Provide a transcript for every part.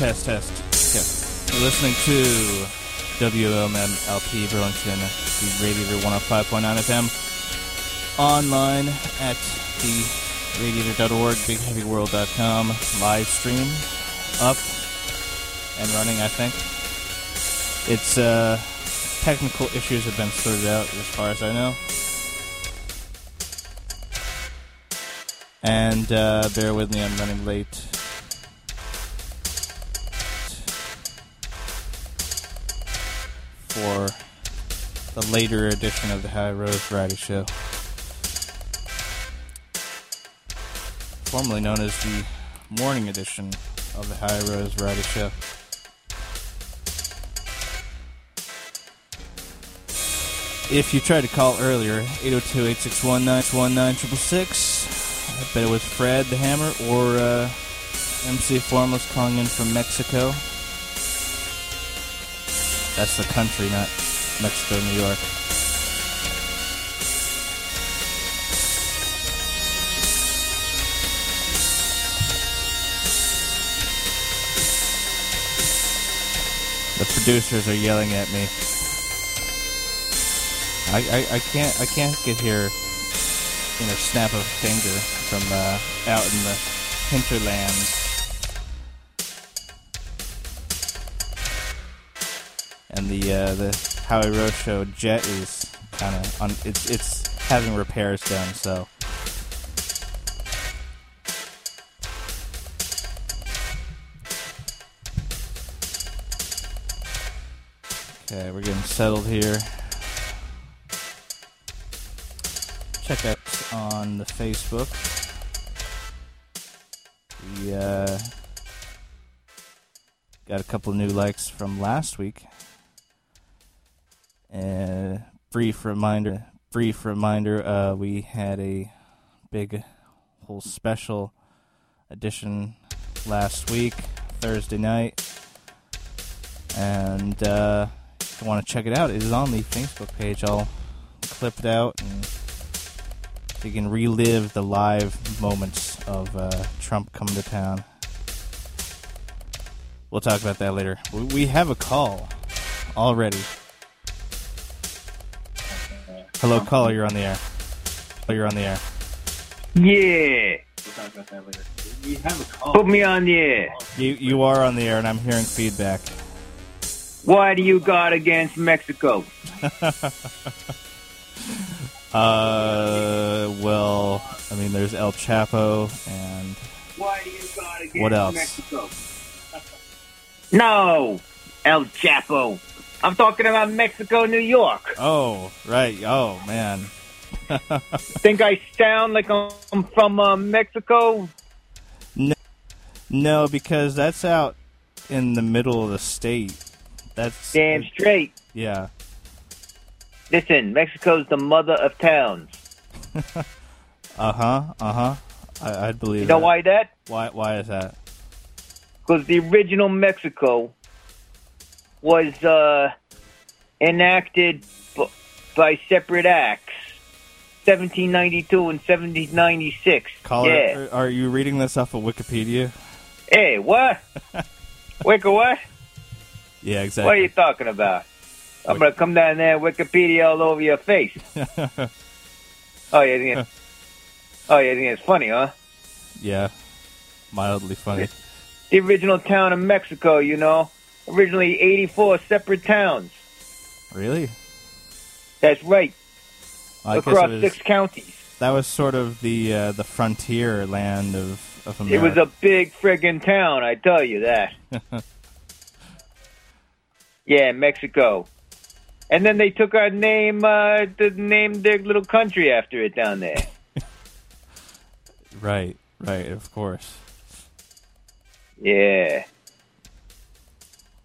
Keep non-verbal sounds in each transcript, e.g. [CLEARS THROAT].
Test, test. Yes. You're listening to WOMM-LP Burlington, the Radiator 105.9 FM. Online at the radiator.org, bigheavyworld.com, live stream up and running, I think. It's, uh, technical issues have been sorted out as far as I know. And, uh, bear with me, I'm running late. Later edition of the Howie Rose Variety Show. Formerly known as the morning edition of the Howie Rose Variety Show. If you tried to call earlier, 802-861-919-666. I bet it was Fred the Hammer or uh, MC Formless calling in from Mexico. That's the country, not Mexico, New York. The producers are yelling at me. I, I, I can't I can't get here in a snap of a finger from uh, out in the hinterlands. And the uh, the Howie Rose Show jet is kind of on. It's it's having repairs done, so. Okay, we're getting settled here. Check out on the Facebook. We uh, got a couple new likes from last week. Uh, brief reminder. Brief reminder. Uh, we had a big, whole special edition last week, Thursday night, and uh, if you want to check it out, it is on the Facebook page. I'll clip it out and you can relive the live moments of uh, Trump coming to town. We'll talk about that later. We- We have a call already. Hello, caller. You're on the air. Oh, you're on the air. Yeah. We'll talk about that later. We have a call. Put me on the air. You you are on the air, and I'm hearing feedback. Why do you guard against Mexico? [LAUGHS] Uh, well, I mean, there's El Chapo, and Why do you guard against What else? Mexico? [LAUGHS] no, El Chapo. I'm talking about Mexico, New York. oh, right, oh man, [LAUGHS] Think I sound like I'm from uh, Mexico? no, no, because that's out in the middle of the state. That's Damn straight. yeah. Listen, Mexico's the mother of towns. [LAUGHS] Uh huh. Uh huh. I, I'd believe. You know that. why that? Why? Why is that? Because the original Mexico was uh, enacted b- by separate acts, 1792 and 1796. Caller, yeah. are, are you reading this off of Wikipedia? Hey, what? [LAUGHS] Wicca, what? Yeah, exactly. What are you talking about? I'm gonna come down there, Wikipedia all over your face. [LAUGHS] Oh, you think it's, oh, you think it's funny, huh? yeah, mildly funny. The original town of Mexico, you know, originally 84 separate towns. Really? That's right, guess across was, six counties. that was sort of the uh, the frontier land of of It was a big friggin' town, I tell you that. [LAUGHS] yeah, Mexico. And then they took our name, uh, to name their little country after it down there. [LAUGHS] right, right, of course. Yeah.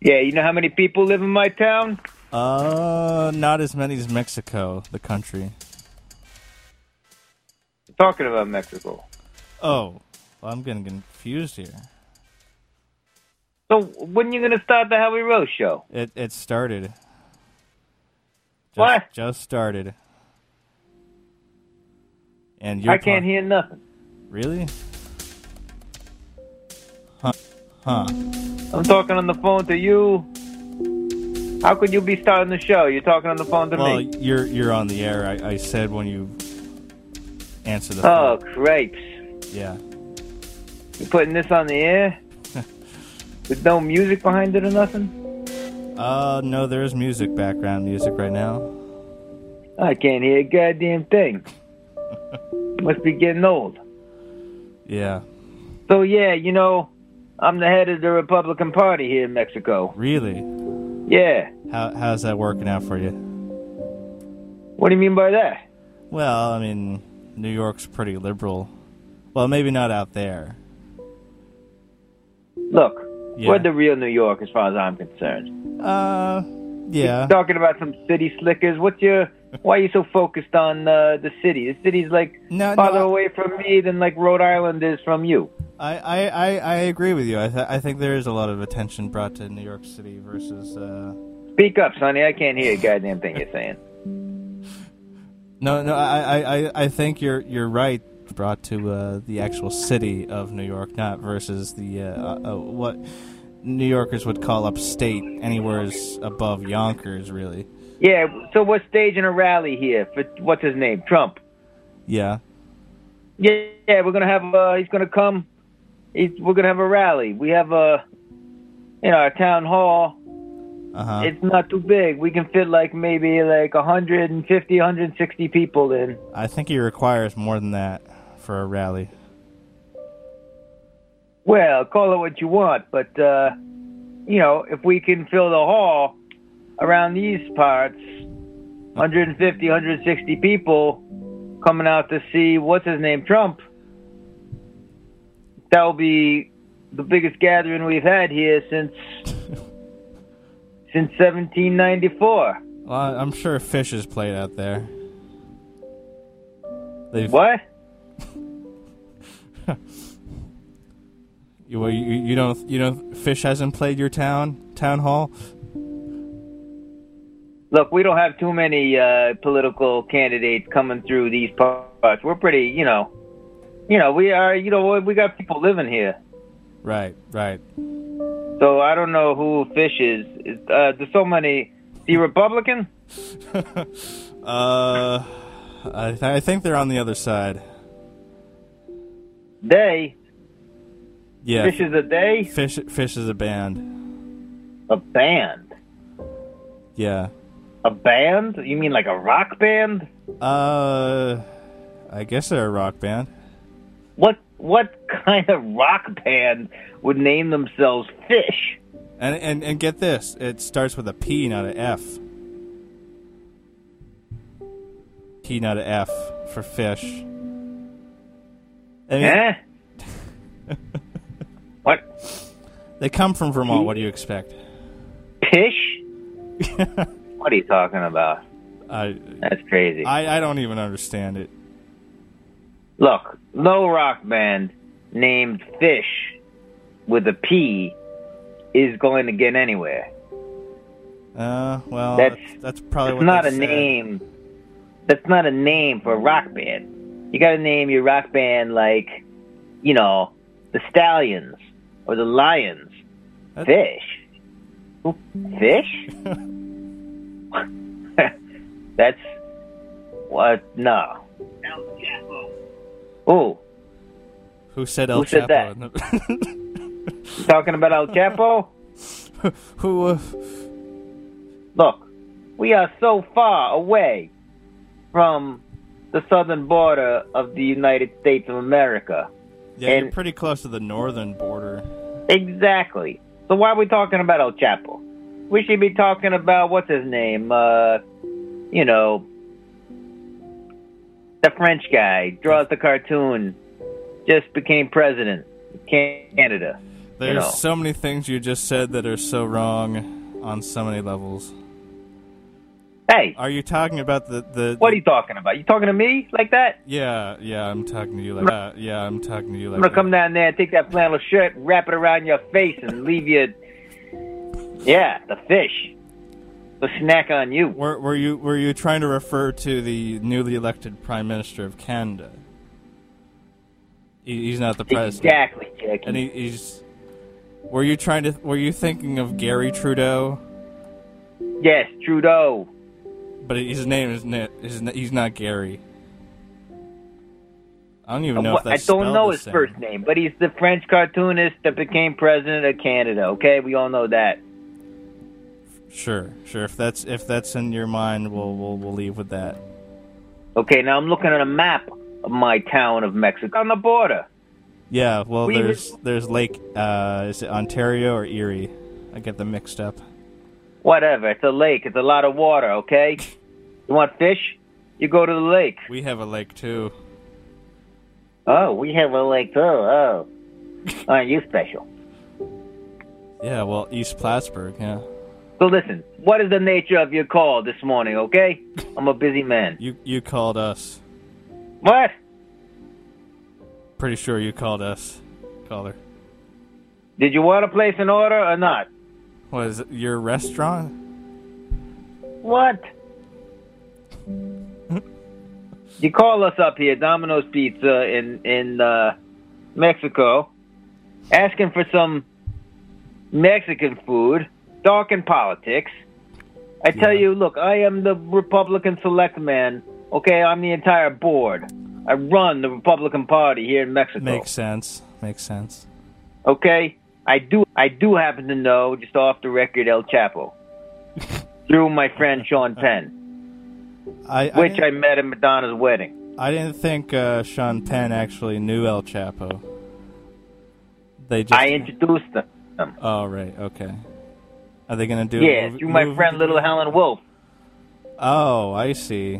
Yeah, you know how many people live in my town? Uh, not as many as Mexico, the country. talking about Mexico. Oh, well, I'm getting confused here. So when you gonna start the Howie Rose show? It it started. Just, What? Just started. And you're I can't hear nothing. Really? Huh? Huh. I'm talking on the phone to you. How could you be starting the show? You're talking on the phone to Well, me. you're you're on the air. I, I said when you answer the Oh, phone. Oh, crepes. Yeah. You're putting this on the air? [LAUGHS] With no music behind it or nothing? Uh, no, there's music, background music right now. I can't hear a goddamn thing. [LAUGHS] Must be getting old. Yeah. So, yeah, you know, I'm the head of the Republican Party here in Mexico. Really? Yeah. How how's that working out for you? What do you mean by that? Well, I mean, New York's pretty liberal. Well, maybe not out there. Look, Yeah. we're the real New York as far as I'm concerned. Uh, yeah. Talking about some city slickers. What's your? Why are you so focused on uh, the city? The city's like No, farther no, away from me than like Rhode Island is from you. I, I, I, I agree with you. I, th- I think there is a lot of attention brought to New York City versus. Uh... Speak up, Sonny. I can't hear a goddamn thing you're saying. [LAUGHS] No, no. I, I, I, I think you're you're right. Brought to uh, the actual city of New York, not versus the uh, uh, uh, what New Yorkers would call upstate. Anywhere's above Yonkers, really. Yeah. So we're staging a rally here for what's his name, Trump. Yeah. Yeah, yeah. We're gonna have. Uh, he's gonna come. He's, we're gonna have a rally. We have a, you know, a town hall. Uh huh. It's not too big. We can fit like maybe like 150, 160 people in. I think he requires more than that for a rally. Well, call it what you want, but uh, you know, if we can fill the hall around these parts, 150, 160 people coming out to see what's his name, Trump. That'll be the biggest gathering we've had here since [LAUGHS] since 1794. Well, I'm sure Phish is played out there. They've, What? [LAUGHS] You, well, you, you don't you don't Phish hasn't played your town town hall. Look, we don't have too many uh, political candidates coming through these parts. We're pretty, you know, you know, we are, you know, we got people living here. Right, right. So I don't know who Fish is. Uh, there's so many. The Republican? [LAUGHS] Uh, I, th- I think they're on the other side. They. Yeah, Fish is a day? Phish Phish is a band. A band. Yeah. A band? You mean like a rock band? Uh, I guess they're a rock band. What what kind of rock band would name themselves Fish? And and and get this, it starts with a P, not an F. P, not an F for fish. I mean, Eh? what? They come from Vermont. What do you expect? Pish? [LAUGHS] what are you talking about? I That's crazy. I, I don't even understand it. Look, no rock band named Fish with a P is going to get anywhere. Uh, well, That's- that's, that's probably what not a said. name. That's not a name for a rock band. You got to name your rock band like, you know, the Stallions or the Lions. That- Fish. Fish? [LAUGHS] [LAUGHS] That's what? No. Oh, Who said El Who said Chapo? that? you talking about El Chapo? [LAUGHS] Who? Uh, Look, we are so far away from the southern border of the United States of America. yeah, you're pretty close to the northern border. Exactly. So why are we talking about El Chapo? We should be talking about what's his name? Uh, you know, the French guy draws the cartoon, just became president of Canada. There's know. so many things you just said that are so wrong on so many levels. Hey, Are you talking about the the? what are you talking about? You talking to me like that? Yeah, yeah, I'm talking to you like that. Yeah, I'm talking to you like I'm gonna that. come down there and take that flannel shirt, wrap it around your face, and leave you. Yeah, the fish. The snack on you. Were, were you were you trying to refer to the newly elected Prime Minister of Canada? He, he's not the president, Exactly, Jackie. and he, he's Were you trying to? Were you thinking of Garry Trudeau? Yes, Trudeau. But his name is not, his, he's not Garry. I don't even know if I that's don't know his same. first name, but he's the French cartoonist that became president of Canada. Okay, we all know that. Sure, sure. If that's if that's in your mind, we'll we'll we'll leave with that. Okay, now I'm looking at a map of my town of Mexico on the border. Yeah. Well, We- there's there's Lake. Uh, is it Ontario or Erie? I get them mixed up. Whatever, it's a lake. It's a lot of water. Okay, you want fish? You go to the lake. We have a lake too. Oh, we have a lake too. Oh, [LAUGHS] aren't you special? Yeah. Well, East Plattsburgh. Yeah. So listen, what is the nature of your call this morning? Okay, I'm a busy man. You you called us. What? Pretty sure you called us, caller. Did you want to place an order or not? Was? Your restaurant? What? [LAUGHS] you call us up here, Domino's Pizza in in uh, Mexico, asking for some Mexican food, talking politics. I tell Yeah. you, look, I am the Republican select man. Okay, I'm the entire board. I run the Republican Party here in Mexico. Makes sense. Makes sense. Okay, I do. I do happen to know, just off the record, El Chapo [LAUGHS] through my friend Sean Penn, I I which I met at Madonna's wedding. I didn't think uh, Sean Penn actually knew El Chapo. They just. I introduced them. Oh right. Okay. Are they gonna do? a Yeah, movie- through my movie friend Little? Howlin' Wolf. Oh, I see.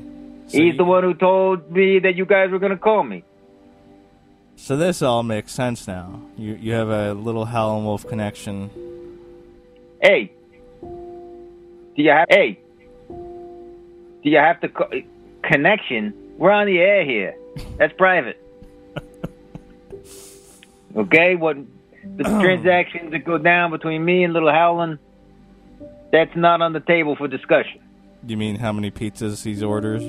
So He's you- the one who told me that you guys were going to call me. So this all makes sense now. You you have a little Howlin' Wolf connection. Hey, do you have? Hey, do you have to co- connection? We're on the air here. That's [LAUGHS] private. Okay, what the [CLEARS THROAT] transactions that go down between me and Little Howlin', that's not on the table for discussion. You mean how many pizzas he orders?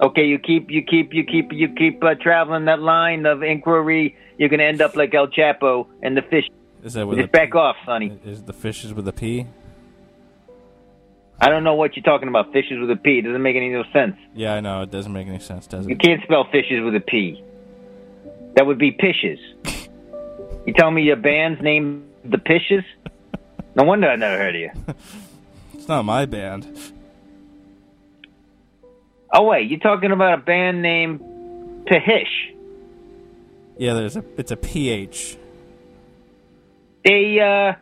Okay, you keep you keep you keep you keep uh, traveling that line of inquiry. You're gonna end up like El Chapo and the fish. Is that with Just back off, Sonny. Is the fishes with a P? I don't know what you're talking about. Fishes with a P. It doesn't make any no sense. Yeah, I know. It doesn't make any sense, does it? You can't spell fishes with a P. That would be pishes. [LAUGHS] You tell me your band's name the Pishes? No wonder I never heard of you. [LAUGHS] It's not my band. Oh wait, you're talking about a band named Pahish. Yeah, there's a. It's a PH. They uh,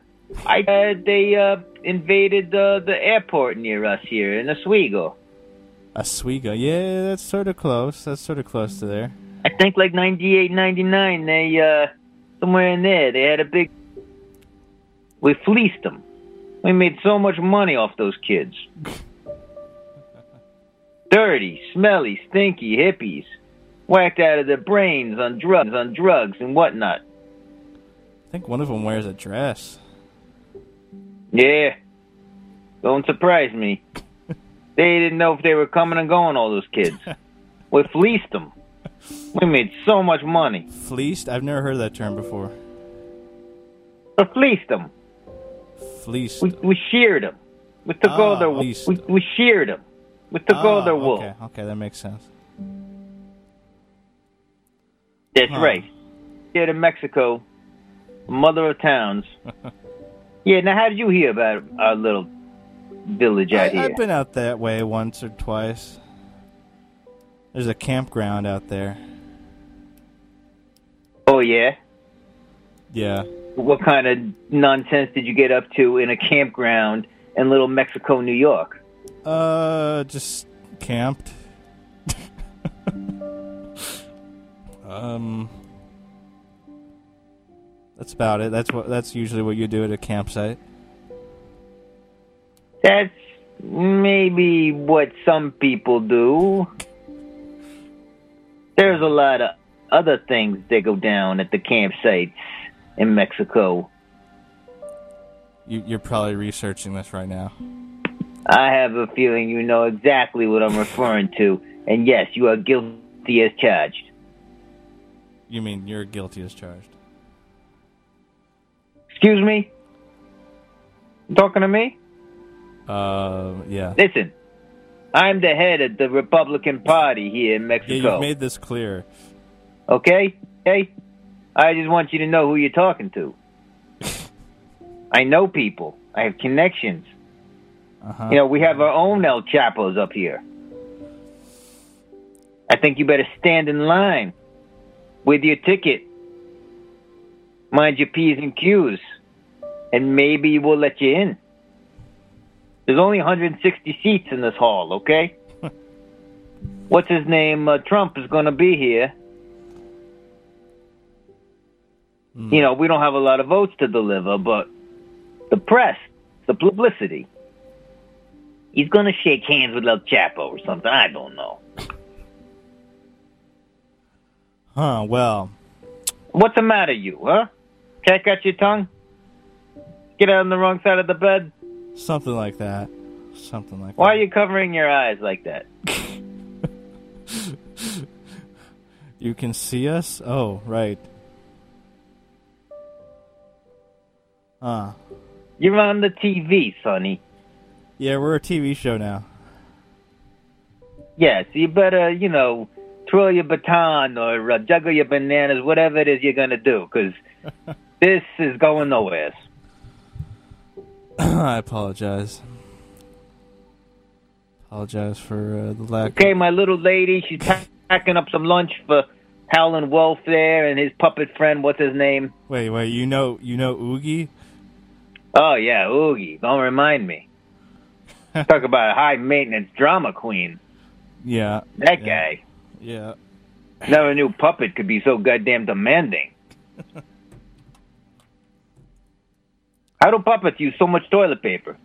I uh, they uh invaded uh, the airport near us here in Oswego. Oswego. Yeah, that's sort of close. That's sort of close to there. I think like 98, 99, They uh, somewhere in there, they had a big. We fleeced them. We made so much money off those kids. [LAUGHS] Dirty, smelly, stinky hippies, whacked out of their brains on drugs, on drugs and whatnot. I think one of them wears a dress. Yeah, don't surprise me. [LAUGHS] they didn't know if they were coming and going. All those kids. [LAUGHS] we fleeced them. We made so much money. Fleeced? I've never heard that term before. We fleeced them. Fleeced. We, we sheared them. We took all Ah, their wool. fleeced. We, we sheared them. We took all Ah, their wool. Okay, okay, that makes sense. That's Huh. right. Here to Mexico, mother of towns. [LAUGHS] yeah. Now, how did you hear about our little village I, out here? I've been out that way once or twice. There's a campground out there. oh yeah. Yeah. What kind of nonsense did you get up to in a campground in Little Mexico, New York? Uh, just camped. [LAUGHS] um, that's about it. That's what. That's usually what you do at a campsite. That's maybe what some people do. There's a lot of other things that go down at the campsites in Mexico. You, you're probably researching this right now. I have a feeling you know exactly what I'm referring to, and yes, you are guilty as charged. You mean you're guilty as charged? Excuse me? You talking to me? Uh, yeah. Listen, I'm the head of the Republican Party here in Yeah, Mexico. you've made this clear. Okay? Okay? I just want you to know who you're talking to. I know people. I have connections. Uh-huh. You know, we have our own El Chapos up here. I think you better stand in line with your ticket. Mind your P's and Q's. And maybe we'll let you in. There's only 160 seats in this hall, okay? [LAUGHS] What's his name? Uh, Trump is going to be here. Mm. You know, we don't have a lot of votes to deliver, but the press, the publicity, he's going to shake hands with El Chapo or something. I don't know. Huh, well, What's the matter, you, huh? Can't got your tongue? Get out on the wrong side of the bed? something like that. Something like that. Why are you covering your eyes like that? [LAUGHS] You can see us? Oh, right. Huh. You're on the TV, Sonny. Yeah, we're a TV show now. Yeah, so you better, you know, twirl your baton or uh, juggle your bananas, whatever it is you're going to do, because [LAUGHS] this is going nowhere. [CLEARS THROAT] I apologize. Apologize for uh, the lack. Okay, my little lady, she's [LAUGHS] packing up some lunch for Howlin' Wolf there and his puppet friend, what's his name? Wait, wait. You know, you know Oogie? Oh, yeah, Oogie. Don't remind me. [LAUGHS] Talk about a high maintenance drama queen. Yeah. That yeah, guy. Yeah. Never knew puppet could be so goddamn demanding. [LAUGHS] How do puppets use so much toilet paper?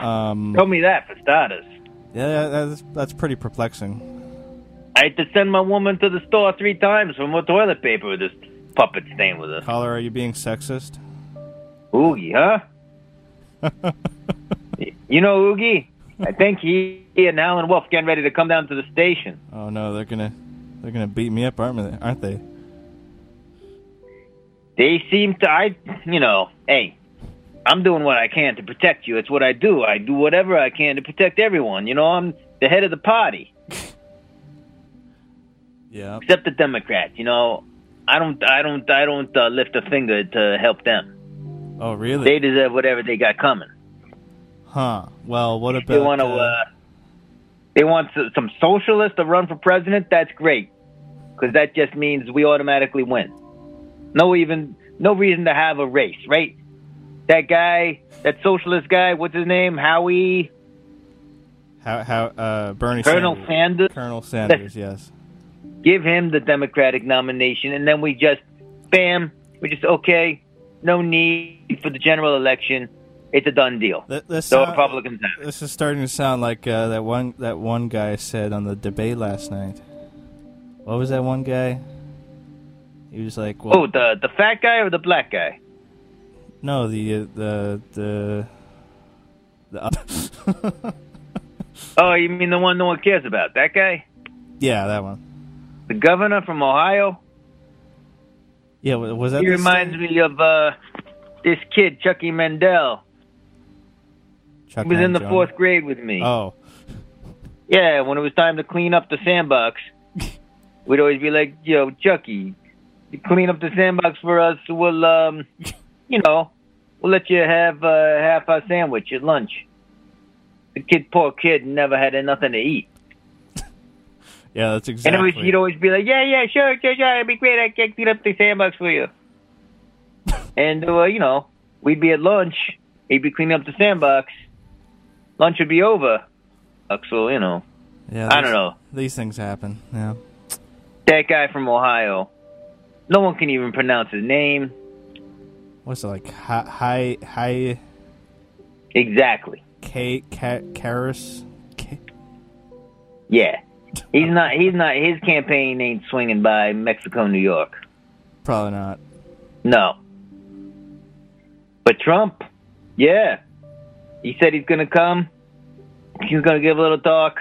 Um. Tell me that for starters. Yeah, that's that's pretty perplexing. I had to send my woman to the store three times for more toilet paper with this puppet staying with us. Caller, are you being sexist? Oogie, huh? [LAUGHS] you know Oogie? I think he and Howlin' Wolf getting ready to come down to the station. Oh no, they're gonna they're gonna beat me up, aren't they? Aren't they? They seem to, I, you know, hey, I'm doing what I can to protect you. It's what I do. I do whatever I can to protect everyone. You know, I'm the head of the party, [LAUGHS] Yeah. except the Democrats. You know, I don't, I don't, I don't uh, lift a finger to help them. Oh really? They deserve whatever they got coming. huh. Well, what about? They want to, uh, uh, they want some socialist to run for president. That's great, because that just means we automatically win. No even, no reason to have a race, right? That guy, that socialist guy, what's his name? Howie how how uh Bernie Colonel Sanders. Sanders. Colonel Sanders, yes. [LAUGHS] Give him the Democratic nomination, and then we just, bam, we just okay. No need for the general election. It's a done deal. Th- This, uh, Republicans have this is starting to sound like uh, that one that one guy said on the debate last night. What was that one guy? He was like, well, Oh, the the fat guy or the black guy? no, the uh, the the the. Oh, you mean the one no one cares about? That guy, yeah, that one. the governor from Ohio. Yeah, was that? He reminds me of uh, this kid, Chucky Mandel. Chuck He was in the fourth grade with me. Oh, Yeah, when it was time to clean up the sandbox, [LAUGHS] we'd always be like, "Yo, Chucky, you clean up the sandbox for us. We'll, um, [LAUGHS] you know, we'll let you have uh, half our sandwich at lunch." The kid, poor kid, never had nothing to eat, [LAUGHS] yeah, that's and exactly. always, he'd always be like, "Yeah, yeah, sure, sure, sure, it'd be great. I can clean up the sandbox for you." And uh, you know, we'd be at lunch. He'd be cleaning up the sandbox. Lunch would be over. So you know, yeah, I don't know. These things happen. Yeah. that guy from Ohio. No one can even pronounce his name. What's it like? Hi, hi, hi Exactly. K, K, Karis. K, Yeah. He's not. He's not. His campaign ain't swinging by Mexico, New York. probably not. No. But Trump, yeah, he said he's gonna come. He's gonna give a little talk.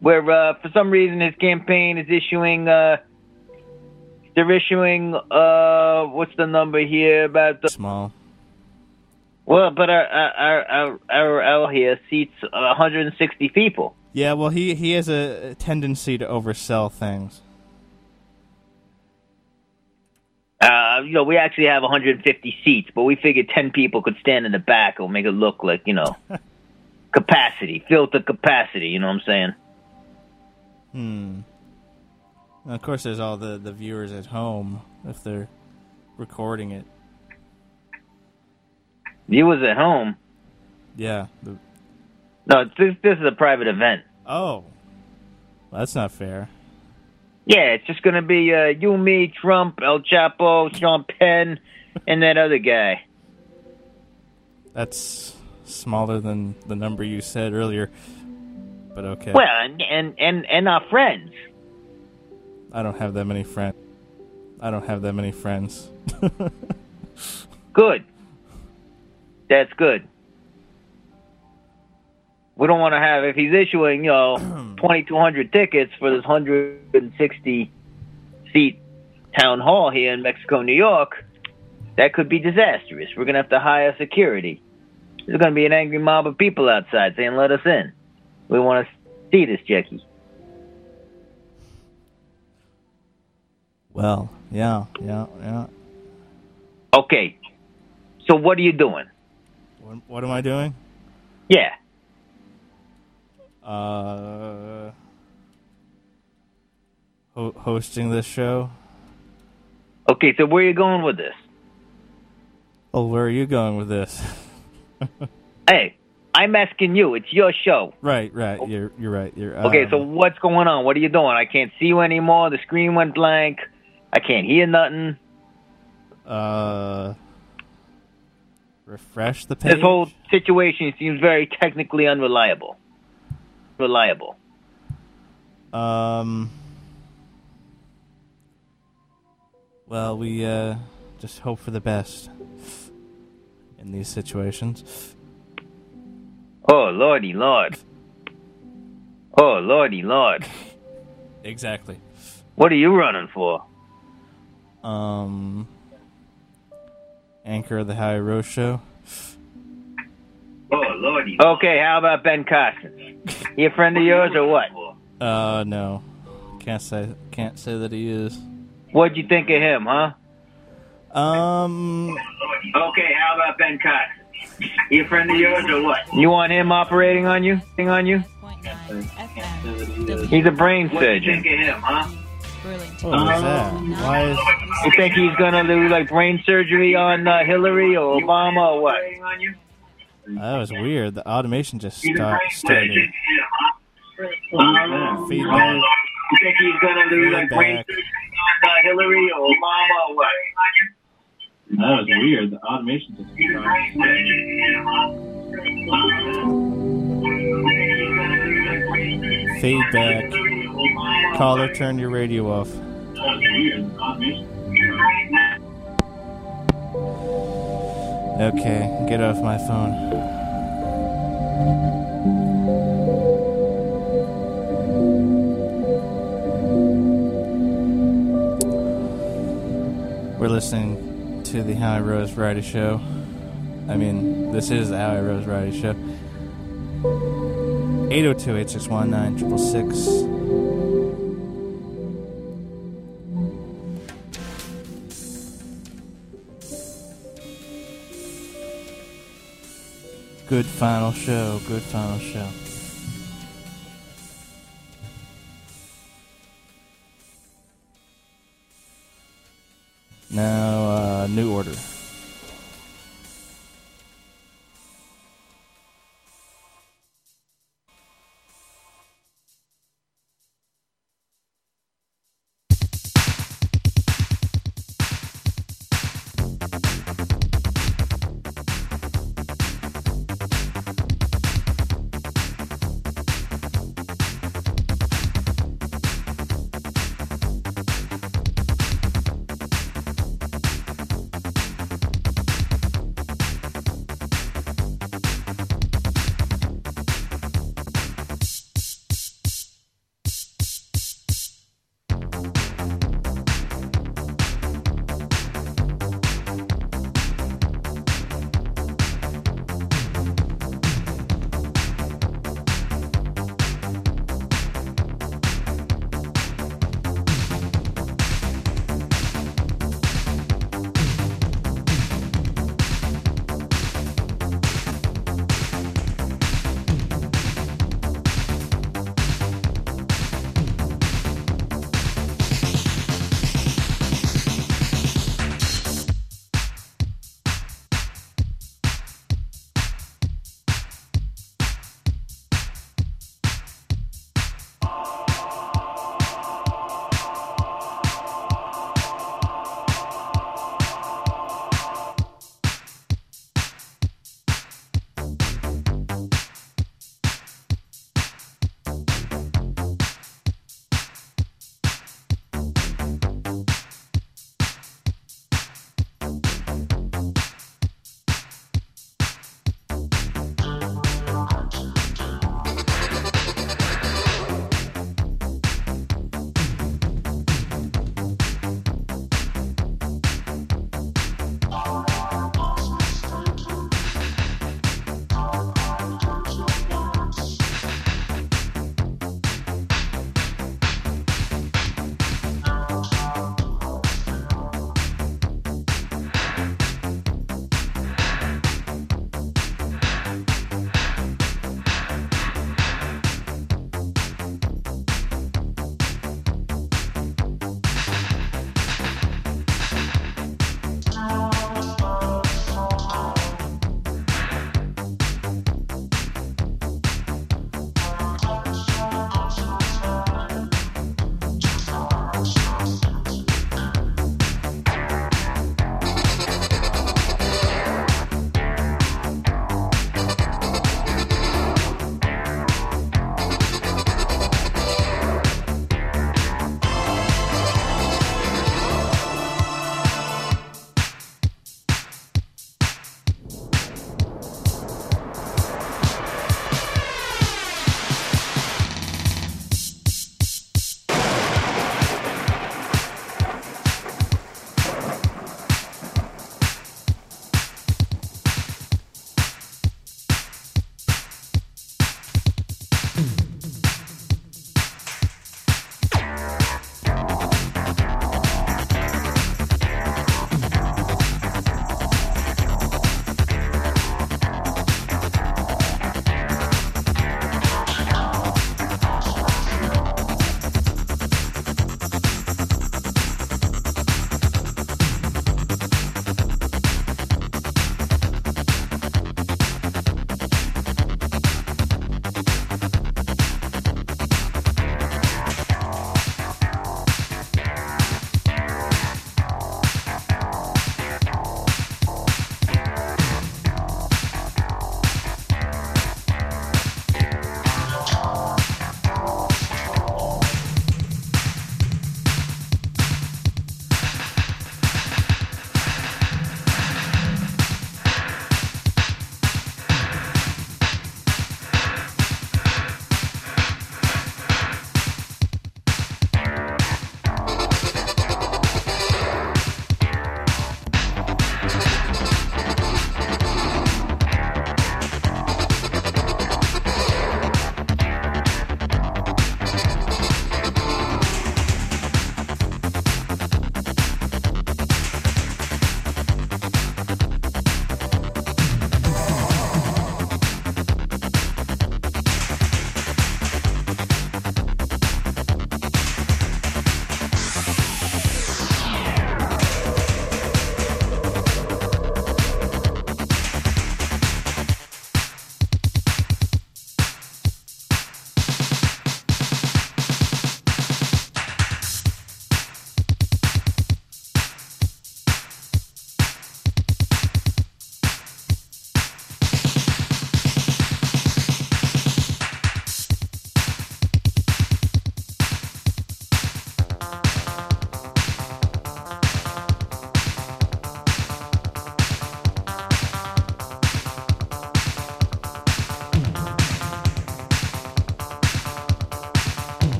Where uh, for some reason his campaign is issuing uh, they're issuing uh, what's the number here about the Small. well, but our our our our L here seats 160 people. Yeah, well, he he has a tendency to oversell things. You know, we actually have 150 seats, but we figured 10 people could stand in the back. It'll make it look like, you know, [LAUGHS] capacity, filter capacity. You know what I'm saying? Hmm. And of course, there's all the the viewers at home if they're recording it. Viewers at home. Yeah. The, No, this this is a private event. oh, well, that's not fair. Yeah, it's just gonna be uh, you, me, Trump, El Chapo, Sean Penn, and that other guy. That's smaller than the number you said earlier. But okay. Well, and and and, and our friends. I don't have that many friends. I don't have that many friends. [LAUGHS] Good. That's good. We don't want to have if he's issuing, you know, [CLEARS THROAT] 2,200 tickets for this 160 seat town hall here in Mexico, New York. That could be disastrous. We're gonna have to hire security. There's gonna be an angry mob of people outside saying, "Let us in. We want to see this, Jackie." well, yeah, yeah, yeah. Okay. So what are you doing? What, what am I doing? Yeah. Uh, ho- hosting this show. Okay. So where are you going with this? Oh, where are you going with this? [LAUGHS] Hey, I'm asking you. It's your show. right, right. You're you're right. You're Okay, um, so what's going on? What are you doing? I can't see you anymore. The screen went blank. I can't hear nothing. uh, refresh the page. This whole situation seems very technically unreliable. Reliable. Um. Well, we uh, just hope for the best in these situations. Oh, lordy lord. Oh, lordy lord. [LAUGHS] Exactly. What are you running for? Um. Anchor of the Howie Rose Show. Oh, lordy. Okay, how about Ben Carson? He a friend of yours or what? Uh, no, can't say can't say that he is. What'd you think of him, huh? Um, Okay, how about Ben Carson? He a friend of yours or what? You want him operating on you? Thing on you? He's a brain surgeon. What do you think of him, huh? what was that? Why is You think he's gonna do like brain surgery on uh, Hillary or Obama or what? That was weird? The automation just start, started. Feedback. You think he's gonna do like brain Feedback. surgery on uh, Hillary or Obama or what? That was weird. The automation just Feedback. Caller, turn your radio off. Okay, get off my phone. We're listening to the Howie Rose Variety Show. I mean, this is the Howie Rose Variety Show. 802 861 9666. Good final show. Good final show. Now, uh, new order.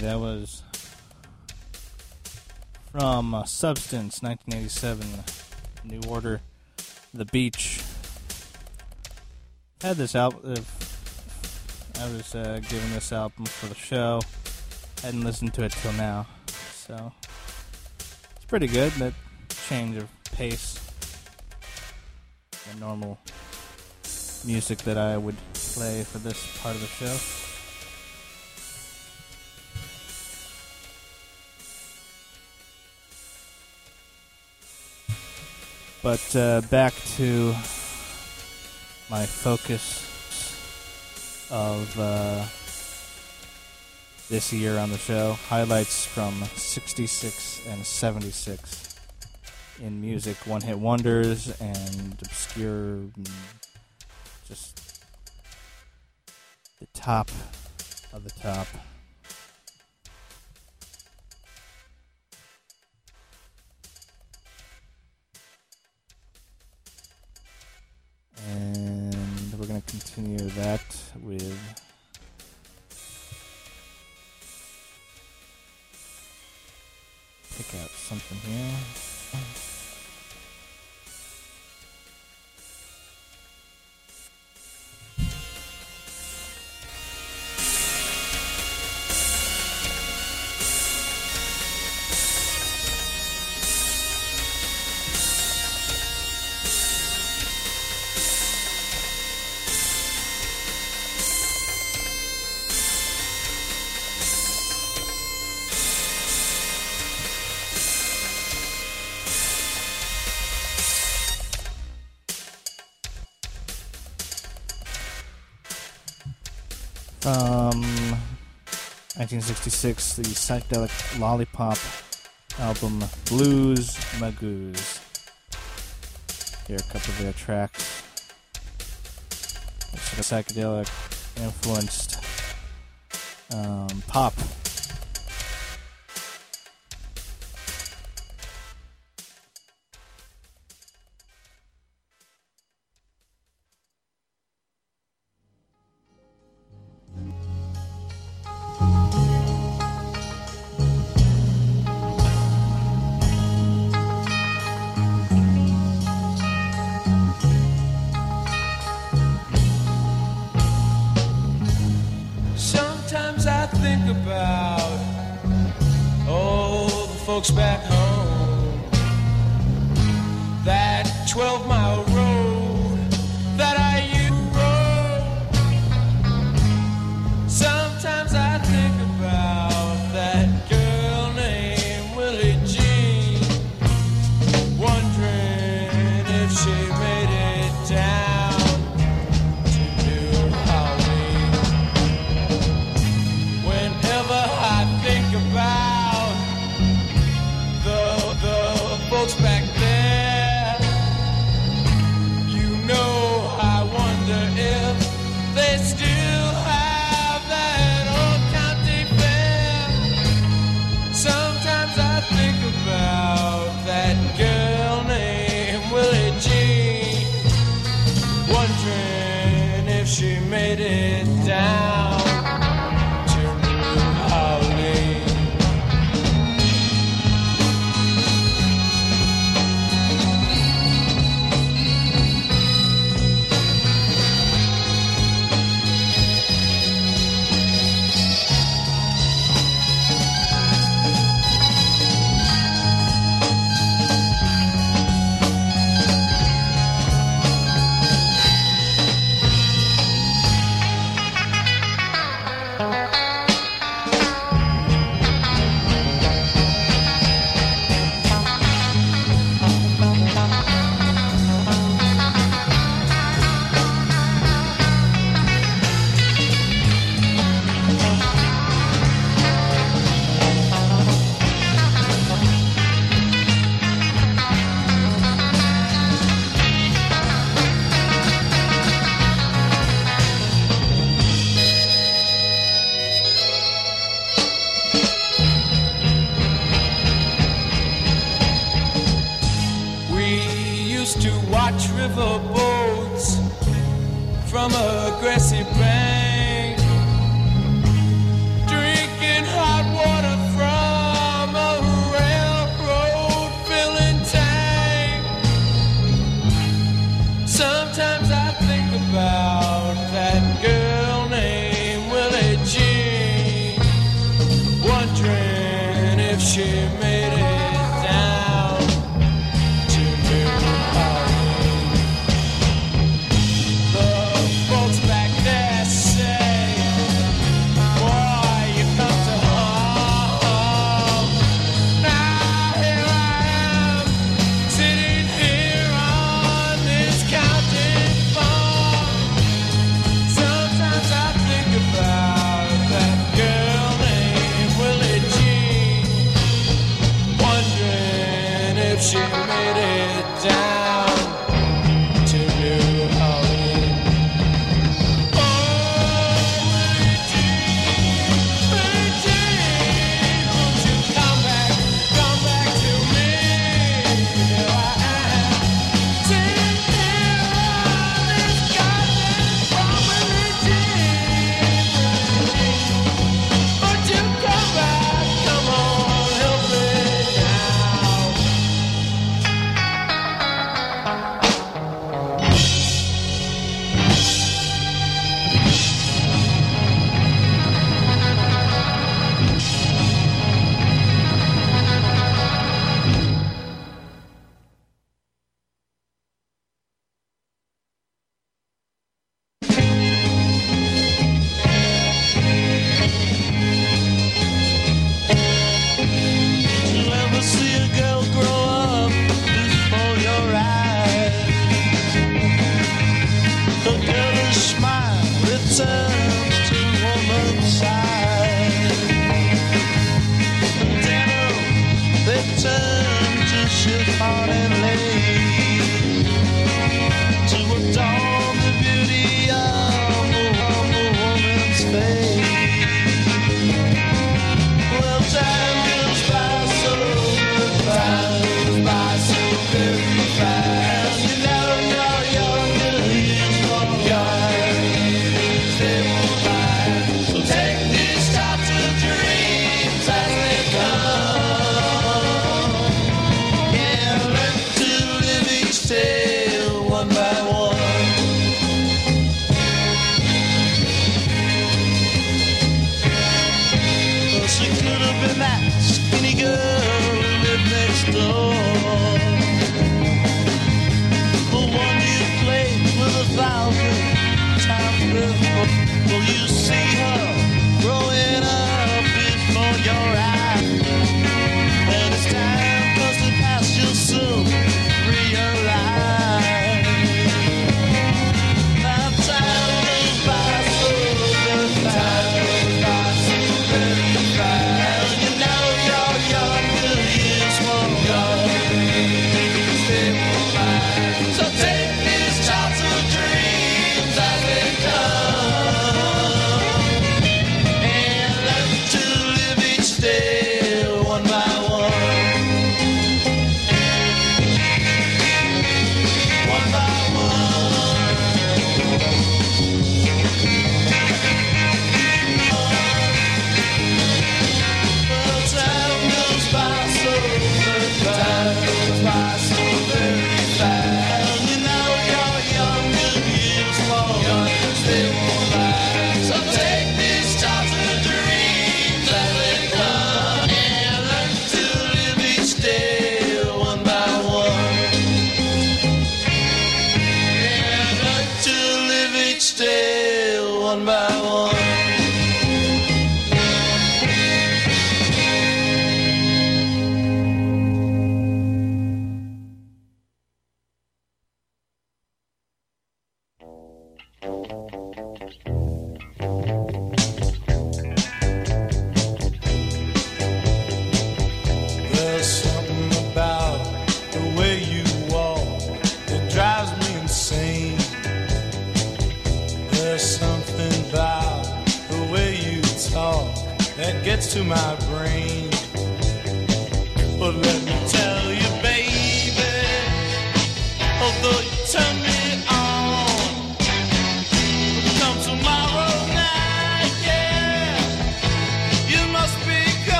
That was from uh, Substance, 1987, New Order, The Beach. Had this album. I was uh, given this album for the show. Hadn't listened to it till now, so it's pretty good. That change of pace, the normal music that I would play for this part of the show. But uh, back to my focus of uh, this year on the show. Highlights from 66 and 76 in music, one hit wonders, and obscure, mm, just the top of the top. Something here. From 1966, the psychedelic lollipop album Blues Magoos. Here are a couple of their tracks. It's psychedelic influenced um, pop.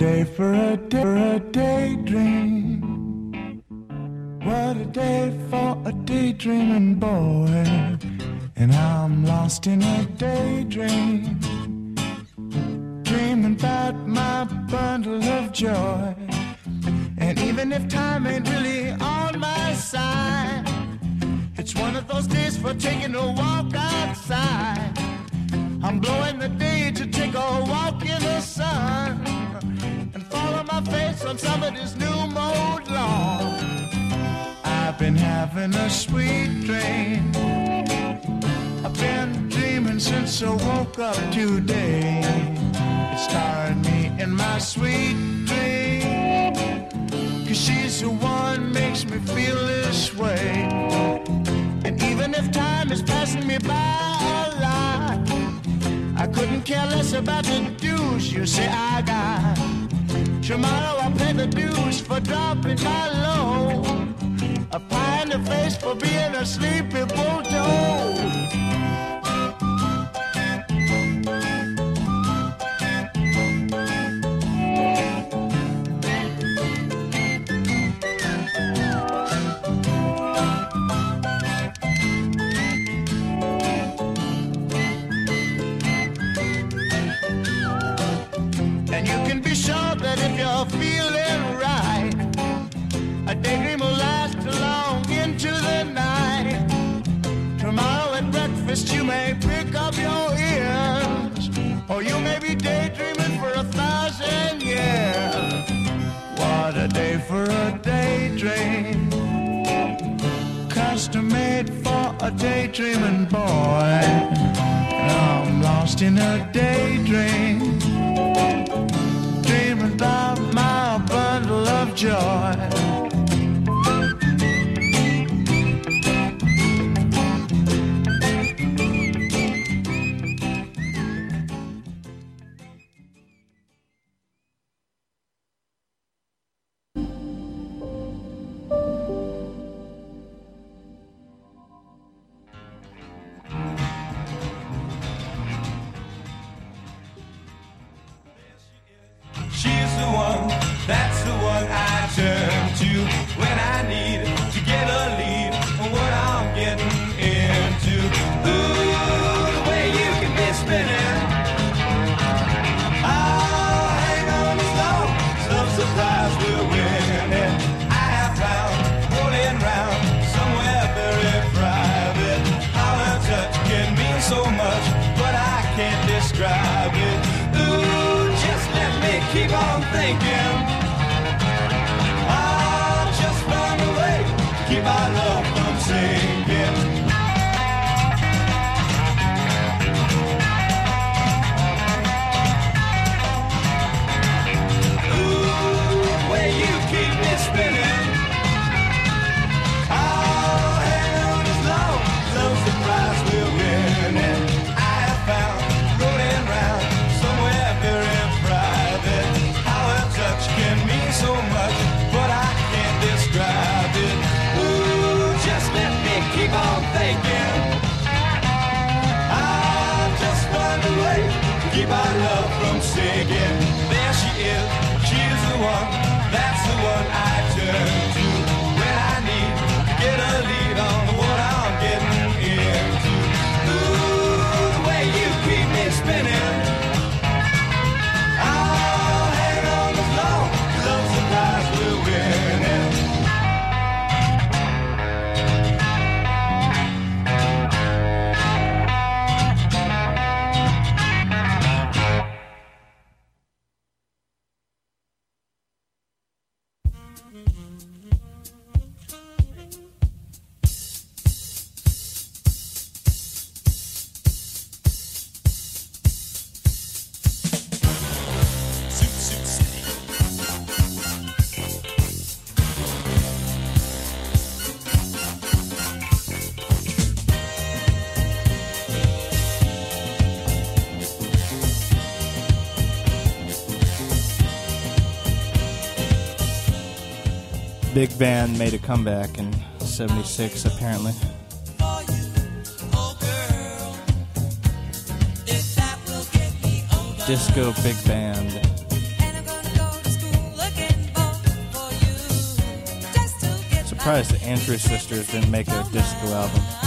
day for a day for a daydream. What a day for a daydreaming. big band made a comeback in 76, apparently. Disco Big Band. Surprised the Andrews Sisters didn't make a disco album.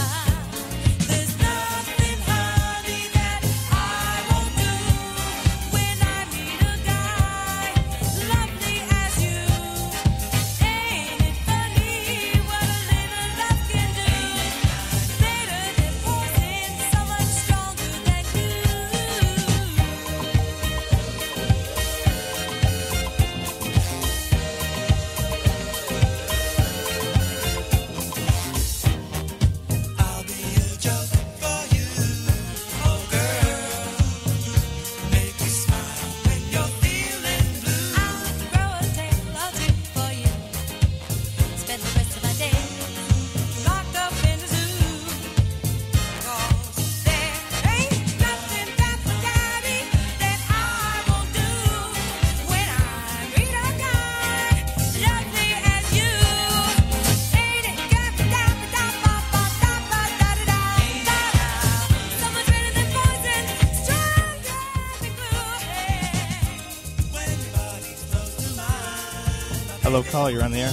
You're on the air.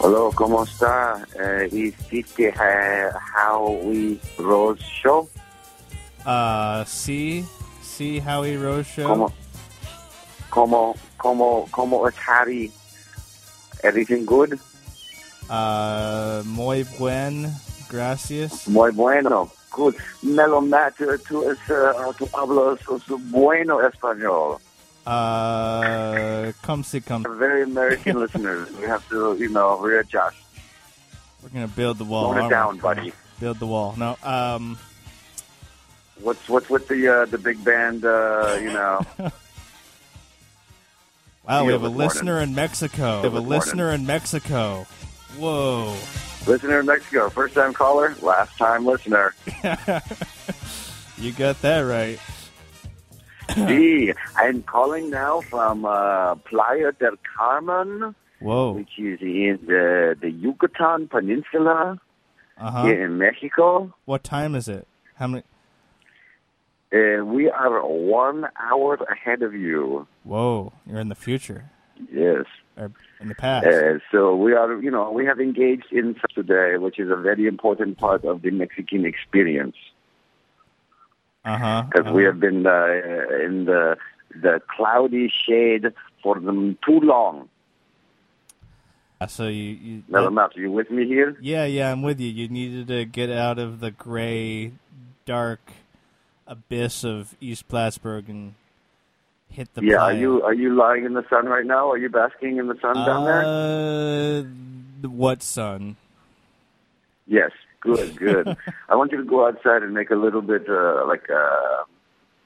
Hello, ¿cómo está? Eh, ¿Hiciste eh, Howie Rose Show? Uh, see, see Howie Rose show. ¿Cómo, cómo, cómo, cómo es Harry? Everything good? Uh, muy buen, gracias. Muy bueno. Good. Melo matter to es, uh, tu hablas bueno español. Uh, come see, come. We're Very American [LAUGHS] listeners. We have to, you know, readjust. We're gonna build the wall. Tone it down, buddy. Build the wall. No, um, What's what's with the uh, the big band? Uh, you [LAUGHS] know, wow, we have a morning. listener in Mexico. We have a listener in Mexico. Whoa. listener in Mexico, first time caller, last time listener. [LAUGHS] You got that right. Gee, [COUGHS] I'm calling now from uh, Playa del Carmen, Whoa. which is in the, the Yucatan Peninsula Uh huh. here in Mexico. What time is it? How many? Uh, we are one hour ahead of you. Whoa. You're in the future Yes. or in the past. Uh, so we are, you know, we have engaged in today, which is a very important part of the Mexican experience. Uh huh. because we have been uh, in the the cloudy shade for them too long. So you. you mind. Are you with me here? Yeah, yeah, I'm with you. You needed to get out of the gray, dark abyss of East Plattsburgh and hit the yeah. Are you are you lying in the sun right now? Are you basking in the sun down there? Uh, what sun? Yes. Good. Good. [LAUGHS] I want you to go outside and make a little bit uh, like a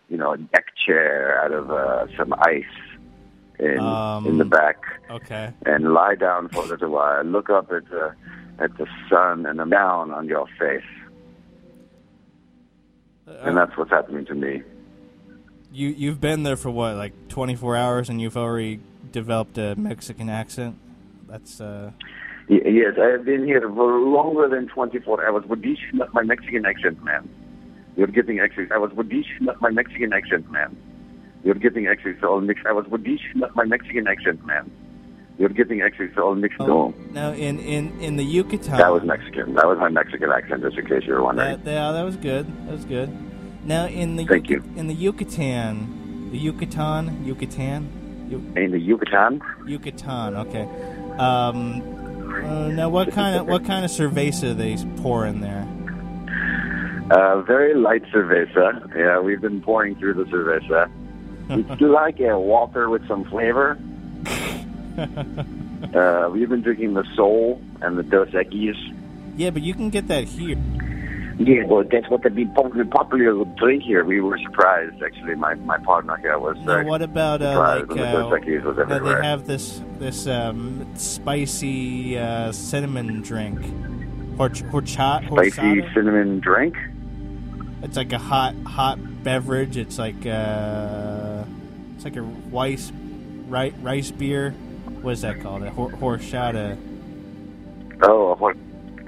you know a deck chair out of uh, some ice in Um, in the back. Okay. and lie down for a little while. Look up at the at the sun and the down on your face, and Uh, that's what's happening to me. you you've been there for what, like 24 hours, and you've already developed a Mexican accent. That's uh. Yes, I have been here for longer than 24 hours. Is not my Mexican accent, man. You're getting actually. I was. Is not my Mexican accent, man. You're getting actually all mixed. I was. Is not my Mexican accent, man. You're getting actually all mixed. No, Now in in in the Yucatan. that was Mexican. That was my Mexican accent, just in case you were wondering. That, yeah, that was good. That was good. Now in the Thank Yuc- in the Yucatan, the Yucatan, Yucatan, Yu- In the Yucatan, Yucatan. Okay. Um, uh, now what kind of what kind of cerveza they pour in there? Uh, very light cerveza. Yeah, we've been pouring through the cerveza. It's [LAUGHS] like a water with some flavor. [LAUGHS] Uh, we've been drinking the Sol and the Dos Equis. Yeah, but you can get that here. Yeah, well, that's what the popular, popular drink here. We were surprised, actually. My my partner here was. Now, Uh, what about uh, like uh, was they have this this um, spicy uh, cinnamon drink, Horch- horchata. spicy cinnamon drink. It's like a hot hot beverage. It's like uh, it's like a rice rice, rice beer. What is that called? A hor- horchata. Oh, a hor-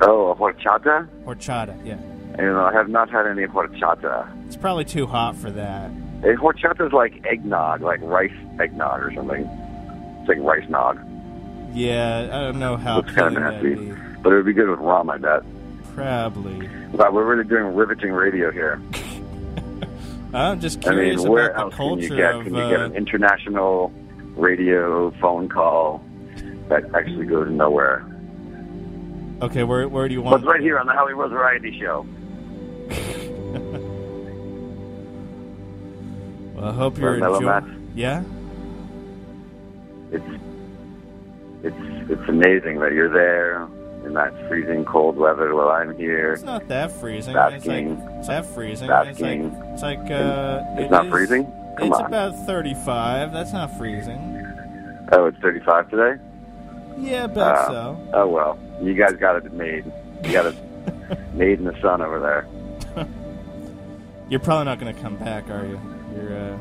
oh, a horchata. Horchata. Yeah. Know, I have not had any horchata. It's probably too hot for that. A horchata is like eggnog, like rice eggnog or something. It's like rice nog. Yeah, I don't know how It's kind of nasty. But it would be good with rum, I bet. Probably. Wow, we're really doing riveting radio here. [LAUGHS] I'm just I curious mean, where about the else can you culture get? of. Can you get uh, an international radio phone call that actually goes nowhere? okay, where where do you want? But right here on the Howie Rose Variety Show. Well, I hope you're Right, Mellow Matt? enjoying. Yeah. It's it's it's amazing that you're there in that freezing cold weather while I'm here. It's not that freezing. It's like it's that freezing. Basking. It's like it's like uh. It's it not is- freezing? Come it's on. about thirty-five. That's not freezing. Oh, it's 35 today. Yeah, about Uh, so. Oh well, you guys got it made. You got it [LAUGHS] made in the sun over there. You're probably not going to come back, are you? You're uh,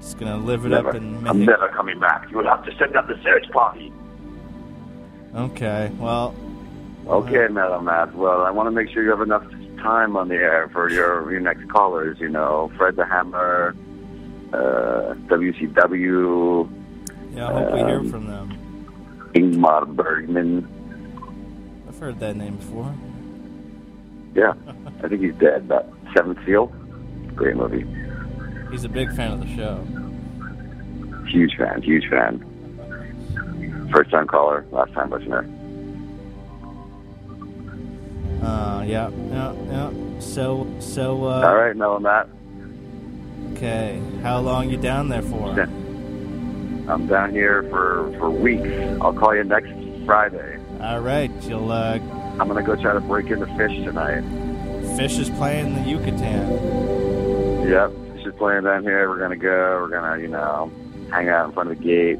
just going to live it Never. up in I'm Mexico. never coming back. You will have to send up the search party. Okay. Well. Okay, Mellow Matt. Well, I want to make sure you have enough time on the air for your your next callers. You know, Fred the Hammer, uh, WCW, Yeah, I hope we hear Um, from them. Ingmar Bergman. I've heard that name before. Yeah, I think he's dead. But Seventh Seal, great movie. He's a big fan of the show. Huge fan, huge fan. First time caller, last time listener. Uh, yeah, yeah, yeah. So, so, uh, All right, Mellow Matt. okay. How long you down there for? I'm down here for for weeks. I'll call you next Friday. All right, you'll, uh, I'm gonna go try to break into Phish tonight. Phish is playing the Yucatan. Yep, Playing down here. We're gonna go. We're gonna, you know, hang out in front of the gate,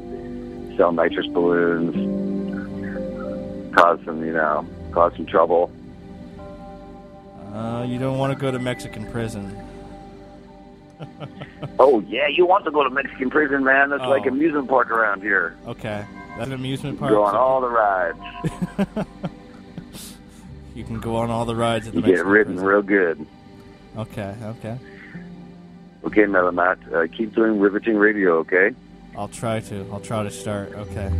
sell nitrous balloons, cause some, you know, cause some trouble. Uh, you don't want to go to Mexican prison. [LAUGHS] Oh yeah, you want to go to Mexican prison, man? That's Oh. like amusement park around here. Okay, that's an amusement You park. go on all the rides. [LAUGHS] you can go on all the rides at the You get Mexican ridden prison. real good. Okay, okay. Okay, Mellow Matt, uh, keep doing riveting radio, okay? I'll try to. I'll try to start. Okay.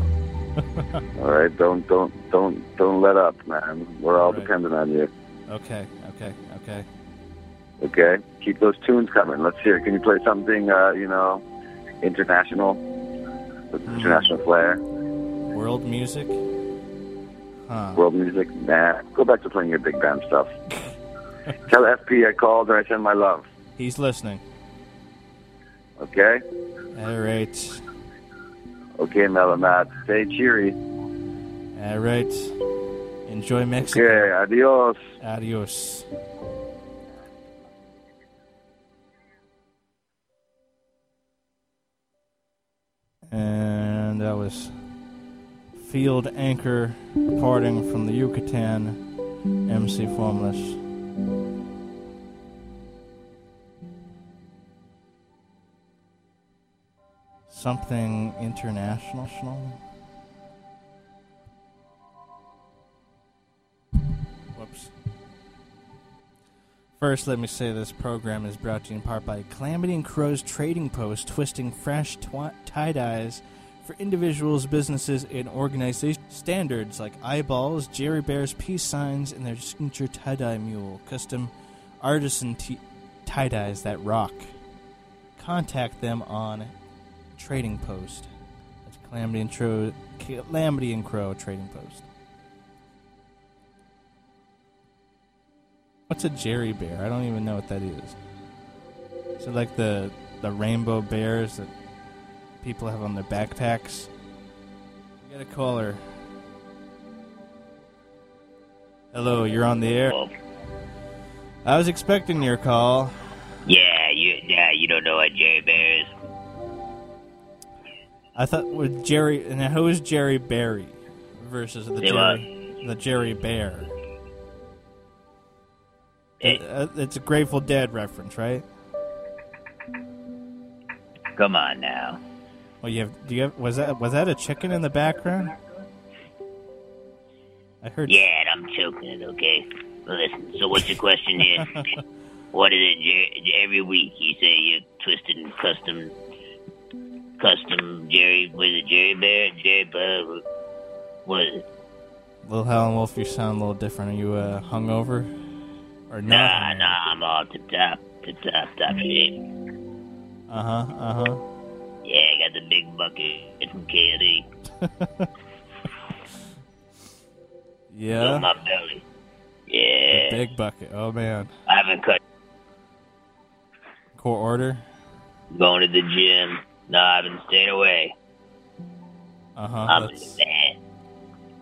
[LAUGHS] All right, don't don't don't don't let up, man. We're all Right. dependent on you. Okay. Okay. Okay. Okay, keep those tunes coming. Let's hear. Can you play something, uh, you know, international with Hmm. international flair, World music. Huh. world music? Nah, go back to playing your big band stuff. [LAUGHS] Tell FP I called and I send my love. He's listening. Okay, All right. okay, Mellow Matt. Stay cheery. All right. Enjoy Mexico. Okay, adios. Adios. And that was Field Anchor departing from the Yucatan, MC Formless. Something international? Whoops. First, let me say this program is brought to you in part by Calamity and Crow's Trading Post, twisting fresh twi- tie dyes for individuals, businesses, and organization standards like eyeballs, Jerry Bear's peace signs, and their signature tie dye mule, custom artisan t- tie dyes that rock. Contact them on Trading Post. That's Calamity and Crow, Calamity and Crow Trading Post. What's a Jerry bear? I don't even know what that is. Is it like the the rainbow bears that people have on their backpacks? We got a caller. Hello, you're on the air. I was expecting your call. Yeah, you yeah, you don't know what Jerry Bear is. I thought with Jerry and who is Jerry Berry versus the Jerry the Jerry Bear. Eh. Uh, It's a Grateful Dead reference, right? Come on now. Well, you have. Do you have? Was that was that a chicken in the background? I heard. Yeah, I'm choking it, okay? Well, listen, so what's your question here? [LAUGHS] what is it, Every week you say you're twisted and custom, custom Jerry, was it Jerry Bear? Jerry Bear? What is it? Little Howlin' Wolf, you sound a little different. Are you uh, hungover? Or Nah, not? nah, I'm all tip top, tip top, top shape. Uh huh. Uh huh. Yeah, I got the big bucket from KLE. [LAUGHS] Yeah. on my belly. Yeah, The Big bucket. Oh man. I haven't cut. Court order. Going to the gym. No, I've been staying away. Uh huh. I'm a new man.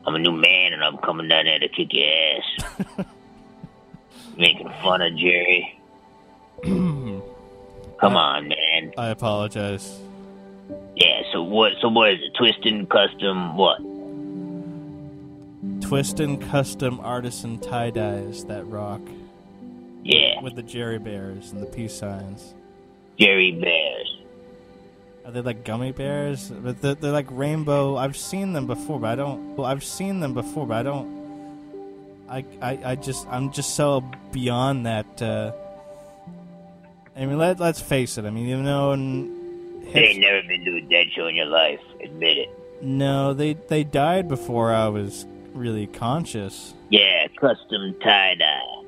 I'm a new man, and I'm coming down there to kick your ass. [LAUGHS] Making fun of Jerry. [CLEARS THROAT] Come on, man. I apologize. Yeah. So what? So what is it? Twisting custom what? Twistin Custom Artisan Tie Dyes that rock Yeah, with the Jerry Bears and the peace signs. Jerry Bears. Are they like gummy bears? But they're, they're like rainbow. I've seen them before, but I don't. Well, I've seen them before, but I don't. I, I, I just I'm just so beyond that. Uh, I mean, let let's face it. I mean, you know, and You ain't never been to a dead show in your life. Admit it. no, they they died before I was really conscious. Yeah, custom tie dye.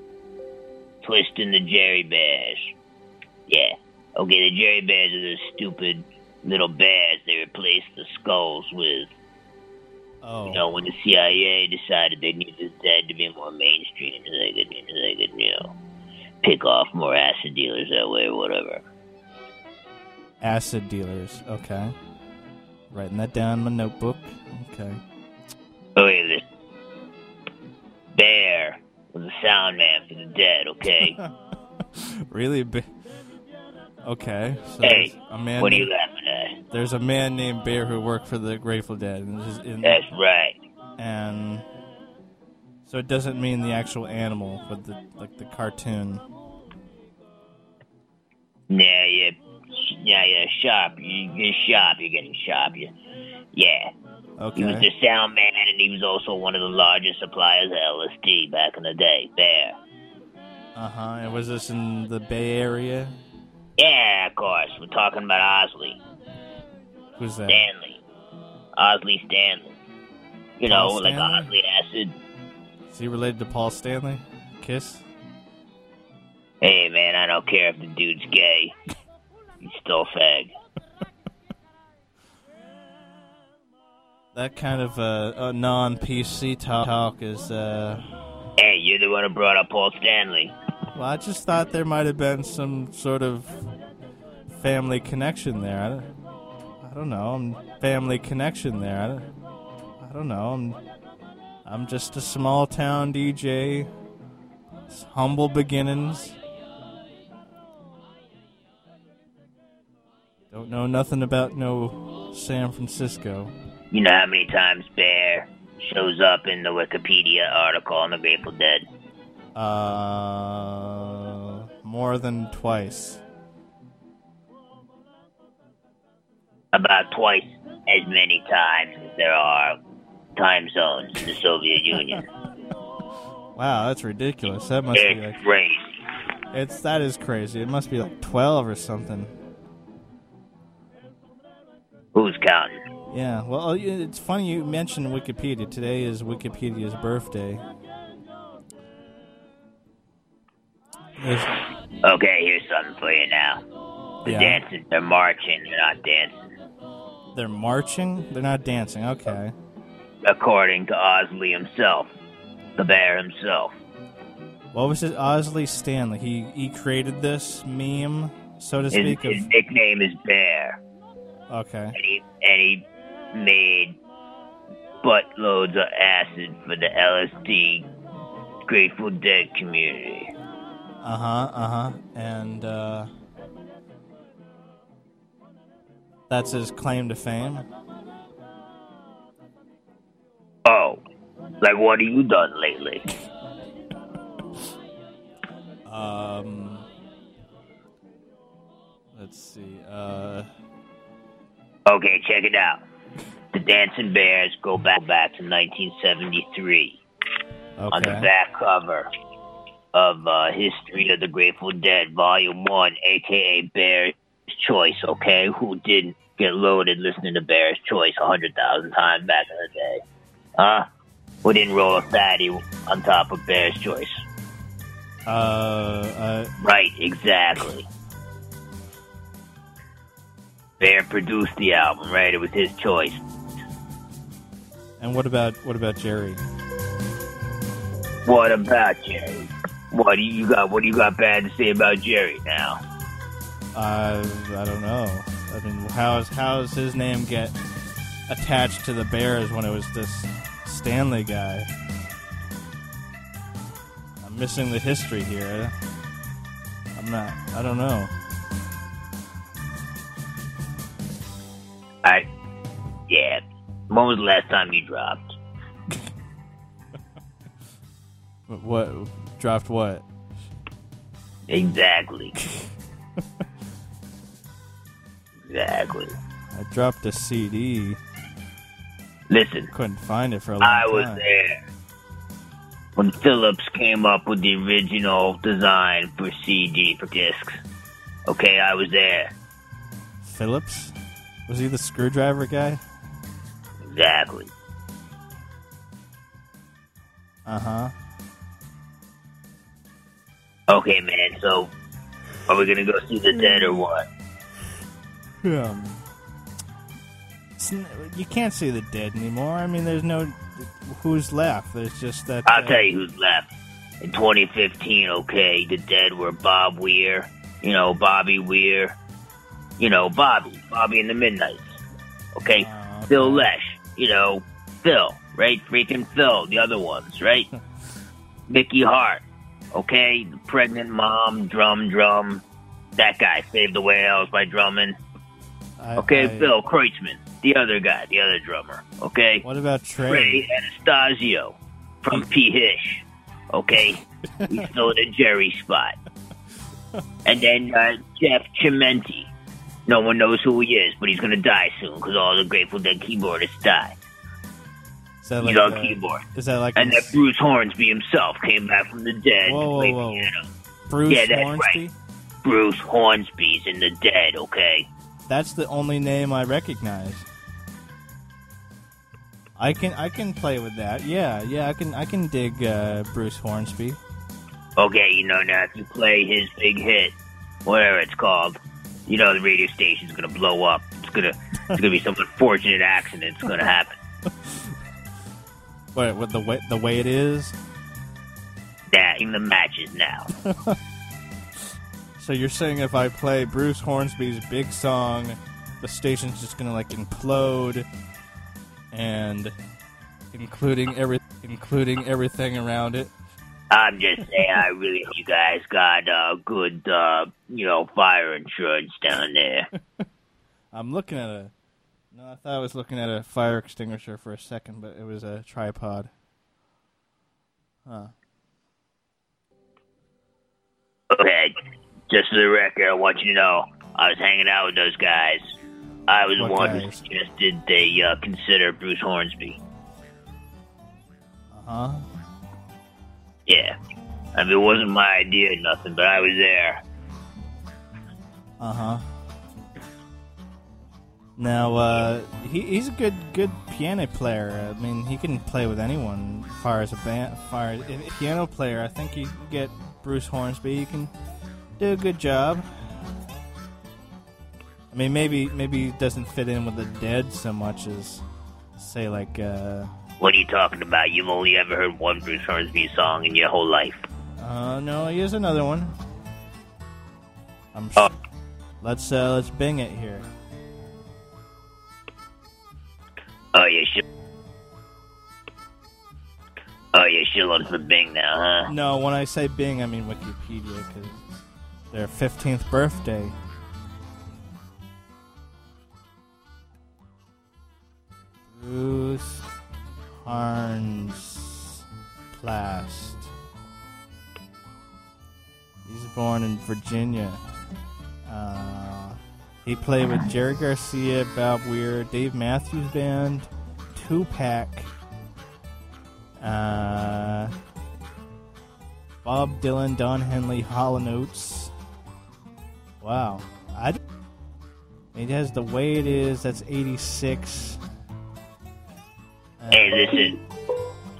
Twisting the Jerry Bears. Yeah. Okay, the Jerry Bears are the stupid little bears they replaced the skulls with. Oh, You know, when the CIA decided they needed the dead to be more mainstream, so they could, they could, you know, pick off more acid dealers that way or whatever. acid dealers. Okay, writing that down in my notebook. Okay. Oh, okay, listen. Bear was a sound man for the dead, okay? [LAUGHS] really big. Okay, so Hey, there's a man. what are you named- laughing at? There's a man named Bear who worked for the Grateful Dead, and, is in, That's right. and so it doesn't mean the actual animal, but the like the cartoon. Yeah, yeah, yeah, yeah. Sharp. You, you're sharp. You're getting sharp. You, yeah. Okay. He was the sound man, and he was also one of the largest suppliers of LSD back in the day. Bear. Uh huh. And was this in the Bay Area? Yeah, of course. We're talking about Owsley Who's that? Stanley. Owsley Stanley. You know, Paul like Owsley Acid. Is he related to Paul Stanley? Kiss. Hey, man, I don't care if the dude's gay. [LAUGHS] He's still a fag. That kind of uh, uh, non-PC talk, talk is. Uh, Hey, you're the one who brought up Paul Stanley. well, I just thought there might have been some sort of family connection there. I don't, I don't know. I'm family connection there. I don't, I don't know. I'm, I'm just a small town DJ. It's humble beginnings. Don't know nothing about no San Francisco. You know how many times Bear shows up in the Wikipedia article on the Grateful Dead? Uh, more than twice. About twice as many times as there are time zones in the Soviet Union. Wow, that's ridiculous. That must be like crazy. it's that is crazy. It must be like twelve or something. Who's counting? Yeah. Well, oh, it's funny you mentioned Wikipedia. Today is Wikipedia's birthday. There's- Okay, here's something for you now. The Yeah. dancing, they're marching, they're not dancing. They're marching. They're not dancing. Okay. According to Owsley himself, the bear himself. What was it? Owsley Stanley. He he created this meme, so to His, speak. his Of nickname is Bear. okay. and he, and he made buttloads of acid for the LSD Grateful Dead community. Uh huh. Uh huh. And uh, that's his claim to fame. Oh, like what have you done lately? Um, let's see. Uh, Okay, check it out. The Dancing Bears go back back to 1973 okay. on the back cover of uh, History of the Grateful Dead, Volume One, aka Bear's Choice. Okay, who didn't get loaded listening to Bear's Choice a hundred thousand times back in the day? Huh? We didn't roll a fatty on top of Bear's choice. Uh, uh, Right, exactly. Bear produced the album, right? It was his choice. and what about what about Jerry? What about Jerry? What do you got? What do you got bad to say about Jerry now? Uh, I don't know. I mean, how's how's his name get attached to the Bears when it was this Stanley guy? I'm missing the history here. I'm not. I don't know. I, yeah. When was the last time you dropped? [LAUGHS] What, what dropped? What? Exactly. [LAUGHS] exactly. I dropped a CD. Listen, Couldn't find it for a long I was there when Philips came up with the original design for CD for discs. Okay, I was there. Phillips? Was he the screwdriver guy? Exactly. Uh huh. Okay, man. So, are we gonna go see the dead or what? Um, you can't see the dead anymore. I mean, there's no who's left. There's just that. I'll uh, tell you who's left. In 2015, okay, the dead were Bob Weir, you know, Bobby Weir, you know, Bobby, Bobby in the Midnites, okay? uh, okay. Phil Lesh, you know, Phil, right? Freaking Phil, the other ones, right? [LAUGHS] Mickey Hart, okay? The pregnant mom, drum, drum. That guy saved the whales by drumming. I- Okay, I- Phil Kreutzmann, the other guy, the other drummer, okay? What about Trey? Ray Anastasio from [LAUGHS] P. Hish. Okay, he's filling a Jerry spot. And then uh, Jeff Chimenti. No one knows who he is, but he's gonna die soon because all the Grateful Dead keyboardists die. Is that He's like on uh, keyboard. Is that like And that Bruce Hornsby himself came back from the dead Whoa, whoa, whoa. Bruce yeah, that's Hornsby? right. Bruce Hornsby's in the dead. Okay. That's the only name I recognize. I can I can play with that. Yeah, yeah, I can I can dig uh, Bruce Hornsby. Okay, you know now if you play his big hit, whatever it's called, you know the radio station's gonna blow up. It's gonna it's gonna be some unfortunate accident. It's gonna happen. [LAUGHS] What what the way the way it is? Yeah, in the matches now. [LAUGHS] So you're saying if I play Bruce Hornsby's big song, the station's just gonna like implode, and including every including everything around it. I'm just saying, I really hope you guys got uh, good, uh, you know, fire insurance down there. [LAUGHS] I'm looking at a. No, I thought I was looking at a fire extinguisher for a second, but it was a tripod. Huh. Okay, just for the record, I want you to know I was hanging out with those guys. I was the What one who guys? suggested they uh, consider Bruce Hornsby. Uh huh. Yeah. I mean, it wasn't my idea or nothing, but I was there. Uh huh. Now, uh, he, he's a good good piano player. I mean, he can play with anyone. As far as a band, as far as a piano player, I think you get Bruce Hornsby. You can do a good job. I mean, maybe maybe it doesn't fit in with the Dead so much as say like uh, What are you talking about? You've only ever heard one Bruce Hornsby song in your whole life. uh no, here's another one. I'm Oh. let's uh let's bing it here. Oh, yeah, shit. Oh, yeah, shit shilling for Bing now, huh? No, when I say Bing, I mean Wikipedia because their 15th birthday. Bruce Harns Plast. He's born in Virginia. Uh, he played with [LAUGHS] Jerry Garcia, Bob Weir, Dave Matthews Band, Tupac, uh, Bob Dylan, Don Henley, Hall and Oates. Wow. I, it has the way it is. That's 86. Hey, listen.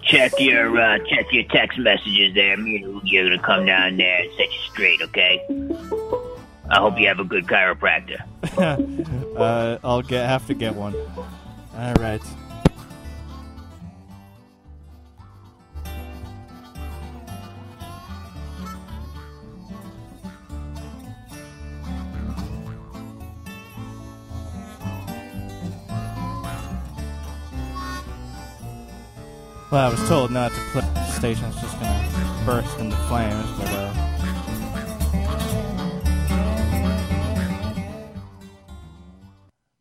Check your uh, check your text messages there. Me and Oogie are gonna come down there and set you straight, okay? I hope you have a good chiropractor. [LAUGHS] uh, I'll get have to get one. All right. Well, I was told not to play. The station's just gonna burst into flames, but uh,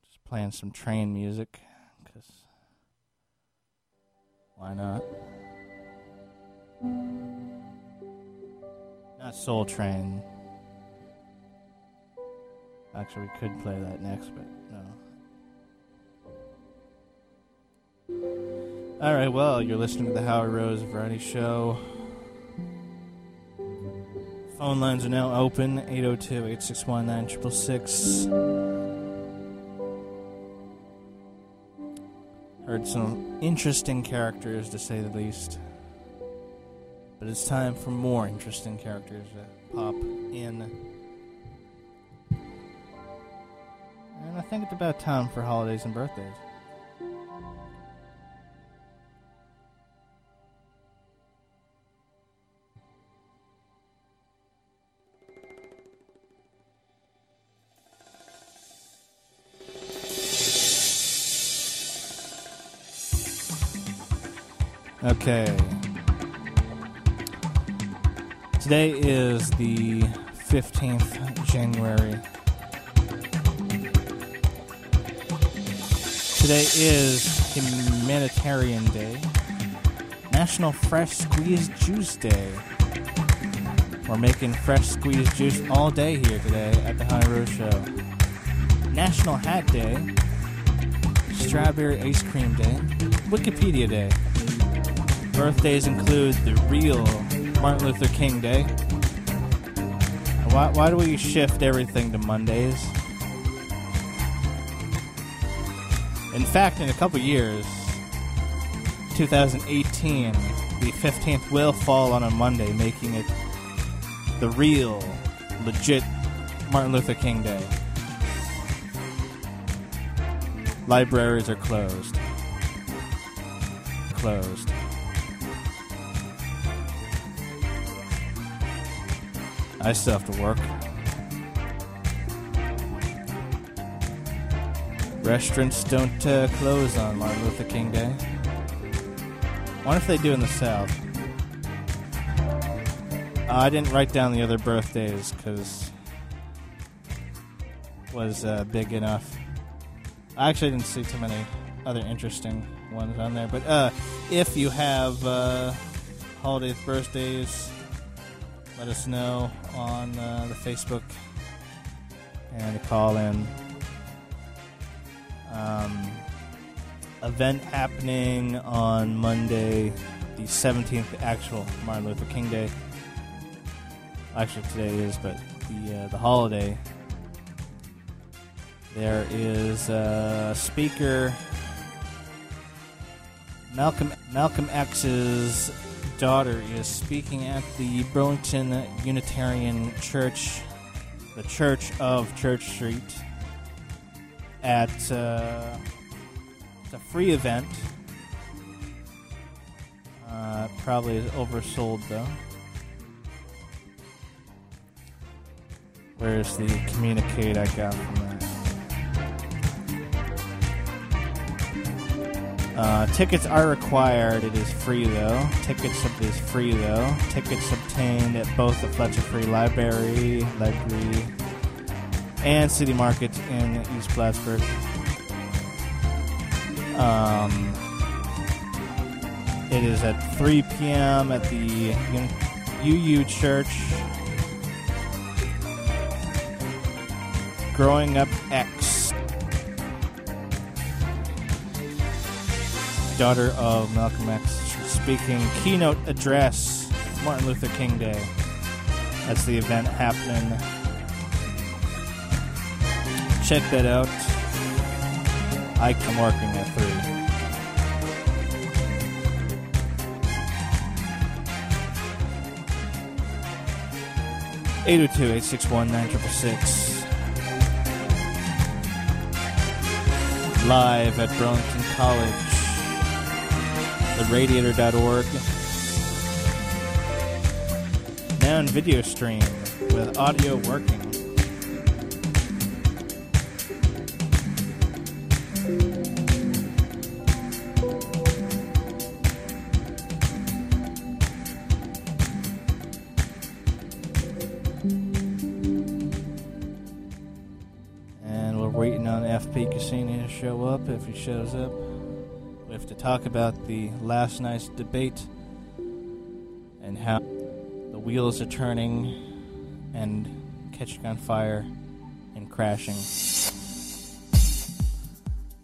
just playing some train music, cause why not? Not Soul Train. Actually, we could play that next, but no. All right, well, you're listening to the Howard Rose Variety Show. Phone lines are now open 802 861 9666. Heard some interesting characters, to say the least. But it's time for more interesting characters to pop in. And I think it's about time for holidays and birthdays. Okay. Today is the 15th January. Today is Humanitarian Day, National Fresh Squeezed Juice Day. We're making fresh squeezed juice all day here today at the High Road Show. National Hat Day, Strawberry Ice Cream Day, Wikipedia Day. Birthdays include the real Martin Luther King Day. Why, why do we shift everything to Mondays? In fact, in a couple years, 2018, the 15th will fall on a Monday, making it the real, legit Martin Luther King Day. Libraries are closed. Closed. I still have to work. Restaurants don't uh, close on Martin Luther King Day. wonder if they do in the South. Uh, I didn't write down the other birthdays because was uh, big enough. I actually didn't see too many other interesting ones on there. But uh, if you have uh, holidays, birthdays, let us know on uh, the Facebook and call in. Um, event happening on Monday, the 17th, the actual Martin Luther King Day. Actually, today is, but the uh, the holiday. There is a speaker, Malcolm Malcolm X's daughter is speaking at the Burlington Unitarian Church, the Church of Church Street, at uh, a free event. Uh, probably is oversold though. Where's the communicate I got from that? Uh, tickets are required. It is free though. Tickets is free though. Tickets obtained at both the Fletcher Free Library, Library, and City Market in East Plattsburgh. Um, it is at 3 p.m. at the UU Church. Growing Up X. daughter of Malcolm X, speaking keynote address Martin Luther King Day. That's the event happening. Check that out. I come working at three. Eight zero two eight six one nine triple six. live at Burlington College. TheRadiator.org Now in video stream with audio working. And we're waiting on FP Cassini to show up if he shows up. To talk about the last night's debate and how the wheels are turning and catching on fire and crashing.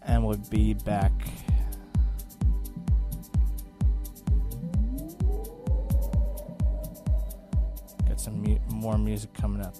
And we'll be back. Got some mu- more music coming up.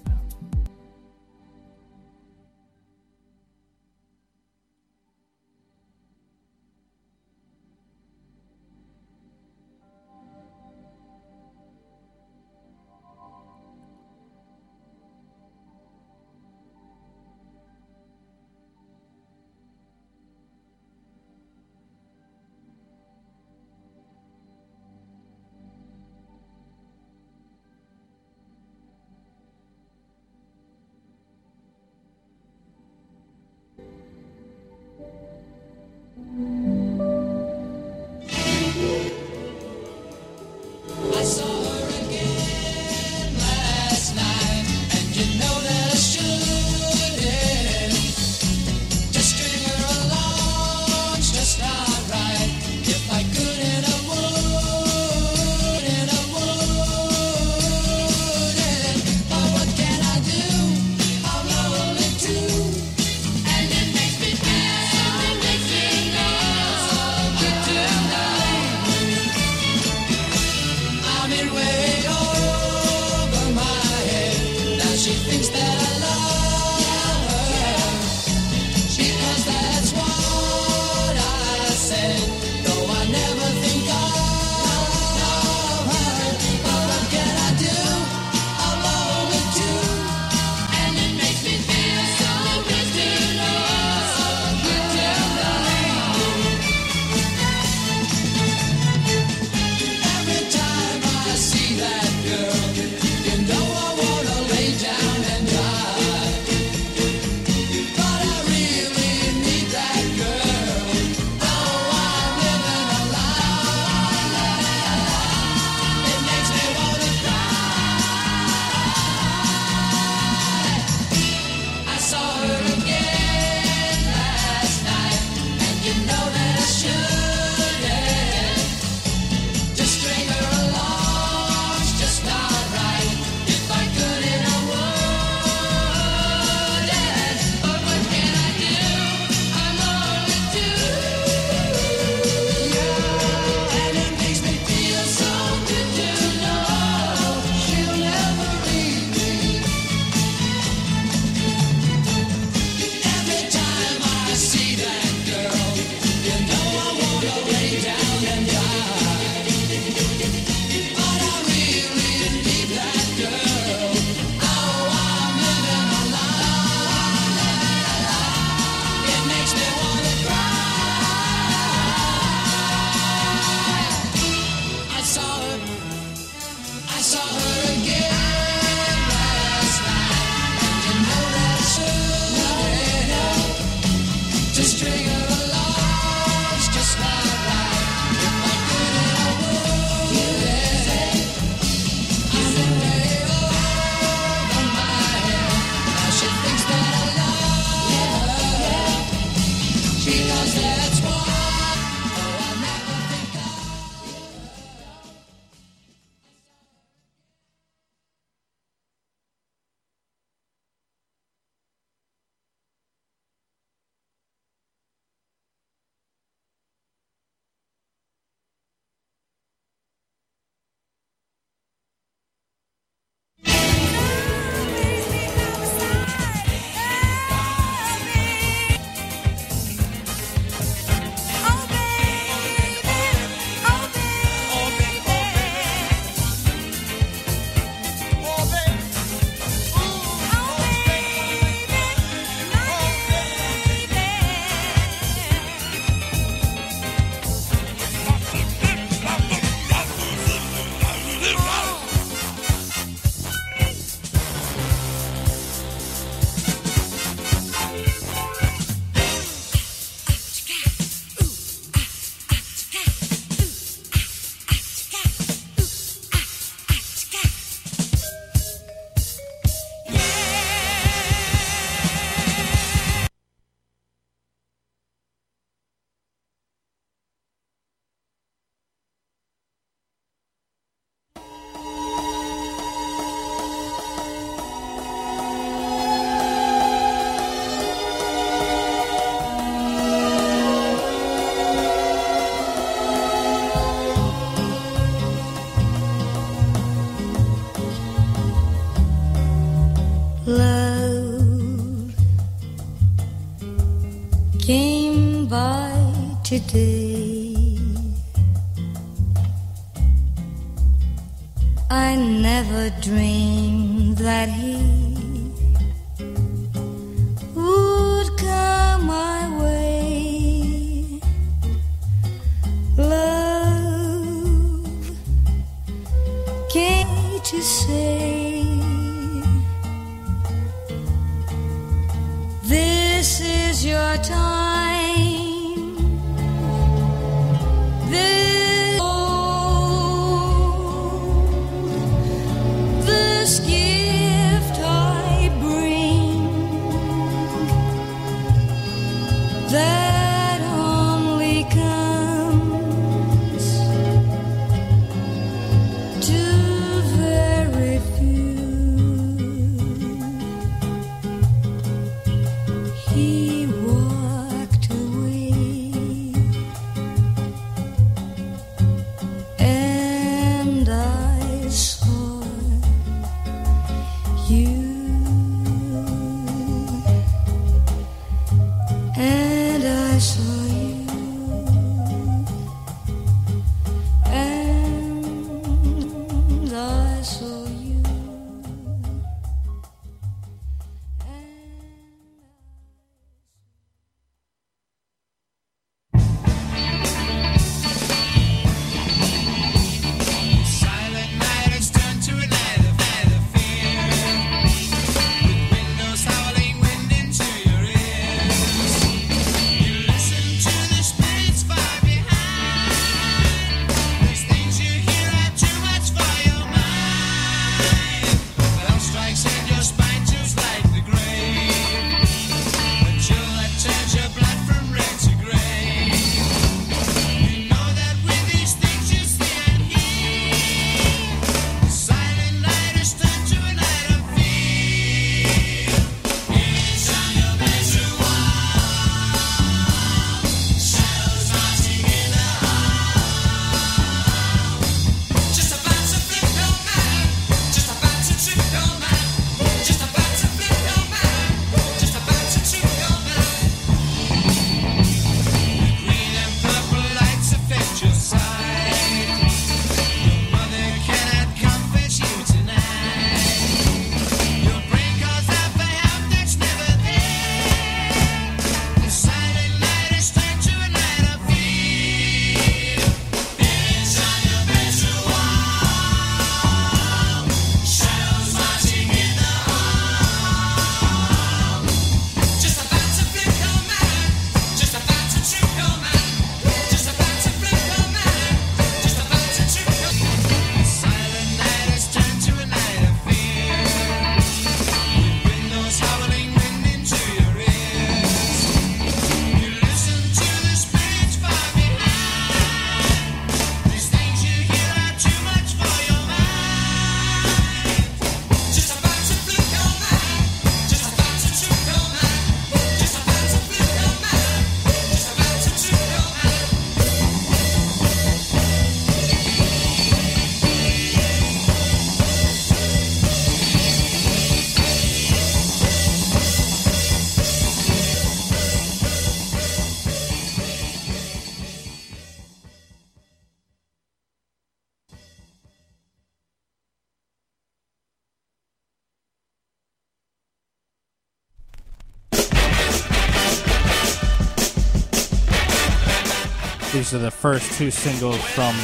These are the first two singles from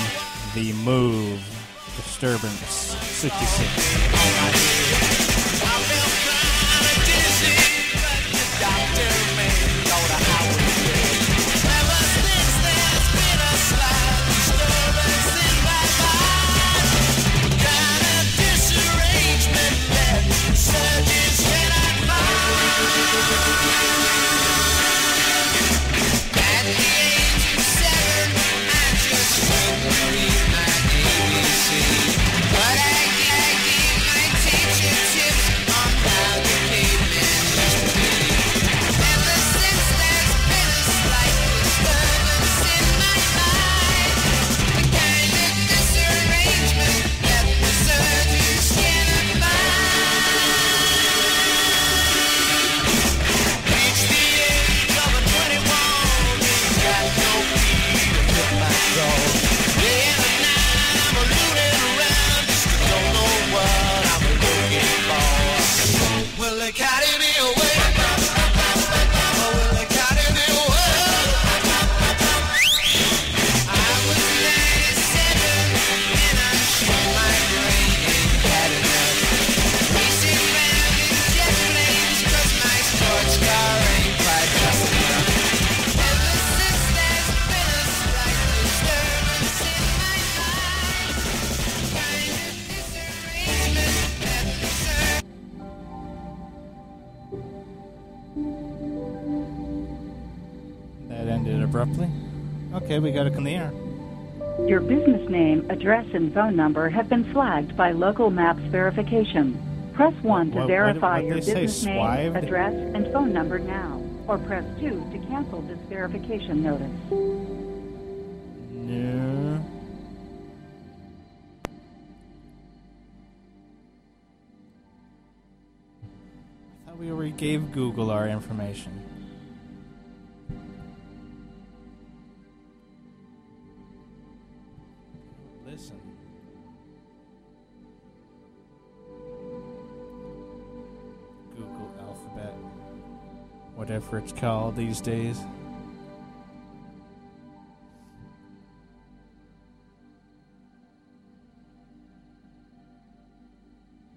the move Disturbance 66. Address, and phone number have been flagged by local maps verification. Press 1 to What- what- verify what'd your business name, swived? address, and phone number now, or press 2 to cancel this verification notice. No. I thought we already gave Google our information. Whatever it's called these days.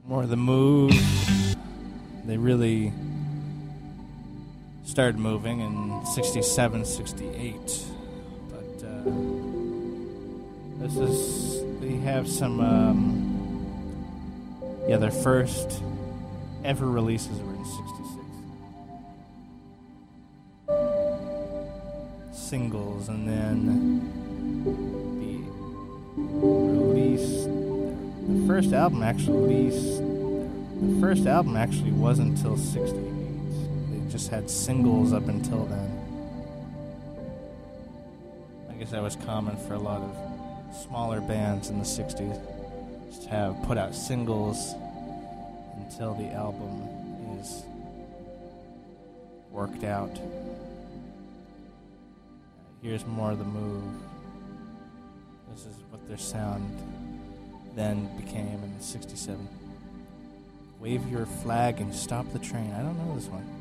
more of the move. They really started moving in 67, 68. But uh, this is, they have some, um, yeah, their first ever releases were in 66. Singles, and then the release the first album actually released the first album actually wasn't until 68 they just had singles up until then. I guess that was common for a lot of smaller bands in the 60s just to have put out singles until the album is worked out here's more of the move this is what their sound then became in 67. Wave your flag and stop the train. I don't know this one.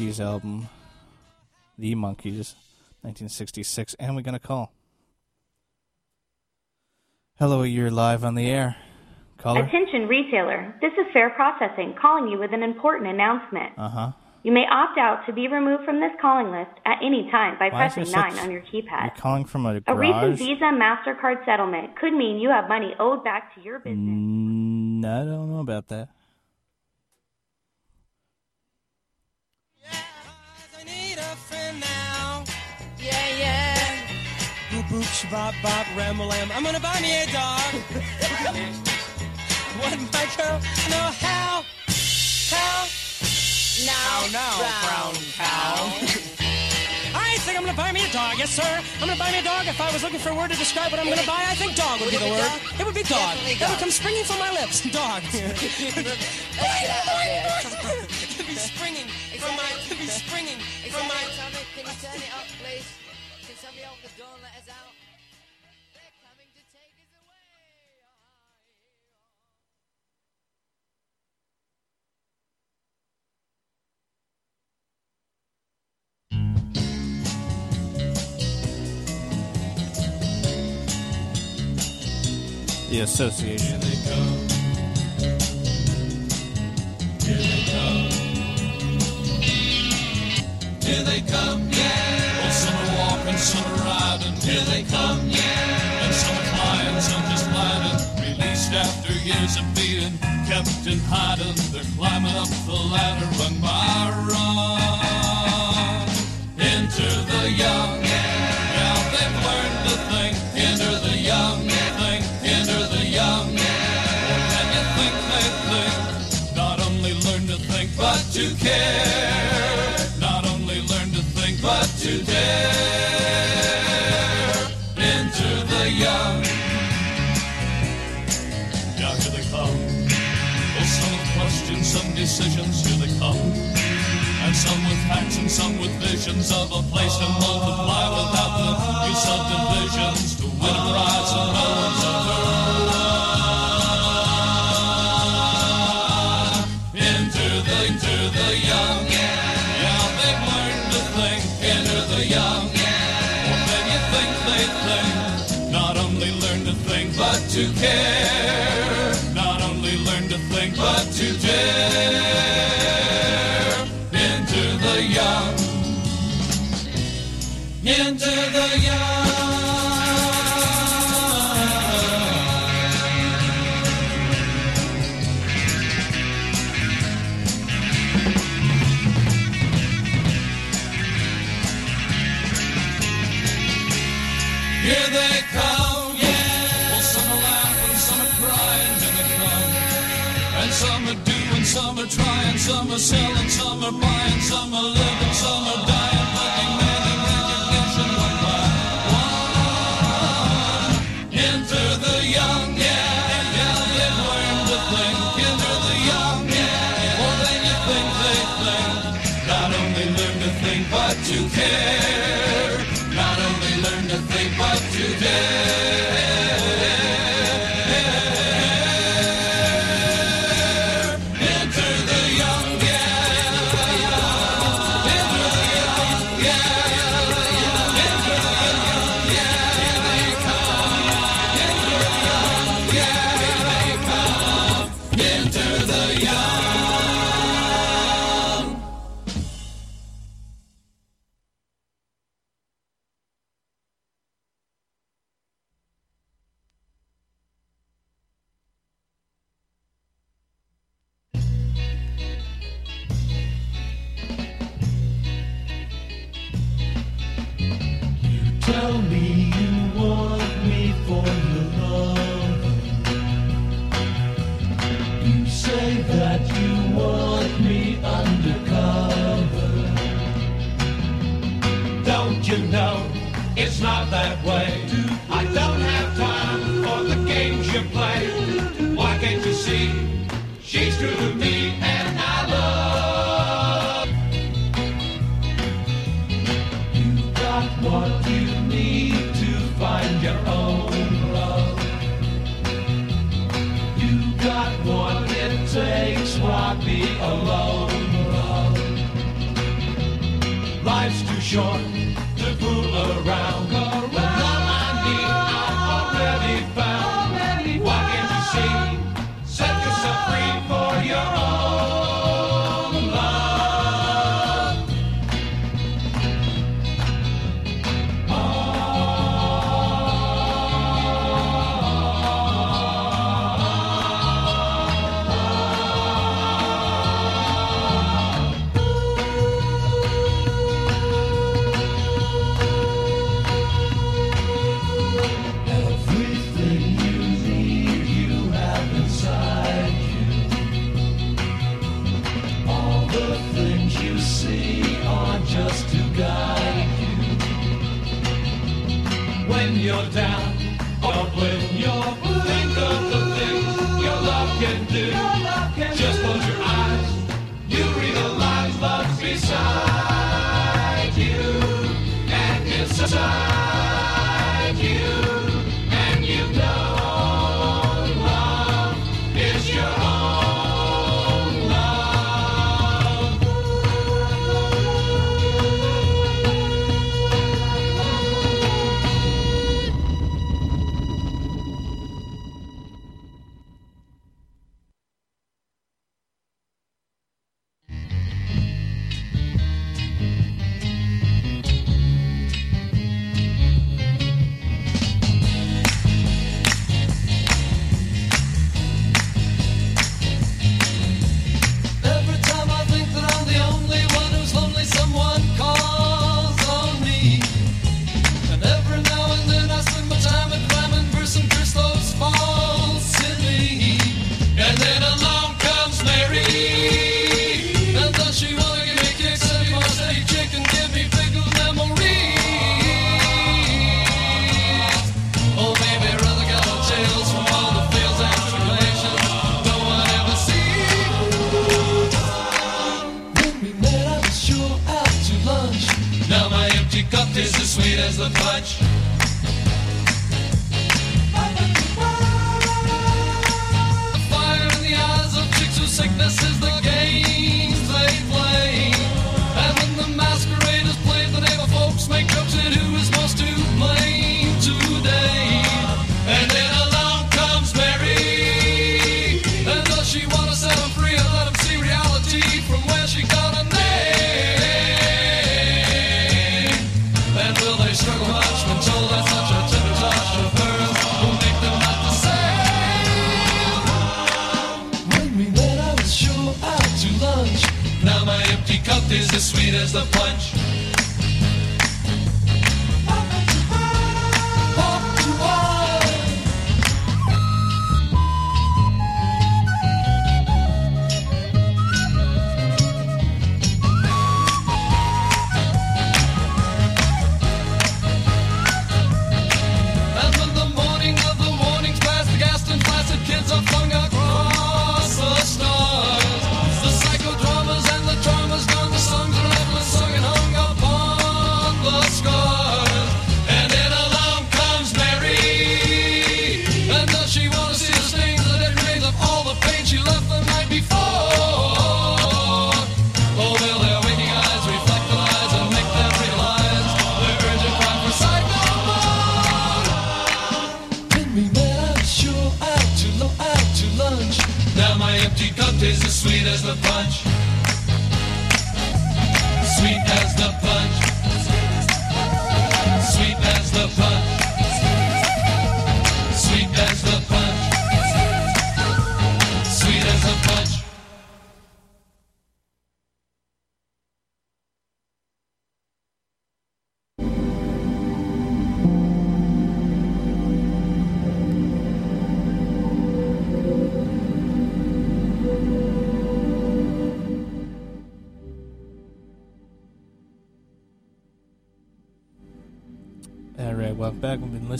Monkees album, The Monkees, 1966. And we're going to call. Hello, you're live on the air. Caller? Attention retailer, this is Fair Processing calling you with an important announcement. Uh huh. You may opt out to be removed from this calling list at any time by Why pressing there 9 on your keypad. You're calling from a garage? A recent? Visa MasterCard settlement could mean you have money owed back to your business. Mm, I don't know about that. Yeah, yeah. Boop boop shabop bop ram lam. I'm gonna buy me a dog. what my girl know how? How? Now, now, brown cow. [LAUGHS] I think I'm gonna buy me a dog. Yes, sir. I'm gonna buy me a dog. If I was looking for a word to describe what I'm gonna buy, I think dog would, Would be the word. dog? It would be dog. Definitely That would come springing from my lips. [LAUGHS] Dog. Let's get out of here. to be springing from my. To be springing from my. The Association. Here they come, yeah. Oh, some are walking, some are riding. Here they come, yeah. And some are flying, some just gliding. Released after years of being kept in hiding. They're climbing up the ladder, run by run. Enter the young, yeah. Now they've learned to some with visions of a place to multiply without the use of divisions to win a prize selling, some are buying, some are living, short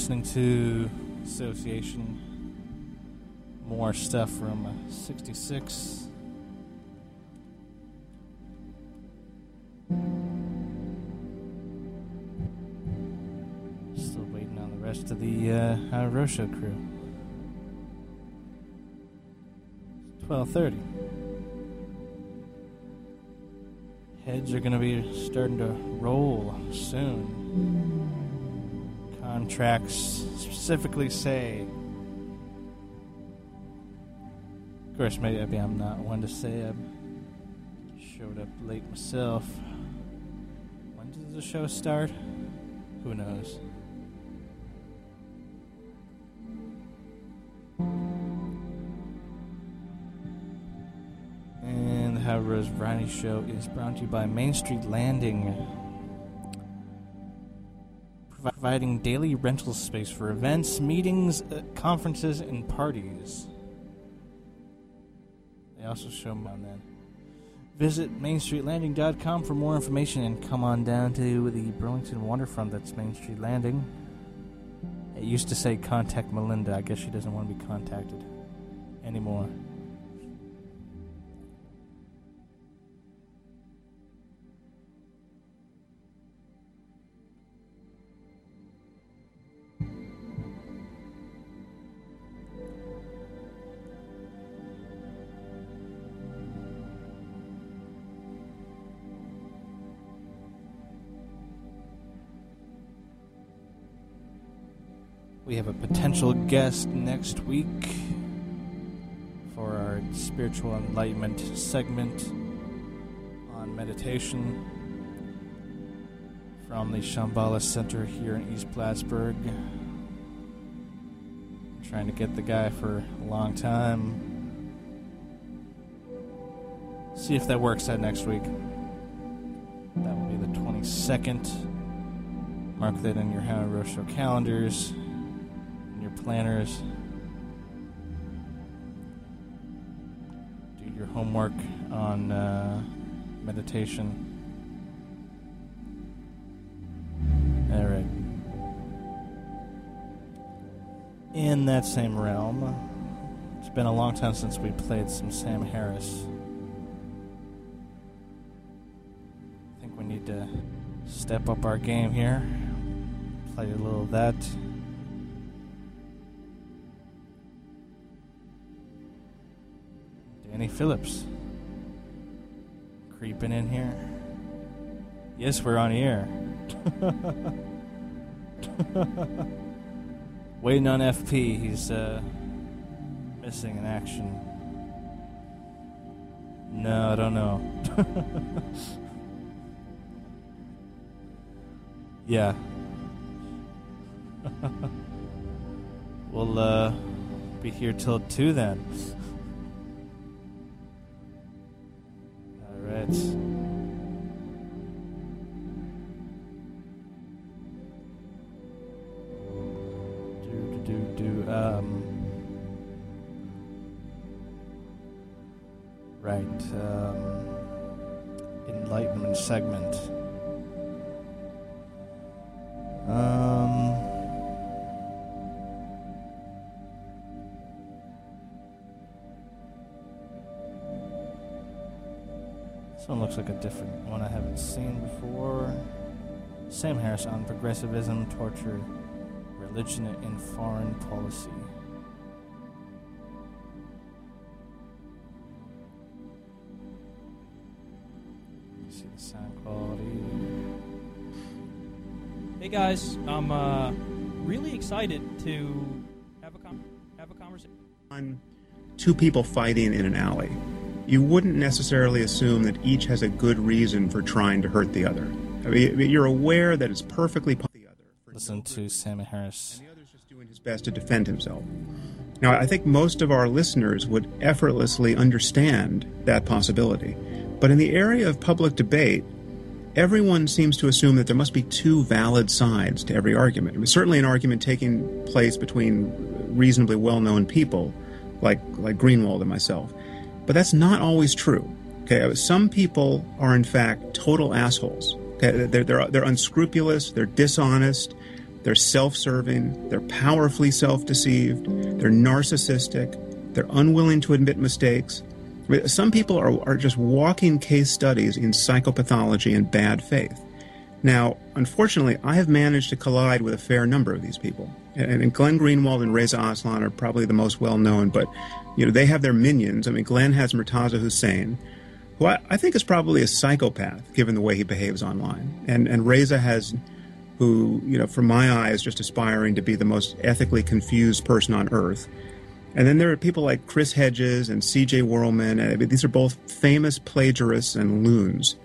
listening to Association. More stuff from uh, 66. Still waiting on the rest of the uh, crew. 12:30. Heads are going to be starting to roll soon. Contracts specifically say. Of course, maybe I'm not one to say I showed up late myself. When does the show start? Who knows? And the Howie Rose Show is brought to you by Main Street Landing, providing daily rental space for events, meetings, uh, conferences, and parties. They also show them on then. Visit MainStreetLanding.com for more information and come on down to the Burlington waterfront. That's Main Street Landing. It used to say contact Melinda. I guess she doesn't want to be contacted anymore. We have a potential guest next week for our spiritual enlightenment segment on meditation from the Shambhala Center here in East Plattsburgh. Trying to get the guy for a long time. See if that works out next week. That will be the 22nd. Mark that in your Howard calendars your planners. Do your homework on uh, meditation. All right. In that same realm, it's been a long time since we played some Sam Harris. I think we need to step up our game here. Play a little of that. Philips. Creeping in here. Yes, we're on air. [LAUGHS] Waiting on FP. He's uh, missing in action. No, I don't know. [LAUGHS] yeah. [LAUGHS] we'll uh, be here till 2 then. All looks like a different one I haven't seen before. Sam Harris on progressivism, torture, religion, and foreign policy. Let me see the sound quality. Hey guys, I'm uh, really excited to have a con- have a conversation. on two people fighting in an alley, you wouldn't necessarily assume that each has a good reason for trying to hurt the other. I mean, you're aware that it's perfectly possible Listen to Sam Harris. And the other's just doing his best to defend himself. Now, I think most of our listeners would effortlessly understand that possibility. But in the area of public debate, everyone seems to assume that there must be two valid sides to every argument. I mean, certainly an argument taking place between reasonably well known people like, like Greenwald and myself. But that's not always true. Okay, some people are in fact total assholes. Okay, they're, they're, they're unscrupulous, they're dishonest, they're self serving, they're powerfully self deceived, they're narcissistic, they're unwilling to admit mistakes. Some people are, are just walking case studies in psychopathology and bad faith. Now, unfortunately, I have managed to collide with a fair number of these people. And, and Glenn Greenwald and Reza Aslan are probably the most well known, but you know, they have their minions. I mean, Glenn has Murtaza Hussain, who I, I think is probably a psychopath given the way he behaves online. And and Reza has who, you know, from my eye is just aspiring to be the most ethically confused person on earth. And then there are people like Chris Hedges and C.J. Werleman. I mean, these are both famous plagiarists and loons.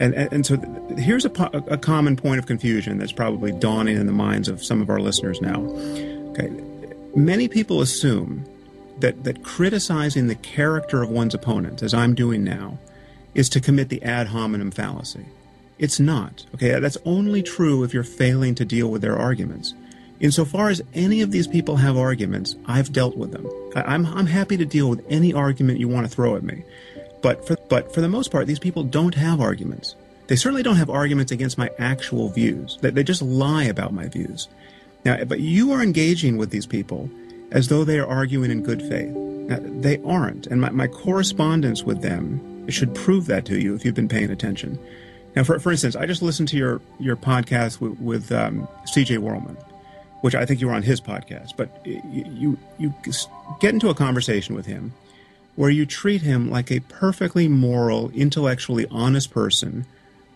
And, and, and so th- here's a, po- a common point of confusion that's probably dawning in the minds of some of our listeners now. Okay, many people assume that that criticizing the character of one's opponent, as I'm doing now, is to commit the ad hominem fallacy. It's not. Okay, that's only true if you're failing to deal with their arguments. Insofar as any of these people have arguments, I've dealt with them. I, I'm I'm happy to deal with any argument you want to throw at me. But for, but for the most part, these people don't have arguments. They certainly don't have arguments against my actual views. They, they just lie about my views. Now, but you are engaging with these people as though they are arguing in good faith. Now, they aren't, and my, my correspondence with them should prove that to you if you've been paying attention. Now, for, for instance, I just listened to your, your podcast with, with um, CJ Werleman, which I think you were on his podcast, but you, you get into a conversation with him where you treat him like a perfectly moral, intellectually honest person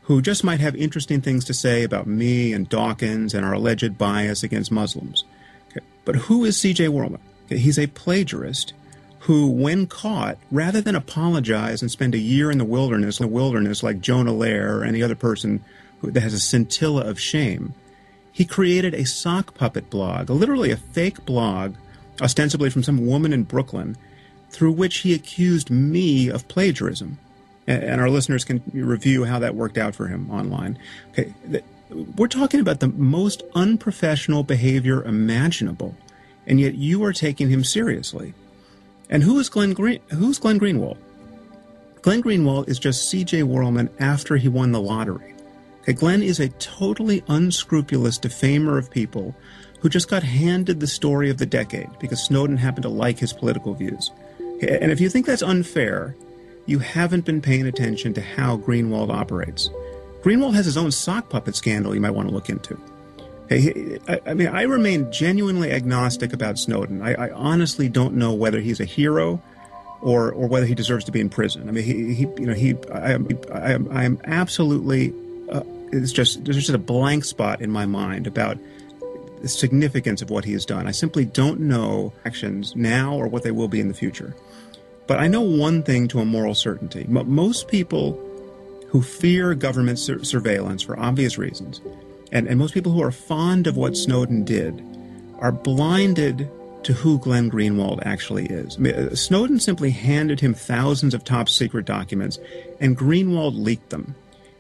who just might have interesting things to say about me and Dawkins and our alleged bias against Muslims. Okay. But who is C.J. Werleman? Okay. He's a plagiarist who, when caught, rather than apologize and spend a year in the wilderness, the wilderness like Jonah Lehrer or any other person who, that has a scintilla of shame, he created a sock puppet blog, literally a fake blog, ostensibly from some woman in Brooklyn, through which he accused me of plagiarism. And, our listeners can review how that worked out for him online. Okay, we're talking about the most unprofessional behavior imaginable, and yet you are taking him seriously. And who is Glenn Green? Who's Glenn Greenwald? Glenn Greenwald is just C.J. Werleman after he won the lottery. Okay, Glenn is a totally unscrupulous defamer of people who just got handed the story of the decade because Snowden happened to like his political views. And if you think that's unfair, you haven't been paying attention to how Greenwald operates. Greenwald has his own sock puppet scandal you might want to look into. I mean, I remain genuinely agnostic about Snowden. I, I honestly don't know whether he's a hero or or whether he deserves to be in prison. I mean, he, he you know he I am I am, I am absolutely uh, it's just there's just a blank spot in my mind about the significance of what he has done. I simply don't know actions now or what they will be in the future. But I know one thing to a moral certainty: most people who fear government sur- surveillance for obvious reasons, and, and most people who are fond of what Snowden did, are blinded to who Glenn Greenwald actually is. I mean, uh, Snowden simply handed him thousands of top secret documents, and Greenwald leaked them.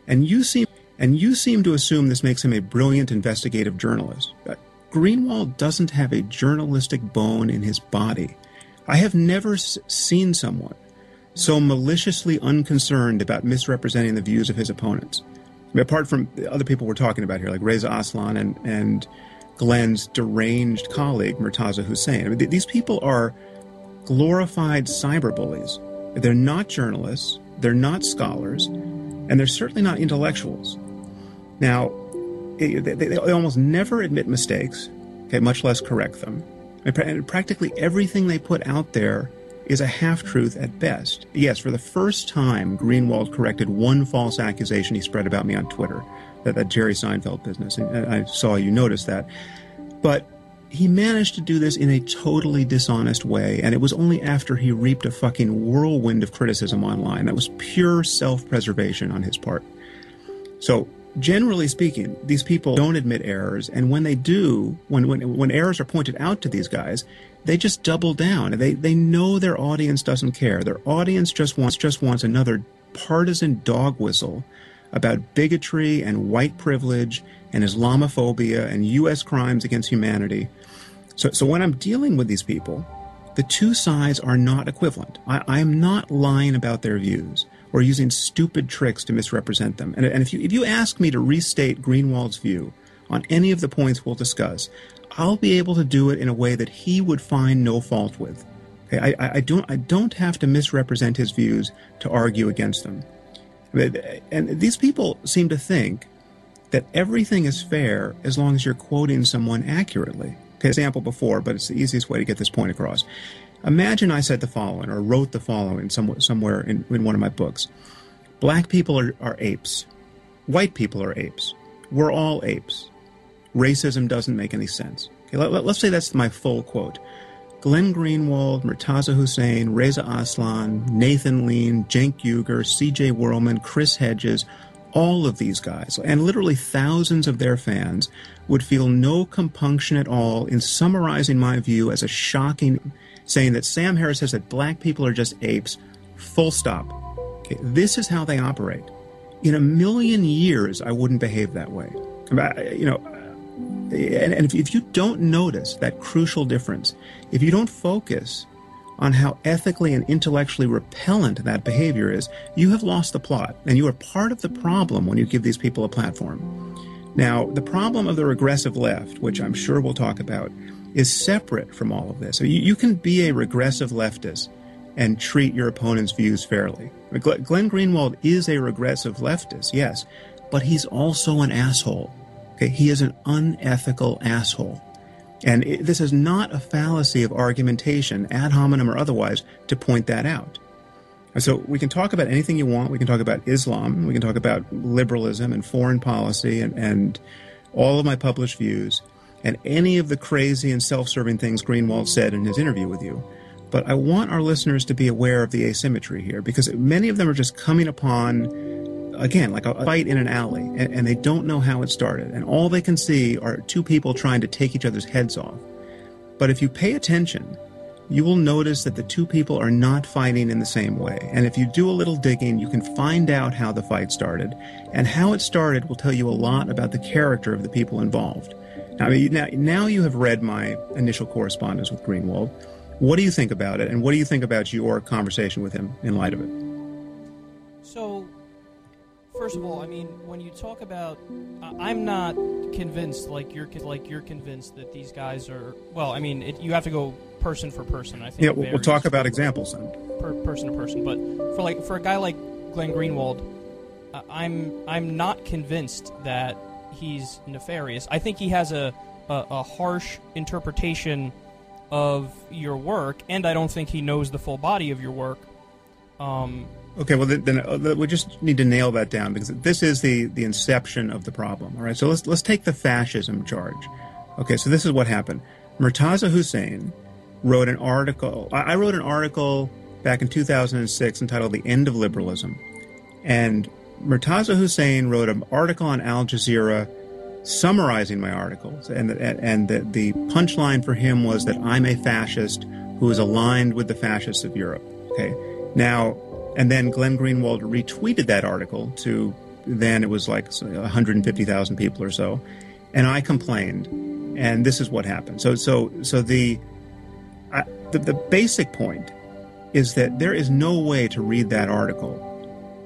And you seem and you seem to assume this makes him a brilliant investigative journalist. But Greenwald doesn't have a journalistic bone in his body. I have never seen someone so maliciously unconcerned about misrepresenting the views of his opponents. I mean, apart from the other people we're talking about here, like Reza Aslan and, and Glenn's deranged colleague, Murtaza Hussain. I mean, th- these people are glorified cyberbullies. They're not journalists, they're not scholars, and they're certainly not intellectuals. Now, they, they, they almost never admit mistakes, okay, much less correct them. And practically everything they put out there is a half truth at best. Yes, for the first time, Greenwald corrected one false accusation he spread about me on Twitter, that, that Jerry Seinfeld business. And I saw you notice that. But he managed to do this in a totally dishonest way, and it was only after he reaped a fucking whirlwind of criticism online. That was pure self preservation on his part. So, generally speaking, these people don't admit errors, and when they do, when, when, when errors are pointed out to these guys, they just double down. They, they know their audience doesn't care. Their audience just wants, just wants another partisan dog whistle about bigotry and white privilege and Islamophobia and U.S. crimes against humanity. So, so when I'm dealing with these people, the two sides are not equivalent. I, I am not lying about their views or using stupid tricks to misrepresent them. And, and if you if you ask me to restate Greenwald's view on any of the points we'll discuss, I'll be able to do it in a way that he would find no fault with. I, I don't I don't have to misrepresent his views to argue against them. And these people seem to think that everything is fair as long as you're quoting someone accurately. Okay, example before, but it's the easiest way to get this point across. Imagine I said the following or wrote the following somewhere, somewhere in, in one of my books. Black people are, are apes. White people are apes. We're all apes. Racism doesn't make any sense. Okay, let, let, let's say that's my full quote. Glenn Greenwald, Murtaza Hussain, Reza Aslan, Nathan Lean, Cenk Uygur, C.J. Werleman, Chris Hedges, all of these guys, and literally thousands of their fans, would feel no compunction at all in summarizing my view as a shocking, saying that Sam Harris says that black people are just apes, full stop. Okay, this is how they operate. In a million years, I wouldn't behave that way. Uh, you know, uh, and, and if, if you don't notice that crucial difference, if you don't focus on how ethically and intellectually repellent that behavior is, you have lost the plot, and you are part of the problem when you give these people a platform. Now, the problem of the regressive left, which I'm sure we'll talk about, is separate from all of this. So you, you can be a regressive leftist and treat your opponent's views fairly. Glenn Greenwald is a regressive leftist, yes, but he's also an asshole. Okay, he is an unethical asshole. And it, this is not a fallacy of argumentation, ad hominem or otherwise, to point that out. So we can talk about anything you want. We can talk about Islam. We can talk about liberalism and foreign policy and, and all of my published views and any of the crazy and self serving things Greenwald said in his interview with you. But I want our listeners to be aware of the asymmetry here because many of them are just coming upon again, like a fight in an alley, and, and, they don't know how it started. And all they can see are two people trying to take each other's heads off. But if you pay attention, you will notice that the two people are not fighting in the same way. And if you do a little digging, you can find out how the fight started. And how it started will tell you a lot about the character of the people involved. I mean, now, now you have read my initial correspondence with Greenwald. What do you think about it? And what do you think about your conversation with him in light of it? So, first of all, I mean, when you talk about, I- I'm not convinced like you're like you're convinced that these guys are. Well, I mean, it, you have to go person for person. I think. Yeah, we'll, we'll talk about examples then. per person to person, but for like for a guy like Glenn Greenwald, uh, I'm I'm not convinced that he's nefarious. I think he has a, a a harsh interpretation of your work, and I don't think he knows the full body of your work. Um, Okay, well then, then uh, we just need to nail that down because this is the the inception of the problem. All right, so let's let's take the fascism charge. Okay, so this is what happened. Murtaza Hussain wrote an article. I I wrote an article back in 2006 entitled "The End of Liberalism," and Murtaza Hussain wrote an article on Al Jazeera summarizing my articles, and and the, the punchline for him was that I'm a fascist who is aligned with the fascists of Europe. Okay, now and then Glenn Greenwald retweeted that article to then it was like 150,000 people or so, and I complained, and this is what happened. So so so the I, the, the basic point is that there is no way to read that article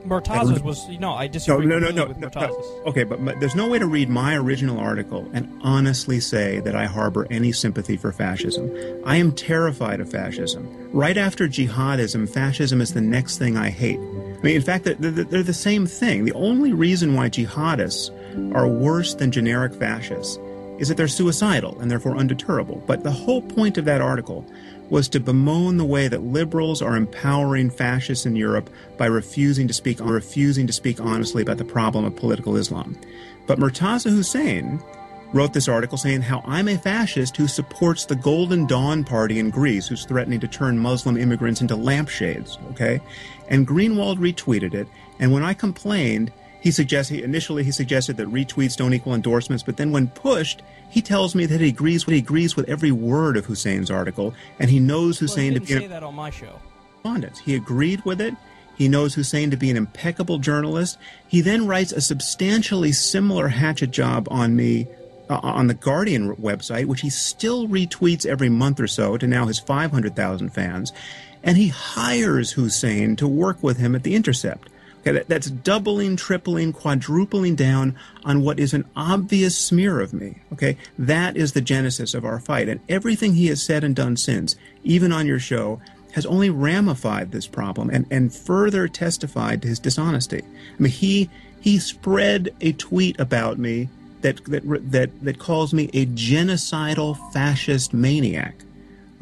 Murtaza's was no, I disagree no, no, no, no, no. Okay, but m- there's no way to read my original article and honestly say that I harbor any sympathy for fascism. I am terrified of fascism. Right after jihadism, fascism is the next thing I hate. I mean, in fact, they're, they're, they're the same thing. The only reason why jihadists are worse than generic fascists is that they're suicidal and therefore undeterrable. But the whole point of that article was to bemoan the way that liberals are empowering fascists in Europe by refusing to speak refusing to speak honestly about the problem of political Islam. But Murtaza Hussain wrote this article saying how I'm a fascist who supports the Golden Dawn Party in Greece, who's threatening to turn Muslim immigrants into lampshades. Okay, and Greenwald retweeted it, and when I complained, he suggested initially he suggested that retweets don't equal endorsements, but then when pushed, he tells me that he agrees he agrees with every word of Hussain's article, and he knows Well, he Hussain to be say an that on my show. He agreed with it. He knows Hussain to be an impeccable journalist. He then writes a substantially similar hatchet job on me uh, on the Guardian website, which he still retweets every month or so to now his 500,000 fans. And he hires Hussain to work with him at The Intercept. Okay, that, that's doubling, tripling, quadrupling down on what is an obvious smear of me. Okay, that is the genesis of our fight, and everything he has said and done since, even on your show, has only ramified this problem and, and further testified to his dishonesty. I mean, he he spread a tweet about me that that that that calls me a genocidal fascist maniac.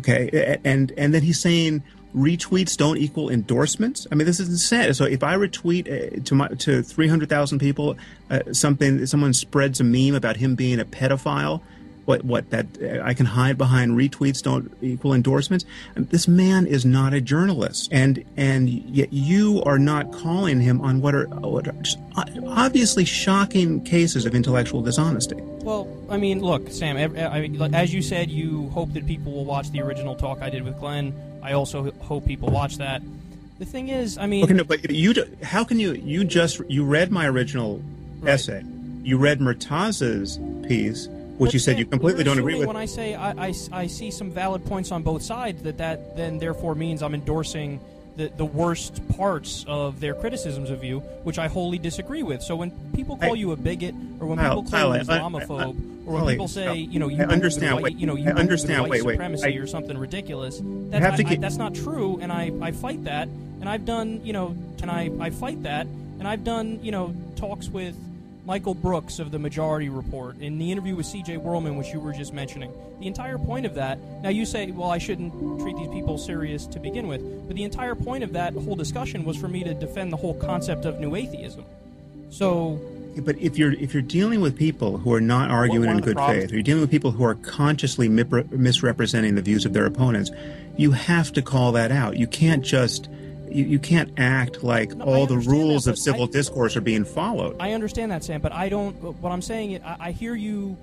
Okay, and and then he's saying retweets don't equal endorsements. I mean, this is insane. So if I retweet uh, to my to three hundred thousand people uh, something, someone spreads a meme about him being a pedophile. What what that uh, I can hide behind retweets don't equal endorsements. This man is not a journalist, and and yet you are not calling him on what are what are obviously shocking cases of intellectual dishonesty. Well, I mean, look, Sam. I mean, as you said, you hope that people will watch the original talk I did with Glenn. I also hope people watch that. The thing is, I mean, Okay, no, but you how can you you just you read my original essay, you read Murtaz's piece, which you said you completely don't agree with. When I say I, I see some valid points on both sides, that that then therefore means I'm endorsing the, the worst parts of their criticisms of you, which I wholly disagree with. So when people call I- you a bigot, or when people call you an Kyle, I- I- Islamophobe, or when people say, you know, you understand, white, wait, you know, you understand, white wait, wait, supremacy I- or something ridiculous. have That's, to I, I, get- that's not true, and I, I fight that, and I've done, you know, and I, I fight that, and I've done, you know, talks with Michael Brooks of the Majority Report in the interview with C.J. Werleman, which you were just mentioning. The entire point of that. Now you say, well, I shouldn't treat these people serious to begin with, but the entire point of that whole discussion was for me to defend the whole concept of new atheism. So But if you're if you're dealing with people who are not arguing in good faith, or you're dealing with people who are consciously misrepresenting the views of their opponents, you have to call that out. You can't just you, you can't act like all the rules of civil discourse are being followed. I understand that, Sam, but I don't. What I'm saying, is, I, I hear you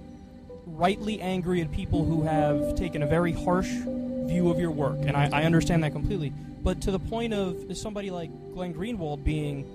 rightly angry at people who have taken a very harsh view of your work, and I, I understand that completely. But to the point of somebody like Glenn Greenwald being,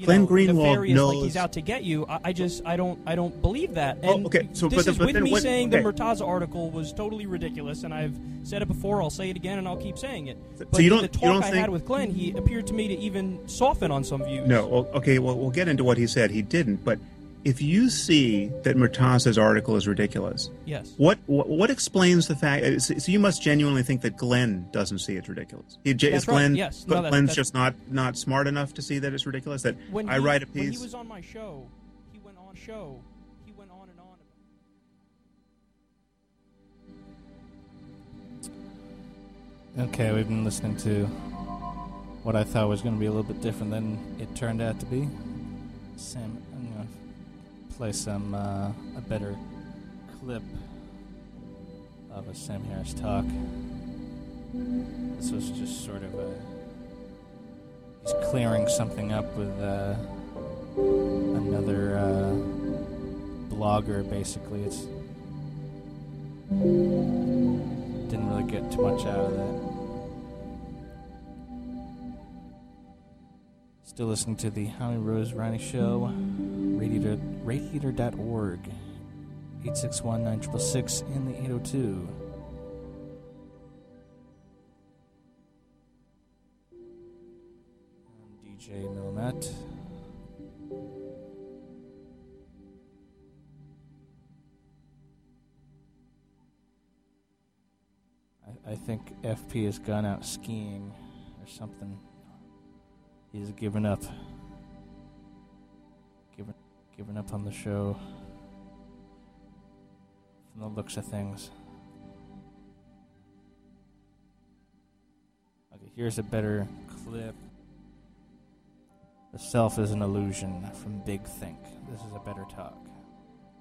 you Glenn know, Greenwald nefarious, like he's out to get you, I, I just, I don't, I don't believe that. Oh, And okay, so, this but- is but with me what- saying okay. the Murtaza article was totally ridiculous, and I've said it before. I'll say it again, and I'll keep saying it. But you in don't- the you talk don't I think- had with Glenn, he appeared to me to even soften on some views. No, well, okay, well, we'll get into what he said. He didn't, but if you see that Murtaza's article is ridiculous, Yes. what what, what explains the fact? uh, So so you must genuinely think that Glenn doesn't see it's ridiculous. He, That's is right, Glenn? yes. No, that- Glenn's that's- just not not smart enough to see that it's ridiculous. That when I he, write a When he was on my show, he went on show. He went on and on. Okay, we've been listening to what I thought was going to be a little bit different than it turned out to be. Sam, I'm going to play some uh, a better clip of a Sam Harris talk. This was just sort of a he's clearing something up with uh, another uh, blogger. Basically, it's didn't really get too much out of that. Still listening to the Howie Rose Ronnie Show, radiator, radiator.org, 861 9666 in the 802. I'm DJ Milnet. I, I think FP has gone out skiing or something. He's given up. Given given up on the show. From the looks of things. Okay, here's a better clip. The self is an illusion from Big Think. This is a better talk.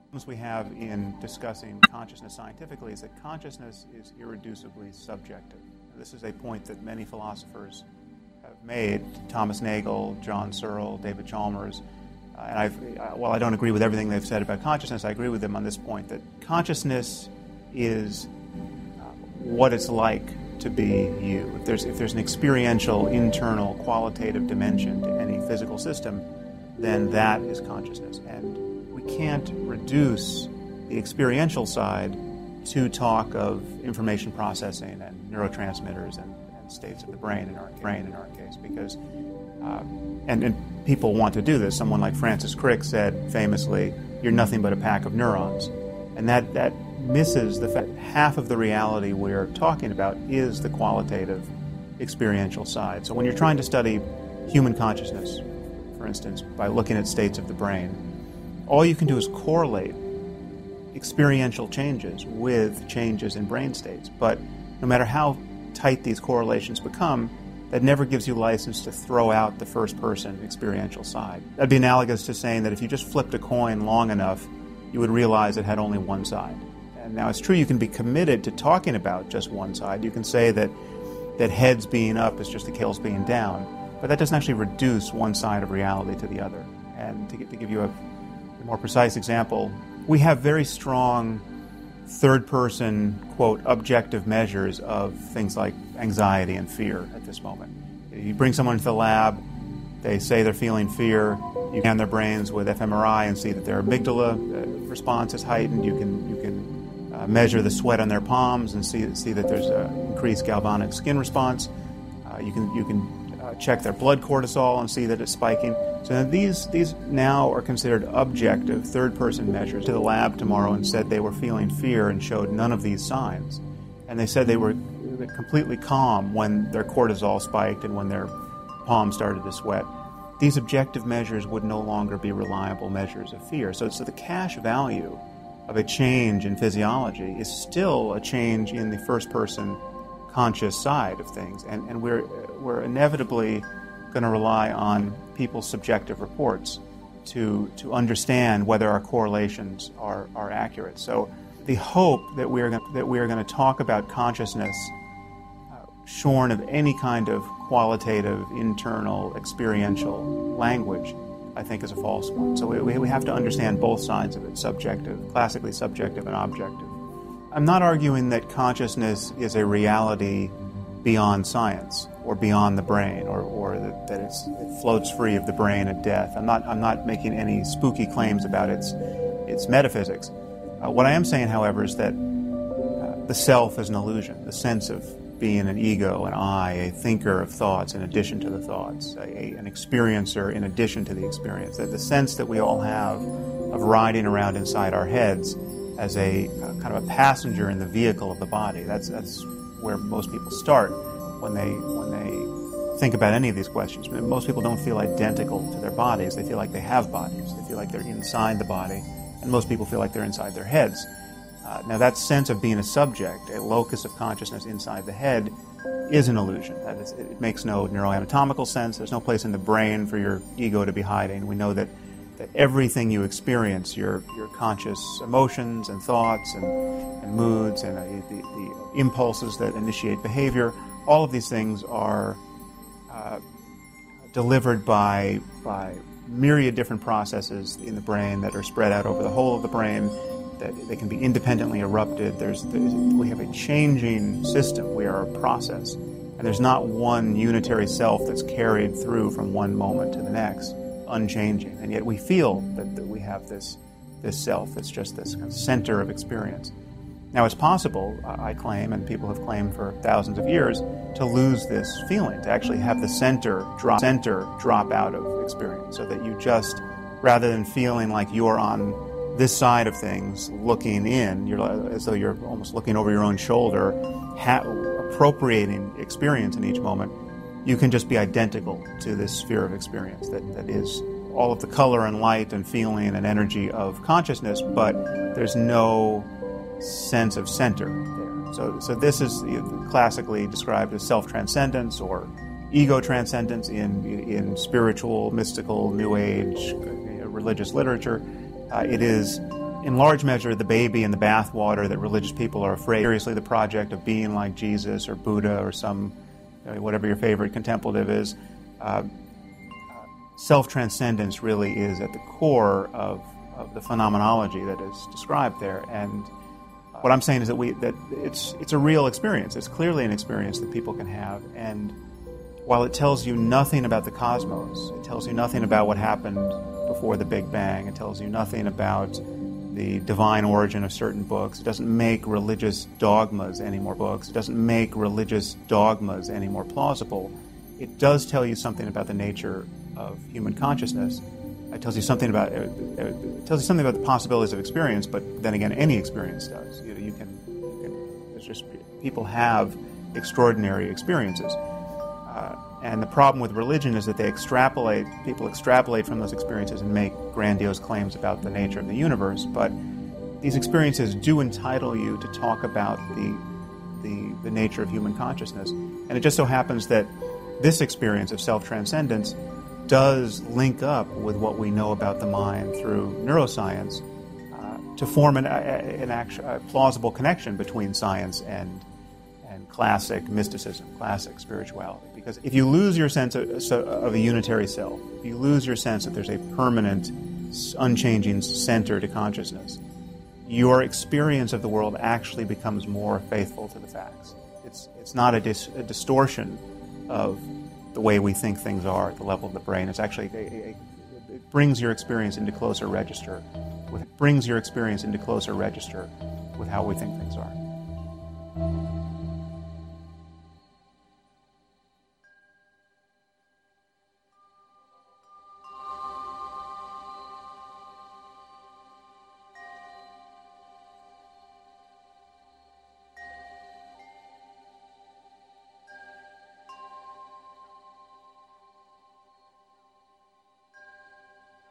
problems we have in discussing consciousness scientifically is that consciousness is irreducibly subjective. This is a point that many philosophers made. Thomas Nagel, John Searle, David Chalmers. Uh, and I've, uh, while I don't agree with everything they've said about consciousness, I agree with them on this point that consciousness is uh, what it's like to be you. If there's, if there's an experiential, internal, qualitative dimension to any physical system, then that is consciousness. And we can't reduce the experiential side to talk of information processing and neurotransmitters and states of the brain in our brain in our case, because Uh, and, and people want to do this. Someone like Francis Crick said famously, "You're nothing but a pack of neurons," and that that misses the fact half of the reality we're talking about is the qualitative, experiential side. So when you're trying to study human consciousness, for instance, by looking at states of the brain, all you can do is correlate experiential changes with changes in brain states. But no matter how tight these correlations become, that never gives you license to throw out the first person experiential side. That'd be analogous to saying that if you just flipped a coin long enough, you would realize it had only one side. And now it's true you can be committed to talking about just one side. You can say that, that heads being up is just the tails being down, but that doesn't actually reduce one side of reality to the other. And to, to give you a, a more precise example, we have very strong third person, quote, objective measures of things like anxiety and fear at this moment. You bring someone into the lab, they say they're feeling fear, you scan their brains with fMRI and see that their amygdala uh, response is heightened. You can, you can uh, measure the sweat on their palms and see, see that there's an increased galvanic skin response. Uh, you can, you can uh, check their blood cortisol and see that it's spiking. So these, these now are considered objective third person measures. To the lab tomorrow and said they were feeling fear and showed none of these signs. And they said they were completely calm when their cortisol spiked and when their palms started to sweat. These objective measures would no longer be reliable measures of fear. So, so the cash value of a change in physiology is still a change in the first person conscious side of things. And, and we're, we're inevitably going to rely on people's subjective reports to, to understand whether our correlations are, are accurate. So the hope that we are going, that we are going to talk about consciousness uh, shorn of any kind of qualitative, internal, experiential language, I think is a false one. So we, we have to understand both sides of it subjective, classically subjective, and objective. I'm not arguing that consciousness is a reality beyond science or beyond the brain or, or that, that it floats free of the brain at death. I'm not, I'm not making any spooky claims about its, its metaphysics. Uh, what I am saying, however, is that uh, the self is an illusion, the sense of being an ego, an I, a thinker of thoughts in addition to the thoughts, a, a, an experiencer in addition to the experience. That the sense that we all have of riding around inside our heads as a uh, kind of a passenger in the vehicle of the body. That's, that's where most people start when they, when they think about any of these questions. Most people don't feel identical to their bodies. They feel like they have bodies. They feel like they're inside the body. And most people feel like they're inside their heads. Uh, now, that sense of being a subject, a locus of consciousness inside the head, is an illusion. That is, it makes no neuroanatomical sense. There's no place in the brain for your ego to be hiding. We know that, that everything you experience, your, your conscious emotions and thoughts and, and moods and uh, the, the impulses that initiate behavior, all of these things are uh, delivered by, by myriad different processes in the brain that are spread out over the whole of the brain that they can be independently erupted. There's, there's, we have a changing system. We are a process, and there's not one unitary self that's carried through from one moment to the next, unchanging. And yet we feel that, that we have this this self. It's just this kind of center of experience. Now it's possible, I claim, and people have claimed for thousands of years, to lose this feeling, to actually have the center drop center drop out of experience, so that you just, rather than feeling like you're on this side of things, looking in, you're uh, as though you're almost looking over your own shoulder, ha- appropriating experience in each moment. You can just be identical to this sphere of experience that, that is all of the color and light and feeling and energy of consciousness, but there's no sense of center there. So, so this is classically described as self transcendence or ego transcendence in, in spiritual, mystical, New Age, religious literature. Uh, it is, in large measure, the baby in the bathwater that religious people are afraid. Seriously, the project of being like Jesus or Buddha or some, uh, whatever your favorite contemplative is. Uh, Self transcendence really is at the core of, of the phenomenology that is described there. And what I'm saying is that we that it's it's a real experience. It's clearly an experience that people can have. And while it tells you nothing about the cosmos, it tells you nothing about what happened before the Big Bang. It tells you nothing about the divine origin of certain books. It doesn't make religious dogmas any more books. It doesn't make religious dogmas any more plausible. it does tell you something about the nature of human consciousness. It tells you something about it tells you something about the possibilities of experience. But then again, any experience does. You, know, you can, you can. It's just people have extraordinary experiences. Uh, and the problem with religion is that they extrapolate, people extrapolate from those experiences and make grandiose claims about the nature of the universe. But these experiences do entitle you to talk about the, the, the nature of human consciousness. And it just so happens that this experience of self transcendence does link up with what we know about the mind through neuroscience uh, to form an, an a plausible connection between science and, and classic mysticism, classic spirituality. Because if you lose your sense of, of a unitary self, if you lose your sense that there's a permanent, unchanging center to consciousness, your experience of the world actually becomes more faithful to the facts. It's, it's not a, dis, a distortion of the way we think things are at the level of the brain. It's actually, a, a, it brings your experience into closer register. With, it brings your experience into closer register with how we think things are.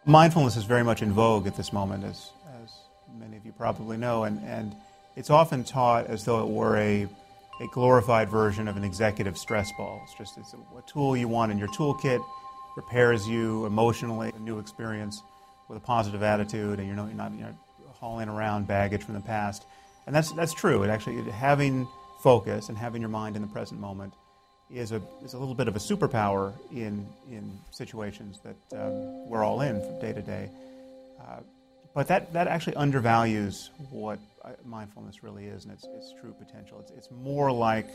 Mindfulness is very much in vogue at this moment, as, as many of you probably know, and, and it's often taught as though it were a, a glorified version of an executive stress ball. It's just it's a, a tool you want in your toolkit, prepares you emotionally, a new experience with a positive attitude, and you're not, you're not, not hauling around baggage from the past. And that's, that's true. It actually, having focus and having your mind in the present moment is a, is a little bit of a superpower in, in situations that um, we're all in from day to day. Uh, but that, that actually undervalues what uh, mindfulness really is and its, its true potential. It's, it's more like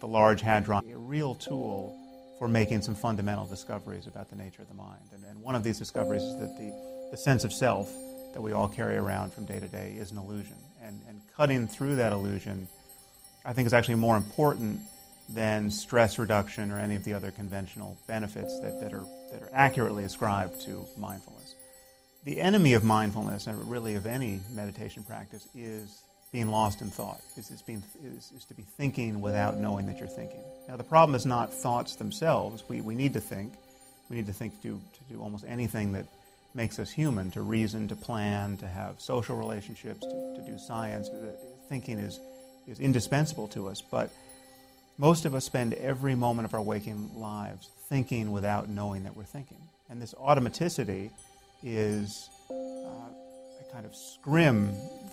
the Large Hadron, a real tool for making some fundamental discoveries about the nature of the mind. And, and one of these discoveries is that the, the sense of self that we all carry around from day to day is an illusion. And, and cutting through that illusion, I think, is actually more important than stress reduction or any of the other conventional benefits that, that, are, that are accurately ascribed to mindfulness. The enemy of mindfulness, and really of any meditation practice, is being lost in thought, is, is, being, is, is to be thinking without knowing that you're thinking. Now, the problem is not thoughts themselves. We, we need to think. We need to think to to do almost anything that makes us human, to reason, to plan, to have social relationships, to, to do science. Uh, thinking is, is indispensable to us. But most of us spend every moment of our waking lives thinking without knowing that we're thinking. And this automaticity is uh, a kind of scrim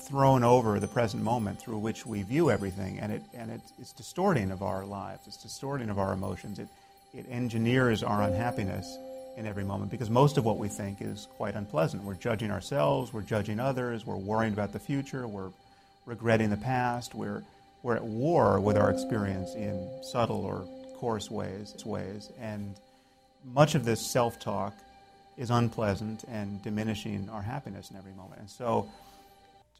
thrown over the present moment through which we view everything, and, it, and it, it's distorting of our lives, it's distorting of our emotions. It, it engineers our unhappiness in every moment because most of what we think is quite unpleasant. We're judging ourselves, we're judging others, we're worrying about the future, we're regretting the past, we're we're at war with our experience in subtle or coarse ways, ways, and much of this self-talk is unpleasant and diminishing our happiness in every moment. And so,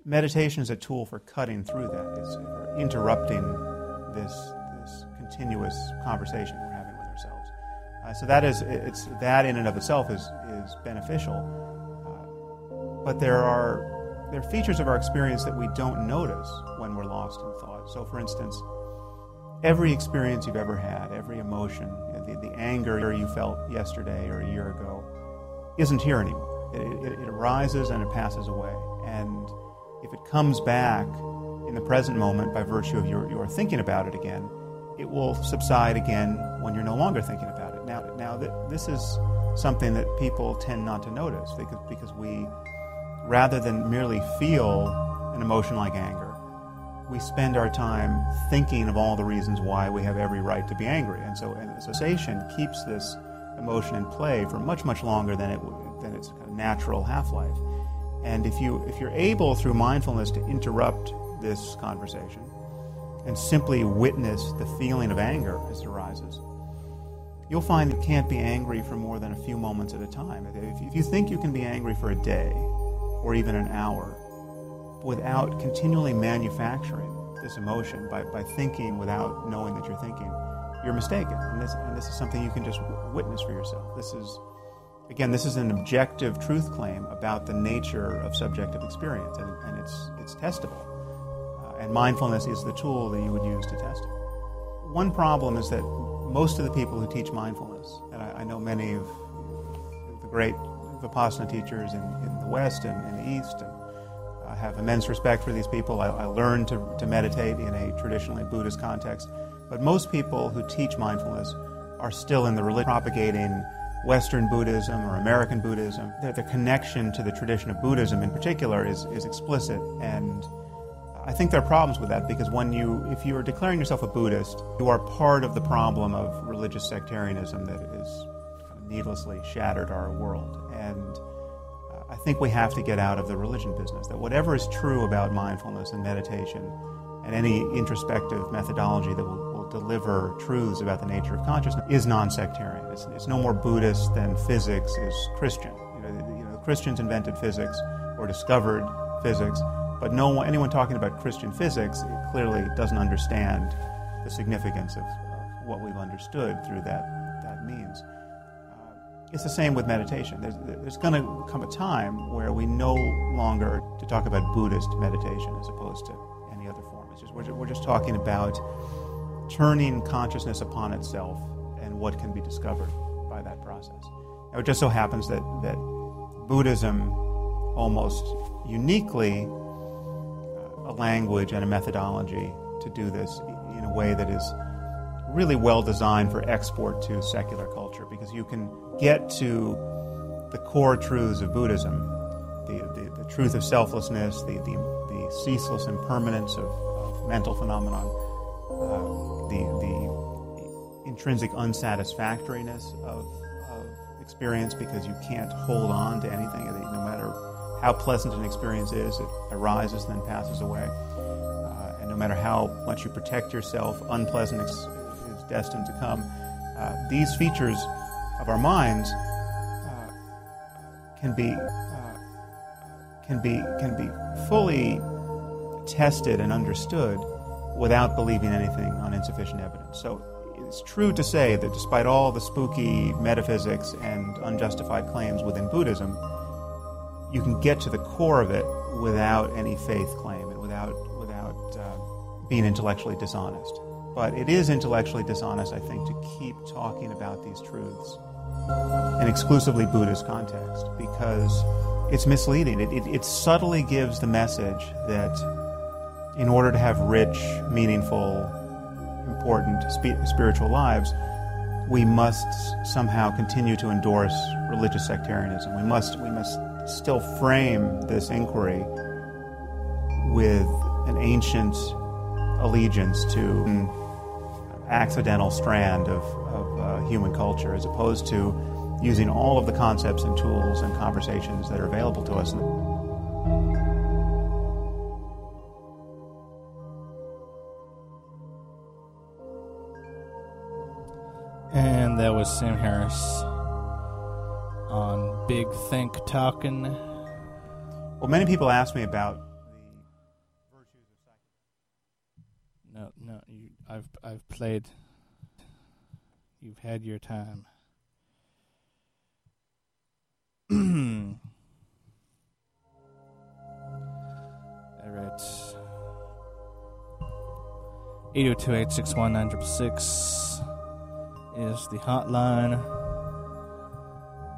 meditation is a tool for cutting through that. It's interrupting this this continuous conversation we're having with ourselves. Uh, so that is it's that in and of itself is is beneficial. Uh, but there are there are features of our experience that we don't notice when we're lost in thought. So, for instance, every experience you've ever had, every emotion, the, the anger you felt yesterday or a year ago, isn't here anymore. It, it, it arises and it passes away. And if it comes back in the present moment by virtue of your, your thinking about it again, it will subside again when you're no longer thinking about it. Now, now th- this is something that people tend not to notice because, because we rather than merely feel an emotion like anger, we spend our time thinking of all the reasons why we have every right to be angry. And so and association keeps this emotion in play for much, much longer than, it, than its kind of natural half-life. And if, you, if you're able, through mindfulness, to interrupt this conversation and simply witness the feeling of anger as it arises, you'll find you can't be angry for more than a few moments at a time. If you think you can be angry for a day, or even an hour without continually manufacturing this emotion by, by thinking without knowing that you're thinking, you're mistaken. And this, and this is something you can just witness for yourself. This is, again, this is an objective truth claim about the nature of subjective experience, and, and it's, it's testable. Uh, and mindfulness is the tool that you would use to test it. One problem is that most of the people who teach mindfulness, and I, I know many of the great Vipassana teachers in, in the West and in the East, and I have immense respect for these people. I, I learned to, to meditate in a traditionally Buddhist context. But most people who teach mindfulness are still in the religion propagating Western Buddhism or American Buddhism. The, the connection to the tradition of Buddhism in particular is, is explicit. And I think there are problems with that because when you, if you are declaring yourself a Buddhist, you are part of the problem of religious sectarianism that has needlessly shattered our world. And think we have to get out of the religion business. That whatever is true about mindfulness and meditation and any introspective methodology that will, will deliver truths about the nature of consciousness is non-sectarian. It's, it's no more Buddhist than physics is Christian. You know, the, you know, Christians invented physics or discovered physics, but no one, anyone talking about Christian physics clearly doesn't understand the significance of, what we've understood through that. It's the same with meditation. There's, there's going to come a time where we no longer to talk about Buddhist meditation as opposed to any other form. It's just, we're, we're just talking about turning consciousness upon itself and what can be discovered by that process. Now, it just so happens that, that Buddhism almost uniquely uh, a language and a methodology to do this in a way that is really well designed for export to secular culture because you can get to the core truths of Buddhism, the, the, the truth of selflessness, the, the, the ceaseless impermanence of, of mental phenomenon, uh, the, the intrinsic unsatisfactoriness of, of experience because you can't hold on to anything, no matter how pleasant an experience is, it arises and then passes away. Uh, and no matter how much you protect yourself, unpleasant is destined to come. Uh, these features of our minds uh, can be uh, can be can be fully tested and understood without believing anything on insufficient evidence. So it's true to say that despite all the spooky metaphysics and unjustified claims within Buddhism, you can get to the core of it without any faith claim and without without uh, being intellectually dishonest. But it is intellectually dishonest, I think, to keep talking about these truths in exclusively Buddhist context because it's misleading. It, it, it subtly gives the message that in order to have rich, meaningful, important spi- spiritual lives, we must somehow continue to endorse religious sectarianism. We must, we must still frame this inquiry with an ancient allegiance to accidental strand of, of uh, human culture as opposed to using all of the concepts and tools and conversations that are available to us. And that was Sam Harris on Big Think Talking. Well, many people ask me about I've played. You've had your time. [CLEARS THROAT] All right. 802-861-9666 is the hotline.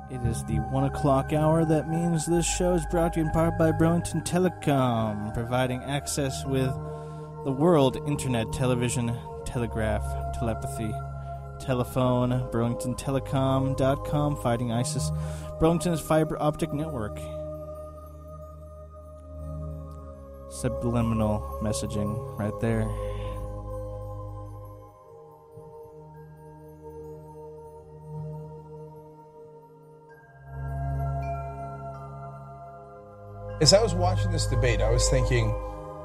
It is the one o'clock hour. That means this show is brought to you in part by Burlington Telecom, providing access with the world internet, television, telegraph, telepathy, telephone, Burlington burlingtontelecom.com, fighting ISIS, Burlington's fiber optic network. Subliminal messaging right there. As I was watching this debate, I was thinking,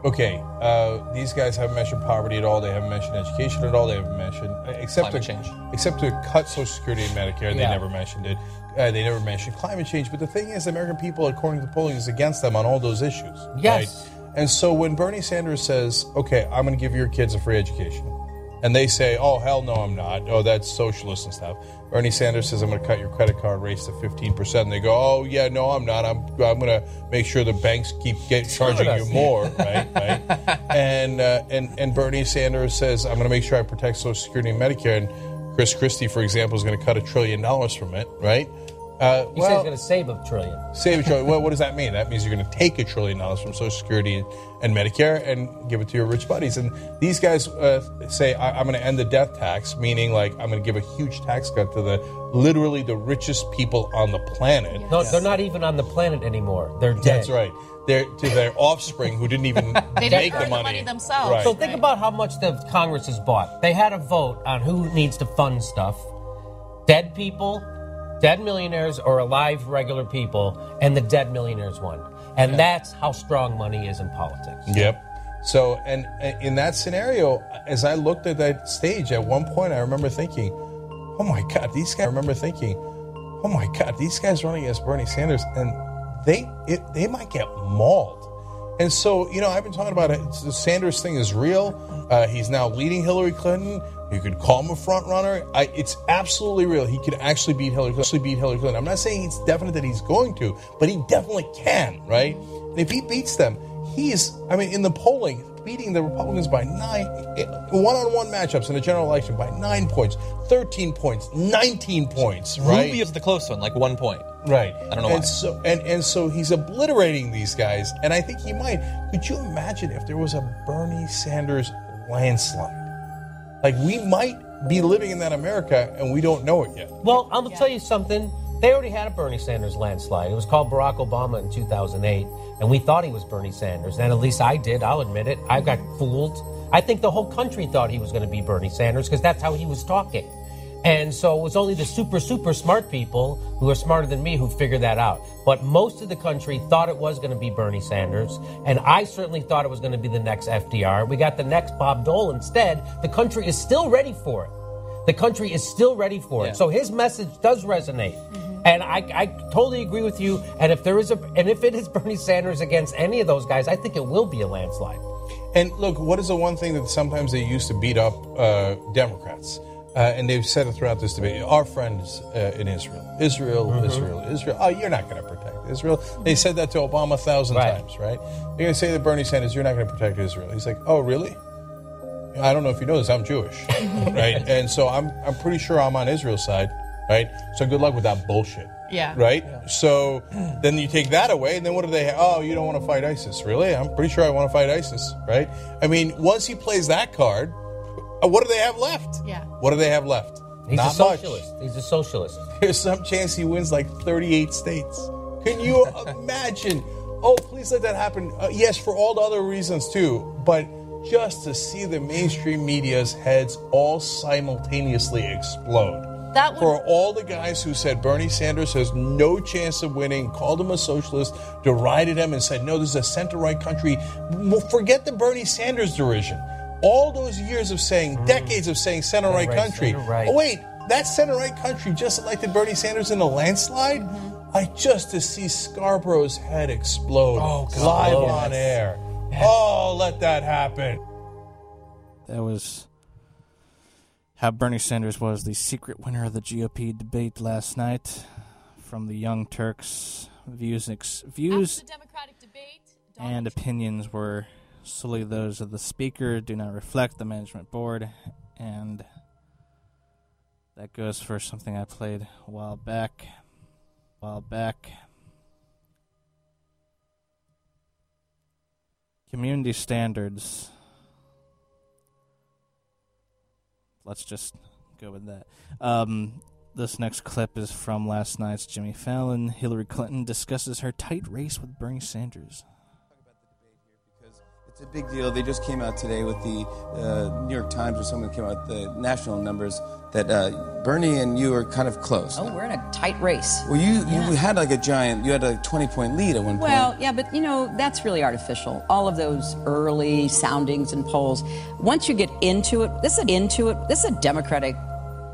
okay, uh, these guys haven't mentioned poverty at all. They haven't mentioned education at all. They haven't mentioned uh, except Climate to, change. except to cut Social Security and Medicare. They never mentioned it. Uh, they never mentioned climate change. But the thing is, the American people, according to the polling, is against them on all those issues. Yes. Right? And so when Bernie Sanders says, "Okay, I'm going to give your kids a free education," and they say, "Oh hell no, I'm not. Oh, that's socialist and stuff." Bernie Sanders says, "I'm going to cut your credit card rates to 15 percent." And they go, "Oh yeah, no, I'm not. I'm I'm going to make sure the banks keep get, charging you more." right, right. [LAUGHS] And uh, and and Bernie Sanders says, "I'm going to make sure I protect Social Security and Medicare." And Chris Christie, for example, is going to cut a trillion dollars from it. Right. Uh, He says he's going to save a trillion. Save a trillion. [LAUGHS] Well, what does that mean? That means you're going to take a trillion dollars from Social Security and, and Medicare and give it to your rich buddies. And these guys uh, say, I, I'm going to end the death tax, meaning like I'm going to give a huge tax cut to the literally the richest people on the planet. No, they're not even on the planet anymore. They're dead. That's right. They're to their offspring who didn't even [LAUGHS] They didn't make earn the money. themselves. Right. So think about how much the Congress has bought. They had a vote on who needs to fund stuff. Dead people, dead millionaires, or alive regular people, and the dead millionaires won. And that's how strong money is in politics. Yep. So, and and in that scenario, as I looked at that stage, at one point, I remember thinking, "Oh my God, these guys!" I remember thinking, "Oh my God, these guys running against Bernie Sanders, and they it, they might get mauled." And so, you know, I've been talking about it. The Sanders thing is real. Uh, he's now leading Hillary Clinton. You could call him a front runner. I, it's absolutely real. He could actually beat Hillary. Actually beat Hillary Clinton. I'm not saying it's definite that he's going to, but he definitely can, right? And if he beats them, he's. I mean, in the polling, beating the Republicans by nine, eh, one-on-one matchups in the general election by nine points, thirteen points, nineteen points, right? Rubio's the close one, like one point. Right. I don't know and why. So and and so he's obliterating these guys, and I think he might. Could you imagine if there was a Bernie Sanders landslide? Like we might be living in that America, and we don't know it yet. Well, I'm going to tell you something. They already had a Bernie Sanders landslide. It was called Barack Obama in 2008, and we thought he was Bernie Sanders. And at least I did. I'll admit it. I got fooled. I think the whole country thought he was going to be Bernie Sanders because that's how he was talking. And so it was only the super, super smart people who are smarter than me who figured that out. But most of the country thought it was going to be Bernie Sanders. And I certainly thought it was going to be the next FDR. We got the next Bob Dole instead. The country is still ready for it. The country is still ready for it. So his message does resonate. And I, I totally agree with you. And if there is a, and if it is [LAUGHS] Bernie Sanders against any of those guys, I think it will be a landslide. And look, what is the one thing that sometimes they use to beat up uh, Democrats? Uh, and they've said it throughout this debate. Our friends uh, in Israel, Israel, Mhm. Israel, Israel. Oh, you're not going to protect Israel. They said that to Obama a thousand times, right? You're going to say to Bernie Sanders, you're not going to protect Israel. He's like, oh, really? I don't know if you know this. I'm Jewish, [LAUGHS] right? And so I'm I'm pretty sure I'm on Israel's side, right? So good luck with that bullshit. Yeah. Right? So then you take that away, and then what do they have? Oh, you don't want to fight ISIS. Really? I'm pretty sure I want to fight ISIS, right? I mean, once he plays that card, what do they have left? Yeah. What do they have left? He's Not a much. socialist. He's a socialist. [LAUGHS] There's some chance he wins like 38 states. Can you imagine? Oh, please let that happen. Uh, yes, for all the other reasons too, but just to see the mainstream media's heads all simultaneously explode. That would- for all the guys who said Bernie Sanders has no chance of winning, called him a socialist, derided him, and said, no, this is a center right country. Well, forget the Bernie Sanders derision. All those years of saying, mm-hmm. decades of saying center right country. center right. Oh, wait, that center right country just elected Bernie Sanders in a landslide? Mm-hmm. I just to see Scarborough's head explode Oh, God. live Yes. on air. Oh, let that happen. That was how Bernie Sanders was the secret winner of the GOP debate last night. From the Young Turks, views ex- views and opinions were solely those of the speaker, do not reflect the management board, and that goes for something I played a while back. A while back. Community standards. Let's just go with that. Um, this next clip is from last night's Jimmy Fallon. Hillary Clinton discusses her tight race with Bernie Sanders. It's a big deal. They just came out today with the uh, New York Times or someone came out with the national numbers that uh, Bernie and you are kind of close. Oh, we're in a tight race. Well, you you had like a giant. You had a 20 point lead at one point. Well, yeah, but you know, that's really artificial. All of those early soundings and polls. Once you get into it, this is into it. This is a Democratic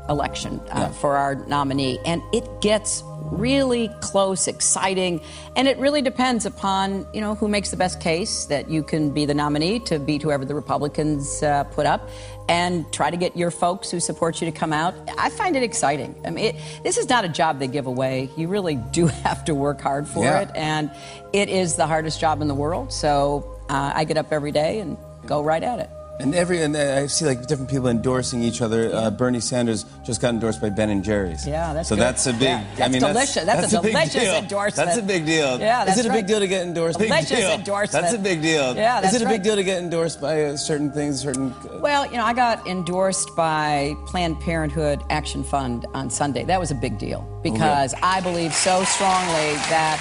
election uh, for our nominee, and it gets really close, exciting, and it really depends upon you know who makes the best case that you can be the nominee to beat whoever the Republicans uh, put up, and try to get your folks who support you to come out. I find it exciting. I mean, it, this is not a job they give away. You really do [LAUGHS] have to work hard for Yeah. it, and it is the hardest job in the world. So uh, I get up every day and go right at it. And every and I see like different people endorsing each other. Uh, Bernie Sanders just got endorsed by Ben and Jerry's. Yeah, that's so good. that's a big. Yeah, I mean, delicious. That's a big delicious deal. endorsement. That's a big deal. Yeah, that's Is it a big deal to get endorsed? Delicious big deal. endorsement. That's a big deal. Yeah, that's Is it a big deal to get endorsed by uh, certain things? Certain. Well, you know, I got endorsed by Planned Parenthood Action Fund on Sunday. That was a big deal because I believe so strongly that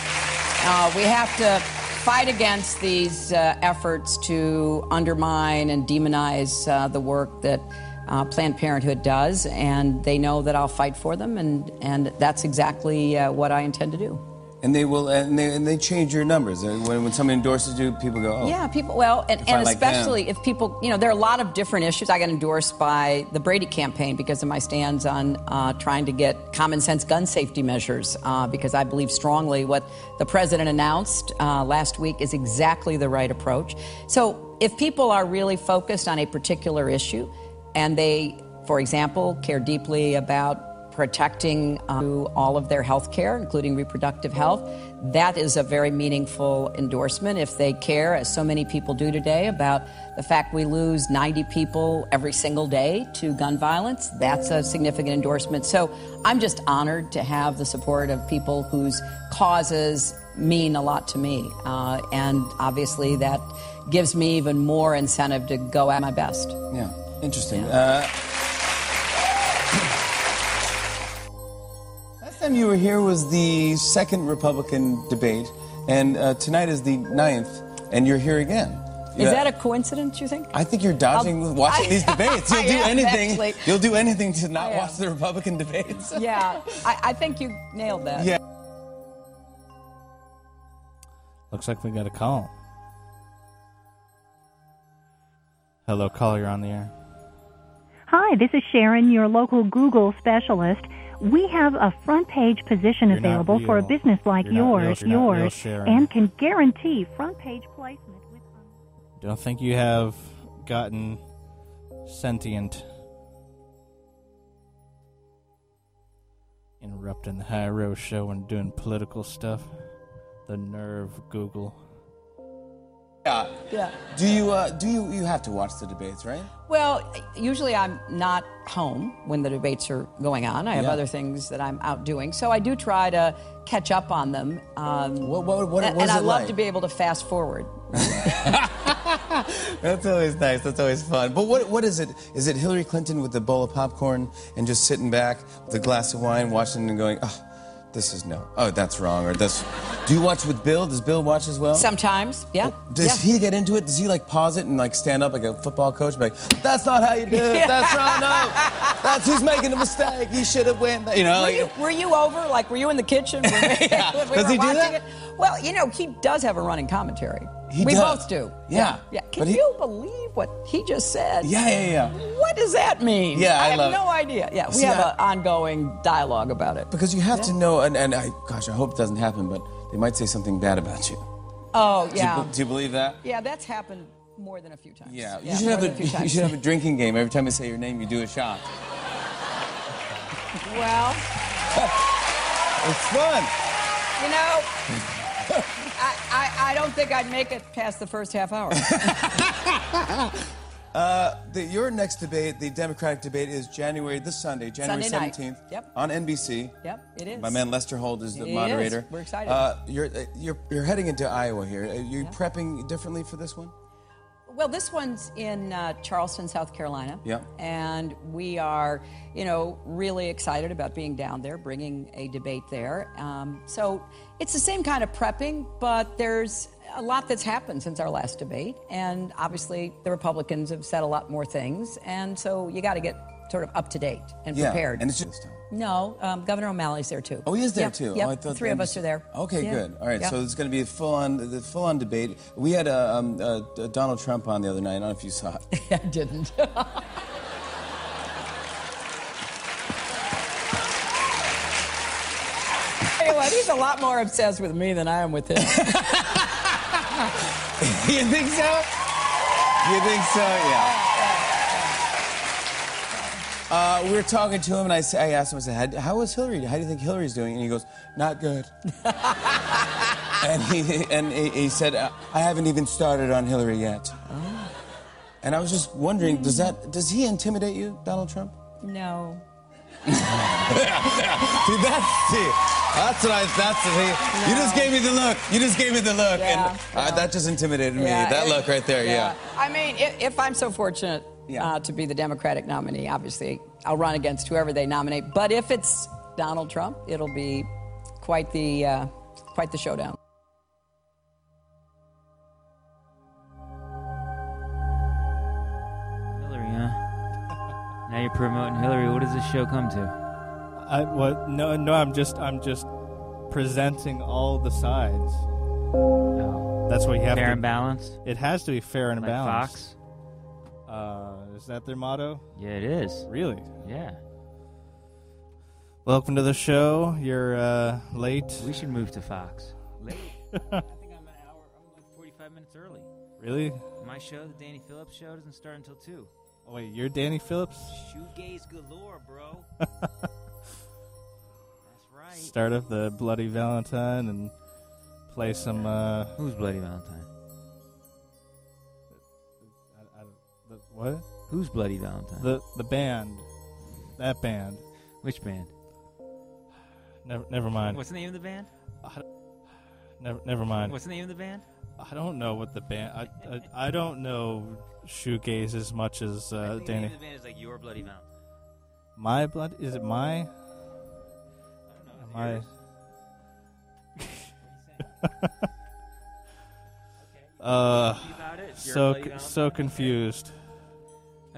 uh, we have to fight against these uh, efforts to undermine and demonize uh, the work that uh, Planned Parenthood does, and they know that I'll fight for them, and and that's exactly uh, what I intend to do. And they will, and they, and they change your numbers. Uh, When, when somebody endorses you, people go, oh. Yeah, people. Well, and, and like them. especially if people, you know, there are a lot of different issues. I got endorsed by the Brady campaign because of my stands on uh, trying to get common sense gun safety measures. Uh, because I believe strongly what the president announced uh, last week is exactly the right approach. So if people are really focused on a particular issue, and they, for example, care deeply about protecting um, all of their health care, including reproductive health. That is a very meaningful endorsement if they care, as so many people do today, about the fact we lose 90 people every single day to gun violence. That's a significant endorsement. So I'm just honored to have the support of people whose causes mean a lot to me. Uh, and obviously, that gives me even more incentive to go at my best. Yeah, interesting. Uh, time you were here was the second Republican debate, and uh, tonight is the ninth, and you're here again. Is that a coincidence, you think? I think you're dodging I'll- watching I- these [LAUGHS] debates. You'll I do am, anything. actually. You'll do anything to not watch the Republican debates. yeah, I, I think you nailed that. Yeah. [LAUGHS] Looks like we got a call. Hello, caller, you're on the air. Hi, this is Sharon, your local Google specialist. We have a front page position You're available for a business like You're yours, yours, and can guarantee front page placement. With Don't think you have gotten sentient. Interrupting the Howie Rose show and doing political stuff. The nerve, Google. Yeah. Yeah. Do you? Uh, do you? You have to watch the debates, right? Well, usually I'm not home when the debates are going on. I have Yeah. other things that I'm out doing, so I do try to catch up on them. Um, what, what, what, and, and I love like? to be able to fast forward. [LAUGHS] That's always nice. That's always fun. But what what is it? Is it Hillary Clinton with a bowl of popcorn and just sitting back with a glass of wine, watching and going, oh, this is no. Oh, that's wrong. Or this. Do you watch with Bill? Does Bill watch as well? Sometimes, yeah. Does yeah. he get into it? Does he like pause it and like stand up like a football coach? and Be like, that's not how you do it. [LAUGHS] That's wrong. No, that's who's making a mistake. He should have went. You know, were, like, you, were you over? Like, were you in the kitchen? When [LAUGHS] we, [LAUGHS] when we Does were he do that? It? Well, you know, he does have a running commentary. He we does. both do. Yeah. Yeah. Can he- you believe what he just said? Yeah, yeah, yeah. What does that mean? Yeah, I have love it. no idea. Yeah, we See, have I- an ongoing dialogue about it. because you have to know. And, and I, gosh, I hope it doesn't happen. But they might say something bad about you. Oh, Do you yeah. do you believe that? Yeah, that's happened more than a few times. Yeah, you Yeah, should have a, a [LAUGHS] you should have a drinking game. Every time I say your name, you do a shot. Well, [LAUGHS] It's fun. you know, [LAUGHS] I, I, I don't think I'd make it past the first half hour. [LAUGHS] Uh, the, your next debate, the Democratic debate, is January this Sunday, January Sunday 17th, Yep. on NBC. Yep, it is. My man Lester Holt is the He is. moderator. We're excited. Uh, you're, uh, you're you're heading into Iowa here. Are you prepping differently for this one? Well, this one's in uh, Charleston, South Carolina. Yeah. And we are, you know, really excited about being down there, bringing a debate there. Um, so it's the same kind of prepping, but there's a lot that's happened since our last debate. And obviously, the Republicans have said a lot more things. And so you got to get sort of up to date and yeah. prepared. And it's just time. No, um, Governor O'Malley's there too. Oh, he is there yep, too. Yep. Oh, I thought three of us are there. Okay, yeah. good. All right, so it's going to be a full on the full on debate. We had a, um, a Donald Trump on the other night. I don't know if you saw it. [LAUGHS] I didn't. [LAUGHS] anyway, he's a lot more obsessed with me than I am with him. [LAUGHS] you think so? You think so? Yeah. Uh, we were talking to him, and I asked him, I said, how, how is Hillary? How do you think Hillary's doing? And he goes, not good. [LAUGHS] and he, and he, he said, "Uh, I haven't even started on Hillary yet. And I was just wondering, does that does he intimidate you, Donald Trump? No. [LAUGHS] See, that's see, that's what I. That's the thing. You just gave me the look. You just gave me the look, Yeah, and uh, that just intimidated me. Yeah, that it- look right there. Yeah. I mean, if, if I'm so fortunate uh, to be the Democratic nominee, obviously I'll run against whoever they nominate. But if it's Donald Trump, it'll be quite the uh, quite the showdown. Hillary, huh? [LAUGHS] now you're promoting Hillary. What does this show come to? I what? No, no. I'm just I'm just presenting all the sides. No. That's what you have Fair to. and balanced? It has to be fair and Like balanced. Uh, is that their motto? Yeah, it is. Really? Yeah. Welcome to the show. You're uh, late. We should move to Fox. Late? [LAUGHS] I think I'm an hour. I'm like 45 minutes early. Really? My show, the Danny Phillips show, doesn't start until two. Oh, wait, you're Danny Phillips. Shoegaze galore, bro. [LAUGHS] That's right. Start up the Bloody Valentine and play some. Uh, Who's Bloody Valentine? What? Who's Bloody Valentine? The the band. That band. Which band? Never, never mind. What's the name of the band? Never, never mind. What's the name of the band? I don't know what the band. I, I, I don't know shoegaze as much as I uh, think the Danny. name of the band is like Your Bloody Valentine. My blood? Is it my? I don't know. Am I? [LAUGHS] uh, Happy about it? Your so so confused.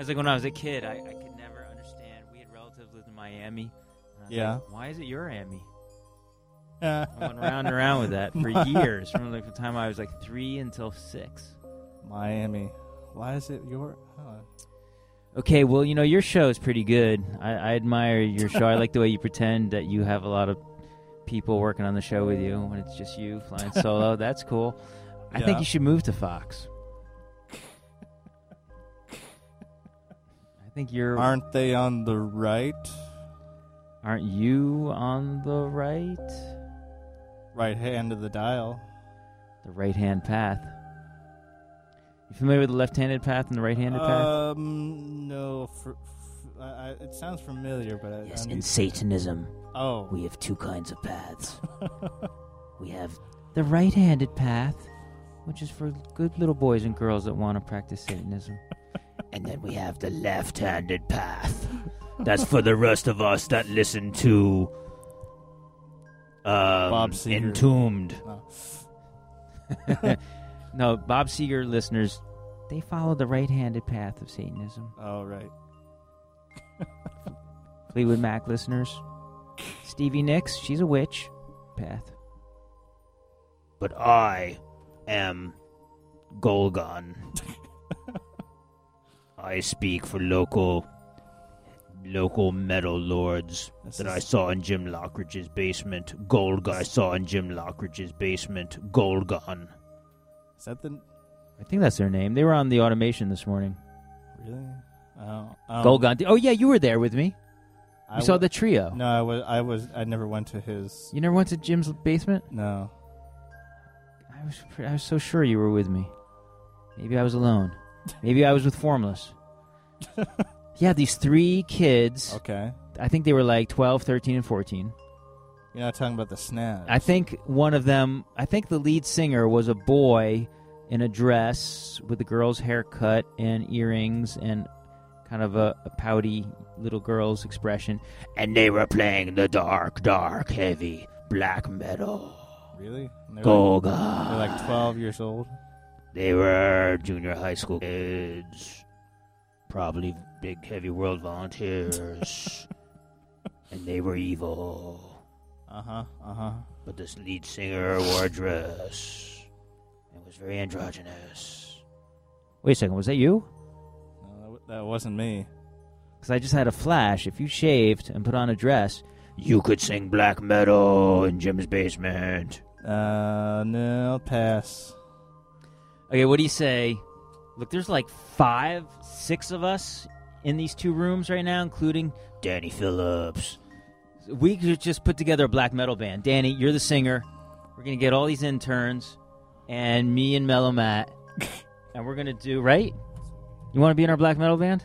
Was like, when I was a kid, I, I could never understand. We had relatives lived in Miami. and I was Yeah. like, Why is it your Miami? [LAUGHS] I went round and around with that for [LAUGHS] years, from like the time I was like three until six. Miami. Why is it your? Okay, well, you know your show is pretty good. I, I admire your show. I like the way you pretend that you have a lot of people working on the show with you when it's just you flying [LAUGHS] solo. That's cool. I think you should move to Fox. Think you're. Aren't they on the right? Aren't you on the right? Right hand of the dial. The right hand path. You familiar with the left handed path and the right handed path? Um, no. For, f I I, it sounds familiar, but I, Yes, I in Satanism, Oh. we have two kinds of paths. [LAUGHS] we have The right handed path, which is for good little boys and girls that want to practice Satanism. And then we have the left-handed path. That's for the rest of us that listen to um, Bob Seger. Entombed. Oh. [LAUGHS] no, Bob Seger listeners, they follow the right handed path of Satanism. Oh, right. [LAUGHS] Fleetwood Mac listeners, Stevie Nicks, she's a witch. Path. But I am Golgon. [LAUGHS] I speak for local local metal lords This that is- I saw in Jim Lockridge's basement. Golgon I saw in Jim Lockridge's basement. Golgon. Is that the I think that's their name. They were on the automation this morning. really? Oh, um, Golgon. Oh, yeah, you were there with me. You I saw wa- the trio. No, I was. I was. I never went to his. You never went to Jim's basement? No. I was I was so sure you were with me. Maybe I was alone. Maybe I was with Formless. [LAUGHS] yeah, these three kids. Okay. I think they were like 12, 13, and 14. You're not talking about the snap. I think one of them, I think the lead singer was a boy in a dress with a girl's haircut and earrings and kind of a, a pouty little girl's expression. And they were playing the dark, dark, heavy black metal. Really? And they're. Like, they're like 12 years old. They were junior high school kids, probably big heavy world volunteers, [LAUGHS] and they were evil. Uh huh. Uh huh. But this lead singer wore a dress and was very androgynous. Wait a second, was that you? No, that, that wasn't me. Because I just had a flash. If you shaved and put on a dress, You could sing black metal in Jim's basement. Uh, no, I'll pass. Okay, what do you say? Look, there's like five, six of us in these two rooms right now, including Danny Phillips. We could just put together a black metal band. Danny, you're the singer. We're gonna get all these interns, and me and Mellow Matt, [LAUGHS] and we're gonna do right. You want to be in our black metal band?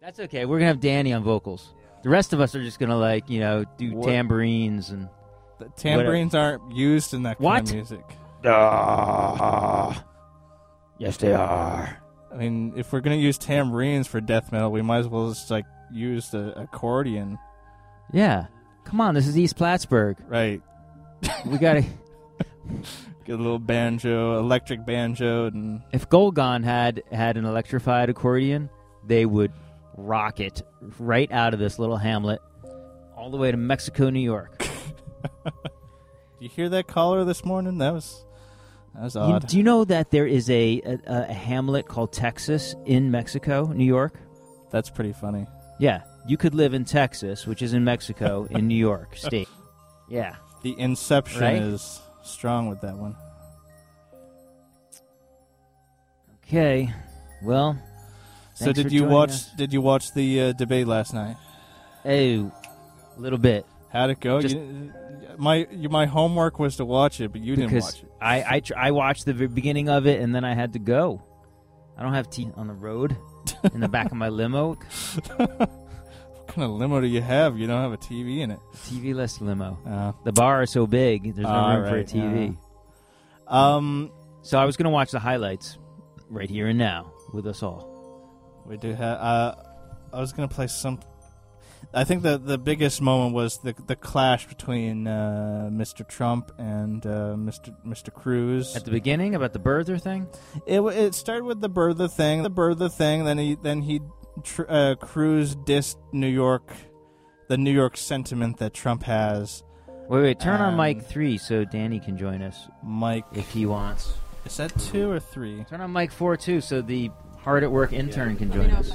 That's okay. We're gonna have Danny on vocals. The rest of us are just gonna like you know do What- tambourines and The tambourines aren't used in that kind What? of music. Ah, yes, they are. I mean, if we're gonna use tambourines for death metal, we might as well just like use the accordion. Yeah. Come on, this is East Plattsburgh. Right. We gotta. [LAUGHS] [LAUGHS] Get a little banjo, electric banjo, and If Golgon had had an electrified accordion, they would rock it right out of this little hamlet, all the way to Mexico, New York. [LAUGHS] do you hear that caller this morning? That was that was You- odd. do you know that there is a, a a hamlet called Texas in Mexico, New York? That's pretty funny. Yeah, you could live in Texas, which is in Mexico, in New York [LAUGHS] State. Yeah. The inception Right? is strong with that one. Okay. Well. So did you watch? us. Did you watch the uh, debate last night? Oh, a little bit. How'd it go? Just- You- my my homework was to watch it, but you didn't watch it. I I, tr- I watched the beginning of it and then I had to go. I don't have tea on the road in the back of my limo. [LAUGHS] What kind of limo do you have? You don't have a TV in it. TV less limo. Oh. The bar is so big. There's no room for a right, TV. Um, so I was going to watch the highlights right here and now with us all. We do have. Uh, I was gonna play some. I think the the biggest moment was the the clash between uh, Mr. Trump and uh, Mr. Mr. Cruz At the beginning about the birther thing. It it started with the birther thing, the Bertha thing. Then he then he tr- uh, Cruz dissed New York, the New York sentiment that Trump has. Wait, wait. Turn on mic three so Danny can join us. Mike, if he wants. Is that two or three? Turn on mic four too so the hard at work intern can join us.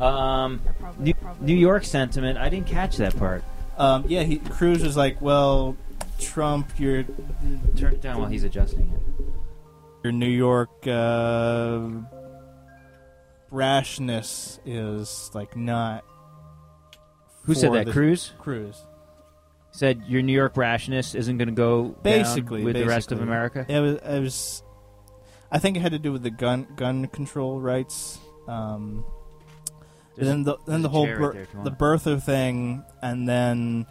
Um, New, New York sentiment. I didn't catch that part. Um, yeah, he, Cruz was like, "Well, Trump, your turn it down while he's adjusting it. Your New York uh, brashness is like not." Who said for that? the- Cruz. Cruz. Said your New York rashness isn't going to go down basically with the rest of basically. America. It was, it was. I think it had to do with the gun gun control rights. Um, There's then the then the whole chair right there the birther thing, and then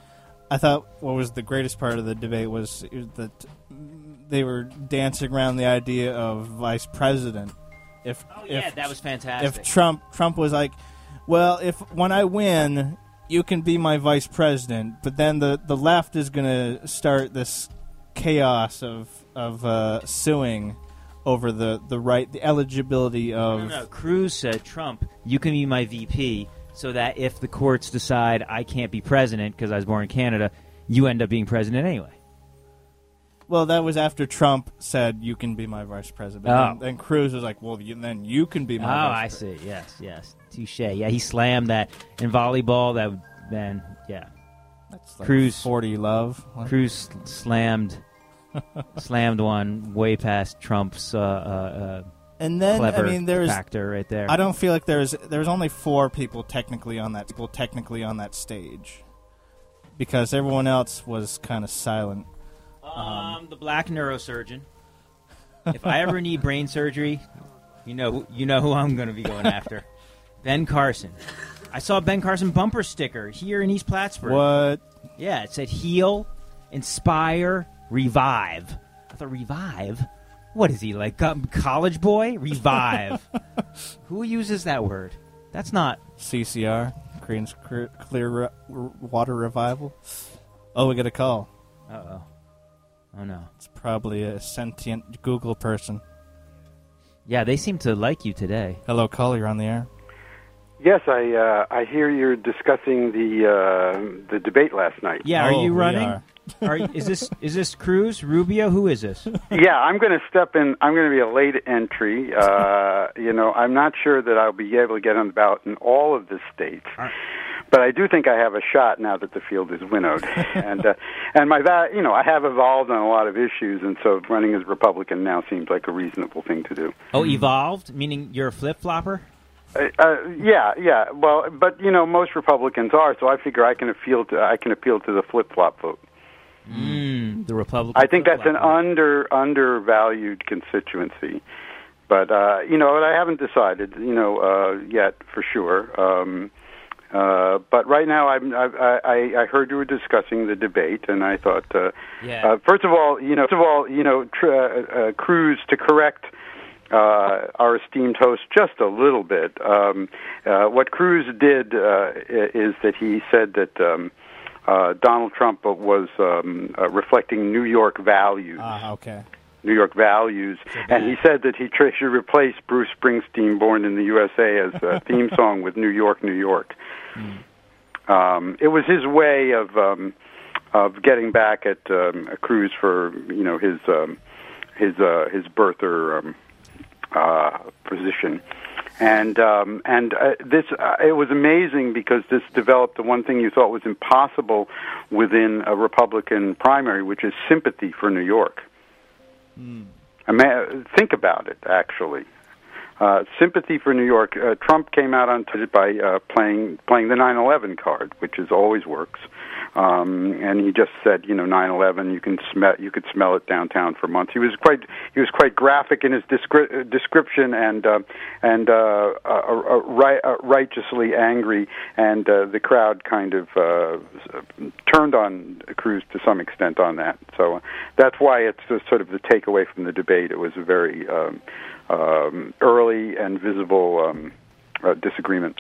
I thought what was the greatest part of the debate was, that they were dancing around the idea of vice president. If Oh, if yeah, that was fantastic. If Trump Trump was like, well, if when I win, you can be my vice president, but then the the left is going to start this chaos of of uh, suing over the the right the eligibility of No, no, Cruz said, Trump, you can be my VP so that if the courts decide I can't be president because I was born in Canada, you end up being president anyway. Well, that was after Trump said you can be my vice president. Oh. And then Cruz was like, "Well, you, then you can be my." Oh, my." I see. Yes, yes. Touche. Yeah, he slammed that in volleyball. That then, yeah. That's like Cruz 40 love. What? Cruz slammed, slammed one way past Trump's uh, uh, uh, And then clever I mean, there's factor right there. I don't feel like there's there's only four people technically on that people technically on that stage, because everyone else was kind of silent. Um, the black neurosurgeon. if I ever need brain surgery, you know, you know who I'm going to be going after. Ben Carson. I saw Ben Carson bumper sticker here in East Plattsburgh. What? Yeah, it said heal, inspire, revive. I thought revive. What is he like, a college boy? Revive. [LAUGHS] who uses that word? That's not CCR, Clean Clear, clear Re- Water Revival. Oh, we got a call. Uh oh. Oh no. It's probably a sentient Google person. Yeah, they seem to like you today. Hello, caller. You're on the air. Yes, I uh, I hear you're discussing the uh, the debate last night. Yeah, are Oh, you we running? are. Are, is this is this Cruz Rubio? Who is this? Yeah, I'm going to step in. I'm going to be a late entry. Uh, you know, I'm not sure that I'll be able to get on the ballot in all of the states, but I do think I have a shot now that the field is winnowed. [LAUGHS] and uh, and my va- you know, I have evolved on a lot of issues, and so running as Republican now seems like a reasonable thing to do. Oh, evolved, meaning you're a flip flopper. Uh, uh, yeah, yeah. Well, but you know, most Republicans are, so I figure I can appeal to I can appeal to the flip flop vote. Mm, the Republican. I think that's an under undervalued constituency, but uh, you know, I haven't decided, you know, uh, yet for sure. Um, uh, but right now, I'm, I, I, I heard you were discussing the debate, and I thought, uh, Yeah. uh, first of all, you know, first of all, you know, tr- uh, uh, Cruz to correct uh, our esteemed host just a little bit. Um, uh, what Cruz did uh, is that he said that um, uh, Donald Trump was um, uh, reflecting New York values. Ah, okay. New York values, and he said that he should replace Bruce Springsteen "Born in the USA" as a [LAUGHS] theme song with "New York, New York." Um, it was his way of um, of getting back at um, Cruz for you know his um, his uh, his birther um, uh, position. And um, and uh, this uh, it was amazing because this developed the one thing you thought was impossible within a Republican primary, which is sympathy for New York. I mean, think about it. Actually, uh, sympathy for New York. Uh, Trump came out on t- by uh, playing playing the 9/11 card, which is always works. Um, and he just said, you know, 9/11. You can smell you could smell it downtown for months. He was quite he was quite graphic in his descri- uh, description and uh, and uh, uh, uh, right, uh, righteously angry. And uh, the crowd kind of uh, turned on Cruz to some extent on that. So uh, that's why it's uh, sort of the takeaway from the debate. It was a very um, um, early and visible um, uh, disagreement.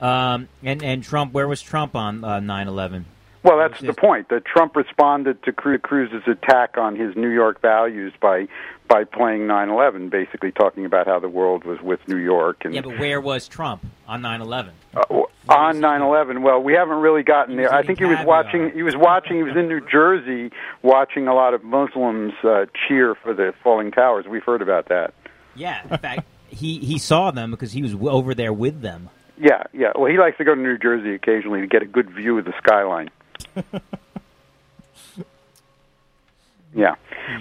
Um, and and Trump, where was Trump on uh, 9/11? Well, that's the point. That Trump responded to Cruz's attack on his New York values by by playing 9/11, basically talking about how the world was with New York and Yeah, but where was Trump on 9/11? uh, on 9/11. Well, we haven't really gotten there. I think he was watching. He was watching. He was in New Jersey watching a lot of Muslims uh, cheer for the falling towers. We've heard about that. Yeah, in fact, he he saw them because he was over there with them. Yeah, yeah. Well, he likes to go to New Jersey occasionally to get a good view of the skyline. [LAUGHS] yeah.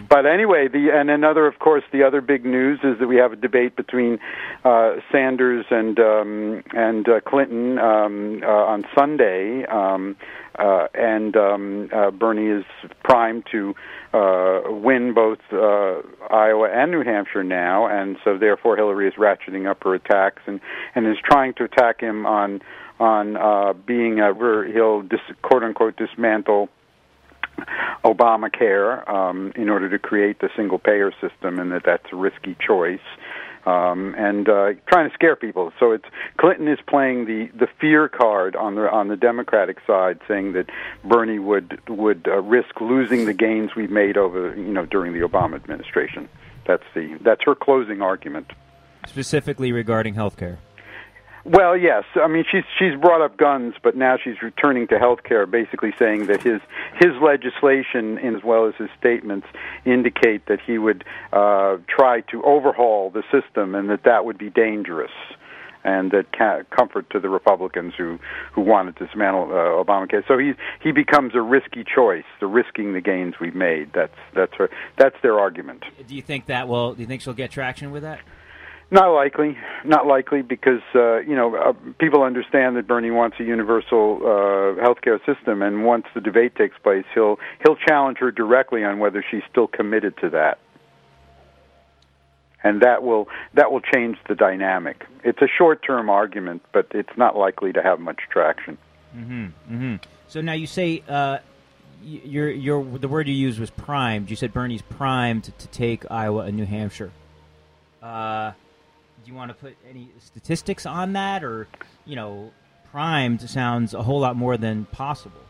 But anyway, the and another, of course, the other big news is that we have a debate between uh, Sanders and um, and uh, Clinton um, uh, on Sunday, um, uh, and um, uh, Bernie is primed to uh, win both uh, Iowa and New Hampshire now, and so therefore Hillary is ratcheting up her attacks and and is trying to attack him on on uh, being a he'll dis, quote unquote dismantle Obamacare um, in order to create the single payer system, and that that's a risky choice. Um, and uh, trying to scare people. So it's Clinton is playing the, the fear card on the on the Democratic side, saying that Bernie would would uh, risk losing the gains we've made over you know during the Obama administration. That's the that's her closing argument. specifically regarding healthcare. Well, yes. I mean, she's she's brought up guns, but now she's returning to health care, basically saying that his his legislation, as well as his statements, indicate that he would uh, try to overhaul the system, and that that would be dangerous, and that ca- comfort to the Republicans who who wanted to dismantle uh, Obamacare. So he he becomes a risky choice, the risking the gains we've made. That's that's her that's their argument. Do you think that will? Do you think she'll get traction with that? Not likely. Not likely because uh, you know uh, people understand that Bernie wants a universal uh, healthcare system, and once the debate takes place, he'll he'll challenge her directly on whether she's still committed to that, and that will that will change the dynamic. It's a short term argument, but it's not likely to have much traction. Mm-hmm. Mm-hmm. So now you say uh, your your the word you used was primed. You said Bernie's primed to take Iowa and New Hampshire. Uh, you want to put any statistics on that, or you know, primed sounds a whole lot more than possible?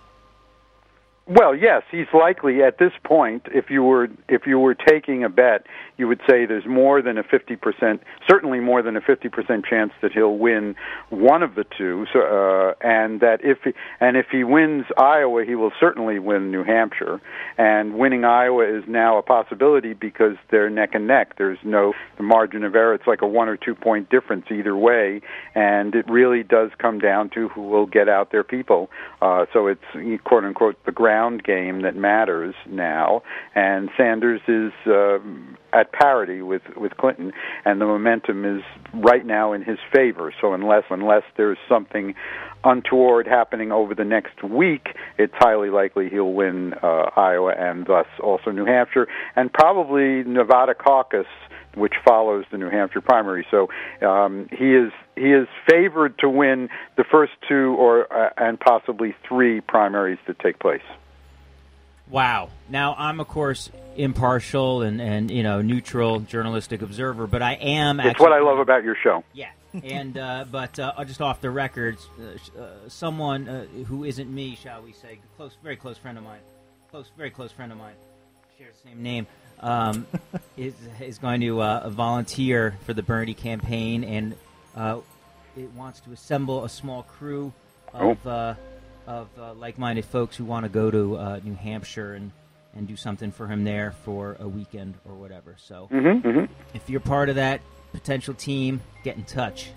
Well, yes, he's likely at this point. If you were if you were taking a bet, you would say there's more than a fifty percent, certainly more than a fifty percent chance that he'll win one of the two. So, uh, and that if he, and if he wins Iowa, he will certainly win New Hampshire. And winning Iowa is now a possibility because they're neck and neck. There's no the margin of error. It's like a one or two point difference either way, and it really does come down to who will get out their people. Uh, so it's quote unquote the ground game that matters now, and Sanders is uh, at parity with with Clinton, and the momentum is right now in his favor. So unless unless there's something untoward happening over the next week, it's highly likely he'll win uh, Iowa and thus also New Hampshire, and probably Nevada caucus which follows the New Hampshire primary. So um, he is he is favored to win the first two or uh, and possibly three primaries that take place. Wow. Now I'm of course impartial and and you know neutral journalistic observer, but I am. It's actually, what I love about your show. Yeah. and uh, [LAUGHS] but uh, just off the record, uh, uh, someone uh, who isn't me, shall we say, close, very close friend of mine, close, very close friend of mine, share the same name, um, [LAUGHS] is is going to uh, volunteer for the Bernie campaign, and uh, it wants to assemble a small crew of uh, of uh, like-minded folks who want to go to uh, New Hampshire and and do something for him there for a weekend or whatever. So, Mhm, mhm. if you're part of that potential team, get in touch.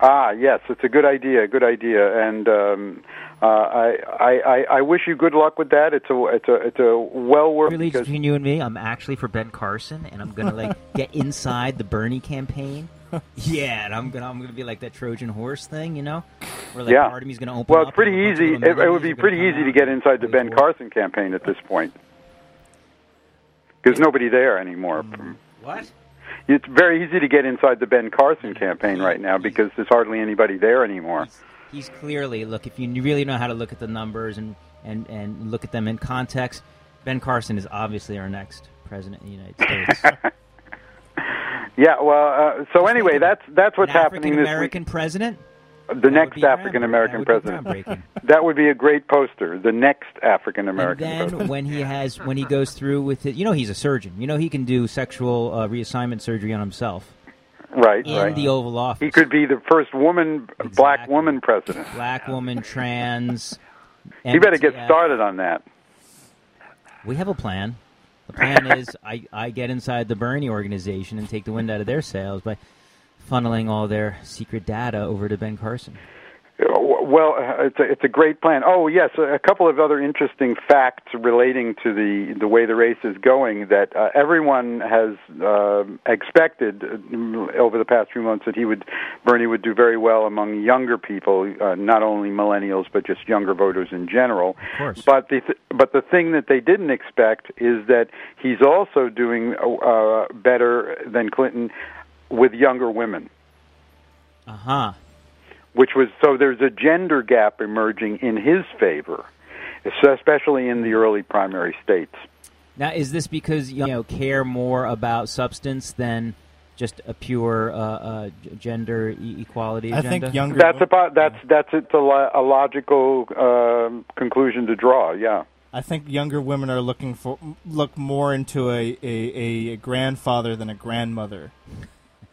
Ah, yes, it's a good idea. Good idea, and um, uh, I, I, I, I wish you good luck with that. It's a, it's a, it's a well worth. Really, because between you and me, I'm actually for Ben Carson, and I'm gonna like [LAUGHS] get inside the Bernie campaign. [LAUGHS] Yeah, and I'm gonna I'm gonna be like that Trojan horse thing, you know, where like yeah. part of me's gonna open well, up. it's pretty and a bunch of easy. It, it would be pretty easy to get inside the Ben Carson campaign at this point. There's nobody there anymore. Mm. What? It's very easy to get inside the Ben Carson campaign right now because there's hardly anybody there anymore. He's clearly look if you really know how to look at the numbers and and and look at them in context. Ben Carson is obviously our next president of the United States. [LAUGHS] Yeah, well, uh, so anyway, that's that's what's happening this African-American president. The next African American president. [LAUGHS] That would be a great poster. The next African American then president. when he has when he goes through with it, you know he's a surgeon. You know he can do sexual uh, reassignment surgery on himself. Right, in right. the Oval Office. He could be the first woman, black woman president. Black woman, trans. He better get started on that. We have a plan. The plan is I, I get inside the Bernie organization and take the wind out of their sails by funneling all their secret data over to Ben Carson. Well, it's a, it's a great plan. Oh, yes, a couple of other interesting facts relating to the the way the race is going that uh, everyone has uh, expected uh, over the past few months that he would Bernie would do very well among younger people, uh, not only millennials but just younger voters in general. Of course. But the th- but the thing that they didn't expect is that he's also doing uh, better than Clinton with younger women Uh huh. Which was so there's a gender gap emerging in his favor, especially in the early primary states. Now, is this because you know care more about substance than just a pure uh, uh, gender e- equality agenda? I think younger. That's about that's that's it's a, lo- a logical um, conclusion to draw. Yeah. I think younger women are looking for look more into a, a, a grandfather than a grandmother.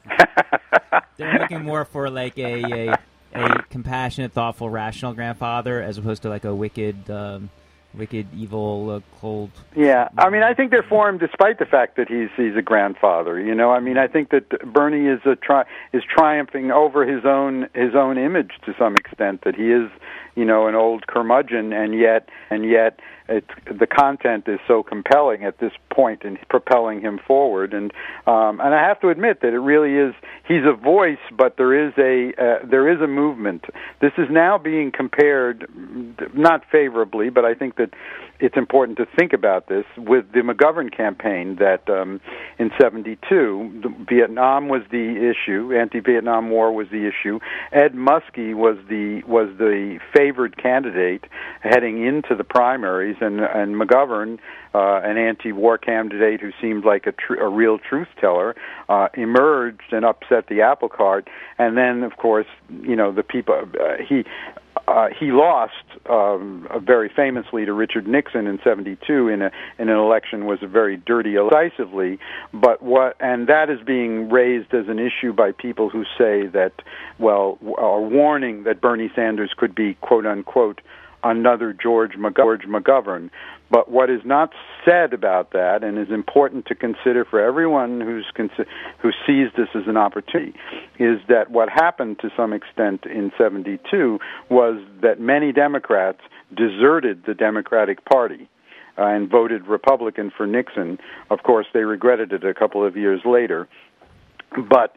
[LAUGHS] They're looking more for like a, a a compassionate, thoughtful, rational grandfather as opposed to like a wicked, um, wicked, evil, uh, cold. Yeah, I mean, I think they're for him despite the fact that he's he's a grandfather. You know, I mean, I think that Bernie is a tri- is triumphing over his own his own image to some extent. That he is, you know, an old curmudgeon, and yet and yet the content is so compelling at this point in propelling him forward. And um, and I have to admit that it really is. He's a voice, but there is a uh, there is a movement. This is now being compared, not favorably, but I think that it's important to think about this with the McGovern campaign that um, in 72 the Vietnam was the issue anti-Vietnam war was the issue Ed Muskie was the was the favored candidate heading into the primaries and and McGovern uh, an anti-war candidate who seemed like a, tr- a real truth teller, uh, emerged and upset the apple cart. And then, of course, you know, the people uh, he uh, he lost um, very famously to Richard Nixon in '72 in a in an election was a very dirty decisively. But what and that is being raised as an issue by people who say that well are warning that Bernie Sanders could be quote unquote another George McGovern. But what is not said about that, and is important to consider for everyone who's consi- who sees this as an opportunity, is that what happened to some extent in '72 was that many Democrats deserted the Democratic Party. Uh, and voted Republican for Nixon. Of course, they regretted it a couple of years later. But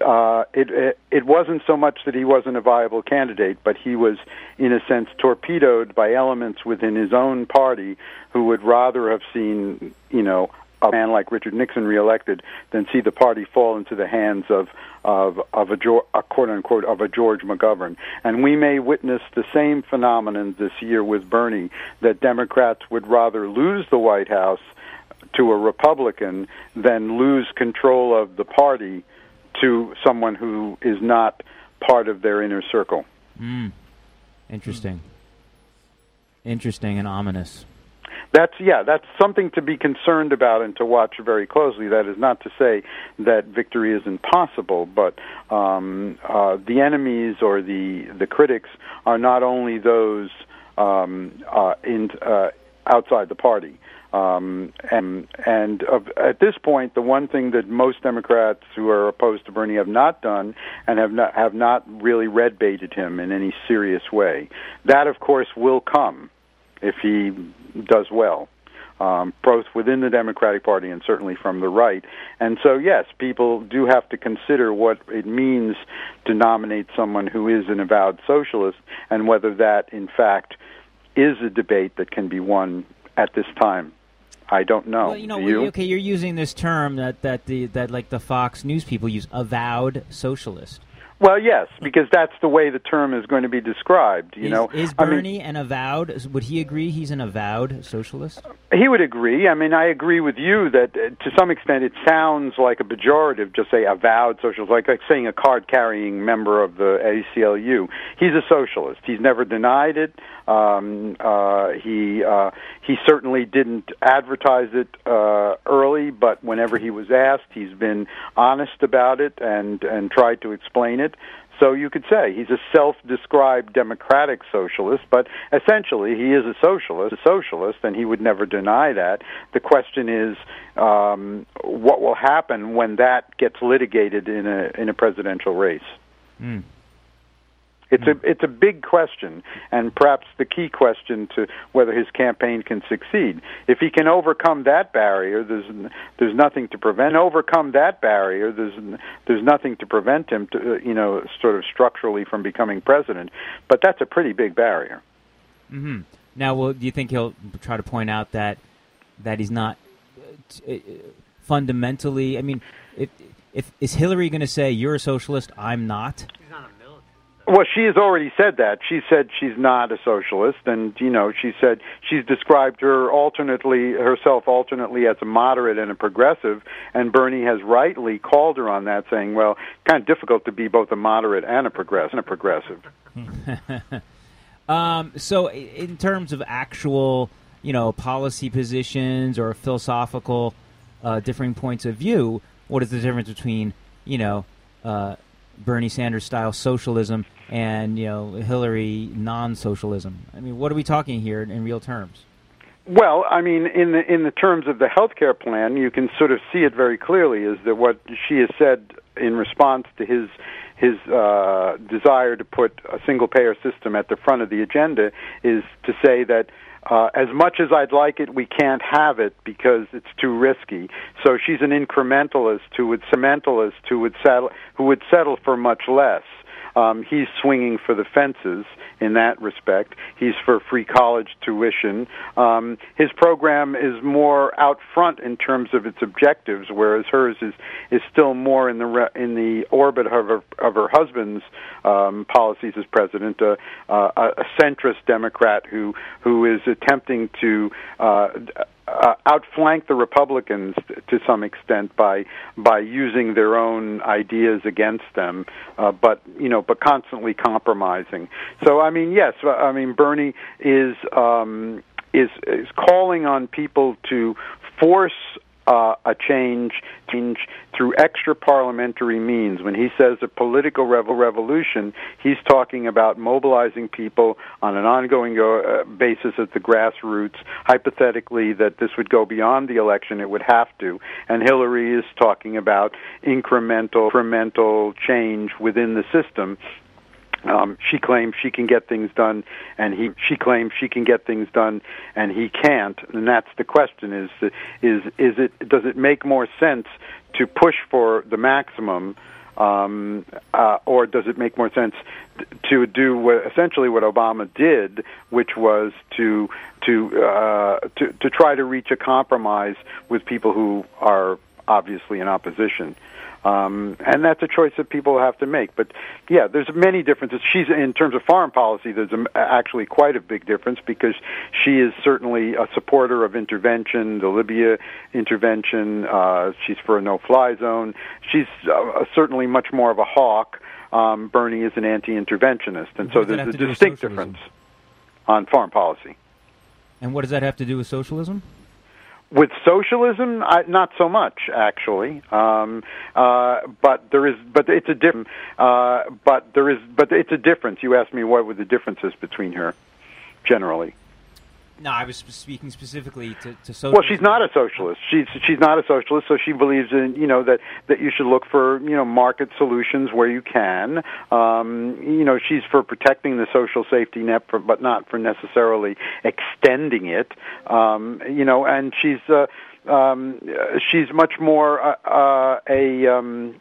uh, it, it it wasn't so much that he wasn't a viable candidate, but he was, in a sense, torpedoed by elements within his own party who would rather have seen, you know, a man like Richard Nixon reelected than see the party fall into the hands of of of a, a quote unquote of a George McGovern. And we may witness the same phenomenon this year with Bernie that Democrats would rather lose the White House to a Republican than lose control of the party to someone who is not part of their inner circle. Mm. Interesting. Interesting and ominous. That's yeah, that's something to be concerned about and to watch very closely. That is not to say that victory is impossible, but um, uh, the enemies or the the critics are not only those um, uh, in uh, outside the party. Um, and and of, at this point, the one thing that most Democrats who are opposed to Bernie have not done, and have not have not really red baited him in any serious way. That, of course, will come if he does well, um, both within the Democratic Party and certainly from the right. And so, yes, people do have to consider what it means to nominate someone who is an avowed socialist, and whether that, in fact, is a debate that can be won at this time. I don't know. Well, you know, Do you? okay, you're using this term that that the that like the Fox News people use, avowed socialist. Well, yes, because that's the way the term is going to be described. You is, know, is I mean, Bernie an avowed? Would he agree he's an avowed socialist? He would agree. I mean, I agree with you that uh, to some extent it sounds like a pejorative, just say avowed socialist, like, like saying a card carrying member of the ACLU. He's a socialist. He's never denied it. Um, uh, he uh, he certainly didn't advertise it uh, early, but whenever he was asked, he's been honest about it and and tried to explain it. So you could say he's a self-described democratic socialist, but essentially he is a socialist, a socialist, and he would never deny that. The question is, um, what will happen when that gets litigated in a in a presidential race? Mm. It's a it's a big question, and perhaps the key question to whether his campaign can succeed. If he can overcome that barrier, there's there's nothing to prevent. Overcome that barrier, there's there's nothing to prevent him to uh, you know sort of structurally from becoming president. But that's a pretty big barrier. hmm Now, well, do you think he'll try to point out that that he's not uh, uh, fundamentally? I mean, if if is Hillary going to say you're a socialist, I'm not? Well, she has already said that. She said she's not a socialist, and you know, she said she's described her alternately herself alternately as a moderate and a progressive. And Bernie has rightly called her on that, saying, "Well, kind of difficult to be both a moderate and a progressive." And a progressive. [LAUGHS] um, so, in terms of actual, you know, policy positions or philosophical uh, differing points of view, what is the difference between, you know, uh, Bernie Sanders style socialism and you know Hillary non-socialism? I mean, what are we talking here in real terms? Well, I mean, in the in the terms of the health care plan, you can sort of see it very clearly. Is that what she has said in response to his his uh, desire to put a single payer system at the front of the agenda is to say that uh, as much as I'd like it, we can't have it because it's too risky. So she's an incrementalist who would cementalist who would settle who would settle for much less. Um, he's swinging for the fences in that respect. He's for free college tuition. Um, his program is more out front in terms of its objectives, whereas hers is is still more in the re- in the orbit of her of her husband's um, policies as president, uh, uh, a, a centrist Democrat who who is attempting to uh, uh, outflank the Republicans to some extent by by using their own ideas against them, uh, but you know, but constantly compromising. So I mean, yes, I mean Bernie is um, is is calling on people to force uh, a change, change through extra parliamentary means. When he says a political revo- revolution, he's talking about mobilizing people on an ongoing uh, basis at the grassroots. Hypothetically, that this would go beyond the election, it would have to. And Hillary is talking about incremental, incremental change within the system um, she claims she can get things done, and he she claims she can get things done, and he can't. And that's the question: is is is it does it make more sense to push for the maximum, um, uh, or does it make more sense to do what, essentially what Obama did, which was to to uh, to to try to reach a compromise with people who are obviously in opposition? Um, and that's a choice that people have to make. But yeah, there's many differences. She's in terms of foreign policy. There's a, actually quite a big difference because she is certainly a supporter of intervention, the Libya intervention. Uh, she's for a no-fly zone. She's uh, certainly much more of a hawk. Um, Bernie is an anti-interventionist, and so What there's a have to do with distinct difference on foreign policy. And what does that have to do with socialism? With socialism, I, not so much actually. Um, uh, but there is, but it's a different. Uh, but there is, but it's a difference. You asked me what were the differences between her, generally. No, I was speaking specifically to, to socialism. Well, she's not a socialist. She's she's not a socialist, so she believes in you know that that you should look for you know market solutions where you can. Um, you know, she's for protecting the social safety net, for, but not for necessarily extending it. Um, you know, and she's uh, um, she's much more uh, uh, a. Um,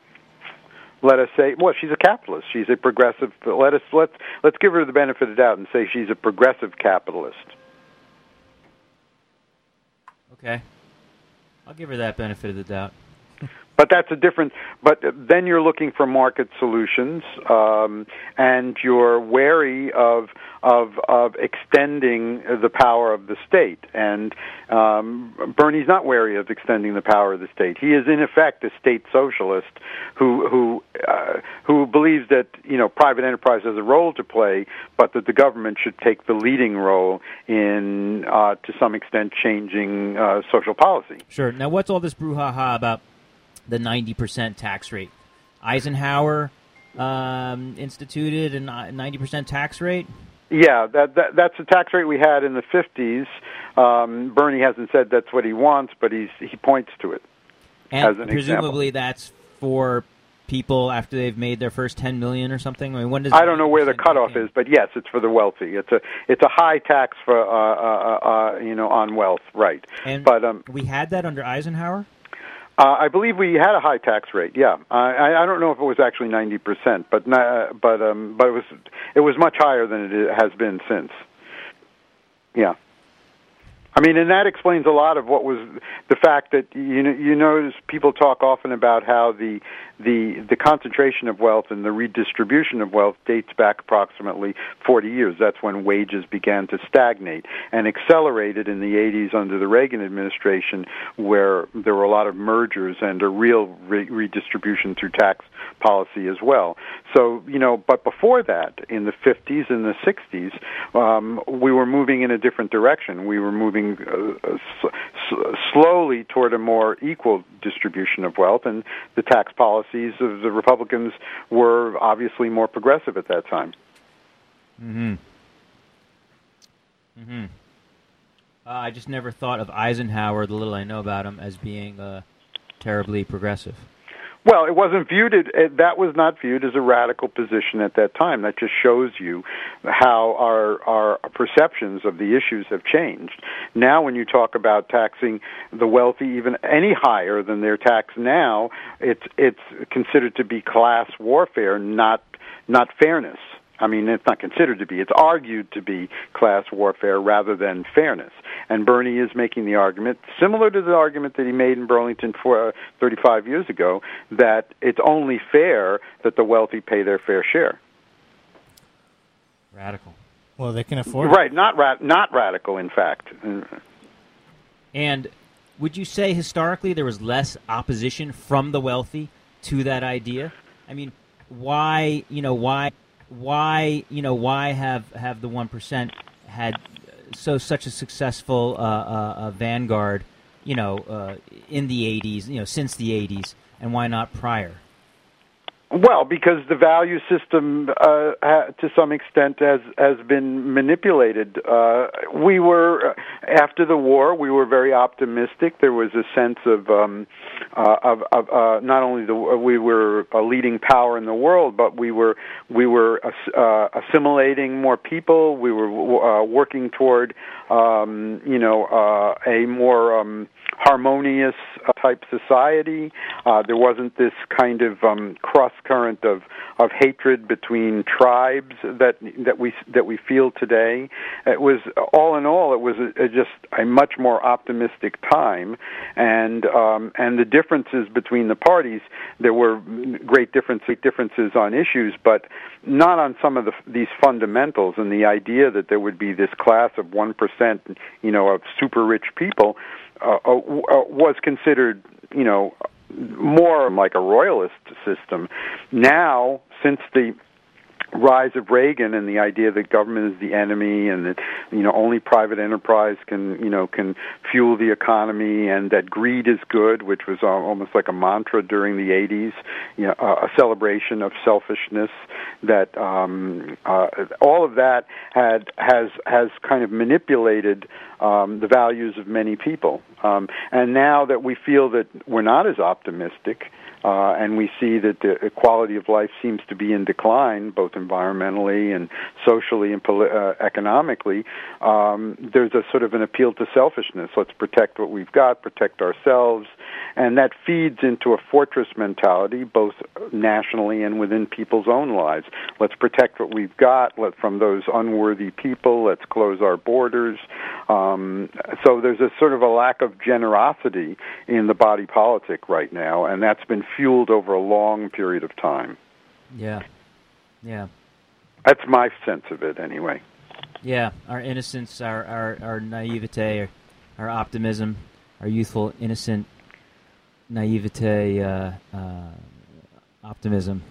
let us say, well, she's a capitalist. She's a progressive. Let us let's let's give her the benefit of the doubt and say she's a progressive capitalist. Okay. I'll give her that benefit of the doubt. But that's a different. But then you're looking for market solutions, um, and you're wary of of of extending the power of the state. And um, Bernie's not wary of extending the power of the state. He is in effect a state socialist who who uh, who believes that you know private enterprise has a role to play, but that the government should take the leading role in uh, to some extent changing uh, social policy. Sure. Now, what's all this brouhaha about the 90% tax rate? Eisenhower um, instituted a 90% tax rate? Yeah, that, that that's the tax rate we had in the 50s. Um, Bernie hasn't said that's what he wants, but he's he points to it And as an presumably that's for people after they've made their first 10 million or something. I mean, when does. I don't know where the cutoff is, but yes, it's for the wealthy. It's a it's a high tax for uh, uh, uh, you know on wealth, right? And but um, we had that under Eisenhower. Uh, I believe we had a high tax rate. Yeah, I, I don't know if it was actually ninety percent, but not, but um, but it was it was much higher than it has been since. Yeah, I mean, and that explains a lot of what was the fact that you know you notice people talk often about how the the the concentration of wealth and the redistribution of wealth dates back approximately 40 years. That's when wages began to stagnate and accelerated in the 80s under the Reagan administration, where there were a lot of mergers and a real re- redistribution through tax policy as well. So you know, but before that, in the 50s and the 60s, um, we were moving in a different direction. We were moving uh, s- slowly toward a more equal distribution of wealth, and the tax policies of the Republicans were obviously more progressive at that time. Mm-hmm. Mm-hmm. Uh, I just never thought of Eisenhower, the little I know about him, as being uh, terribly progressive. Well, it wasn't viewed. It, that was not viewed as a radical position at that time. That just shows you how our our perceptions of the issues have changed. Now, when you talk about taxing the wealthy even any higher than they're taxed now, it's it's considered to be class warfare, not not fairness. I mean, it's not considered to be. It's argued to be class warfare rather than fairness. And Bernie is making the argument, similar to the argument that he made in Burlington for, uh, 35 years ago, that it's only fair that the wealthy pay their fair share. Radical. Well, they can afford Right, not ra- not radical, in fact. And would you say historically there was less opposition from the wealthy to that idea? I mean, why you know why why you know why have have the one percent had so such a successful uh, uh, uh, vanguard you know uh, in the eighties you know since the eighties and why not prior? Well, because the value system, uh, ha- to some extent, has has been manipulated. Uh, we were after the war, we were very optimistic. There was a sense of um, uh, of, of uh, not only the we were a leading power in the world, but we were we were uh, assimilating more people. We were uh, working toward um, you know uh, a more um, harmonious uh, type society. Uh, there wasn't this kind of um, cross current of of hatred between tribes that that we that we feel today. It was all in all, it was a, a just a much more optimistic time, and um, and the differences between the parties. There were great difference, differences on issues, but not on some of the, these fundamentals. And the idea that there would be this class of one percent, you know, of super rich people, uh, uh, uh, was considered, you know, more like a royalist system. Now, since the rise of Reagan and the idea that government is the enemy and that you know only private enterprise can you know can fuel the economy and that greed is good which was almost like a mantra during the 80s you know uh, a celebration of selfishness that um uh, all of that had has has kind of manipulated um, the values of many people. Um, and now that we feel that we're not as optimistic uh, and we see that the quality of life seems to be in decline, both environmentally and socially and poli- uh, economically. Um, there's a sort of an appeal to selfishness. Let's protect what we've got, protect ourselves, and that feeds into a fortress mentality, both nationally and within people's own lives. Let's protect what we've got let, from those unworthy people. Let's close our borders. Um, so there's a sort of a lack of generosity in the body politic right now, and that's been fueled over a long period of time. Yeah, yeah, That's my sense of it, anyway. yeah. Our innocence, our our, our naivete, our, our optimism, our youthful innocent naivete, uh, uh, optimism.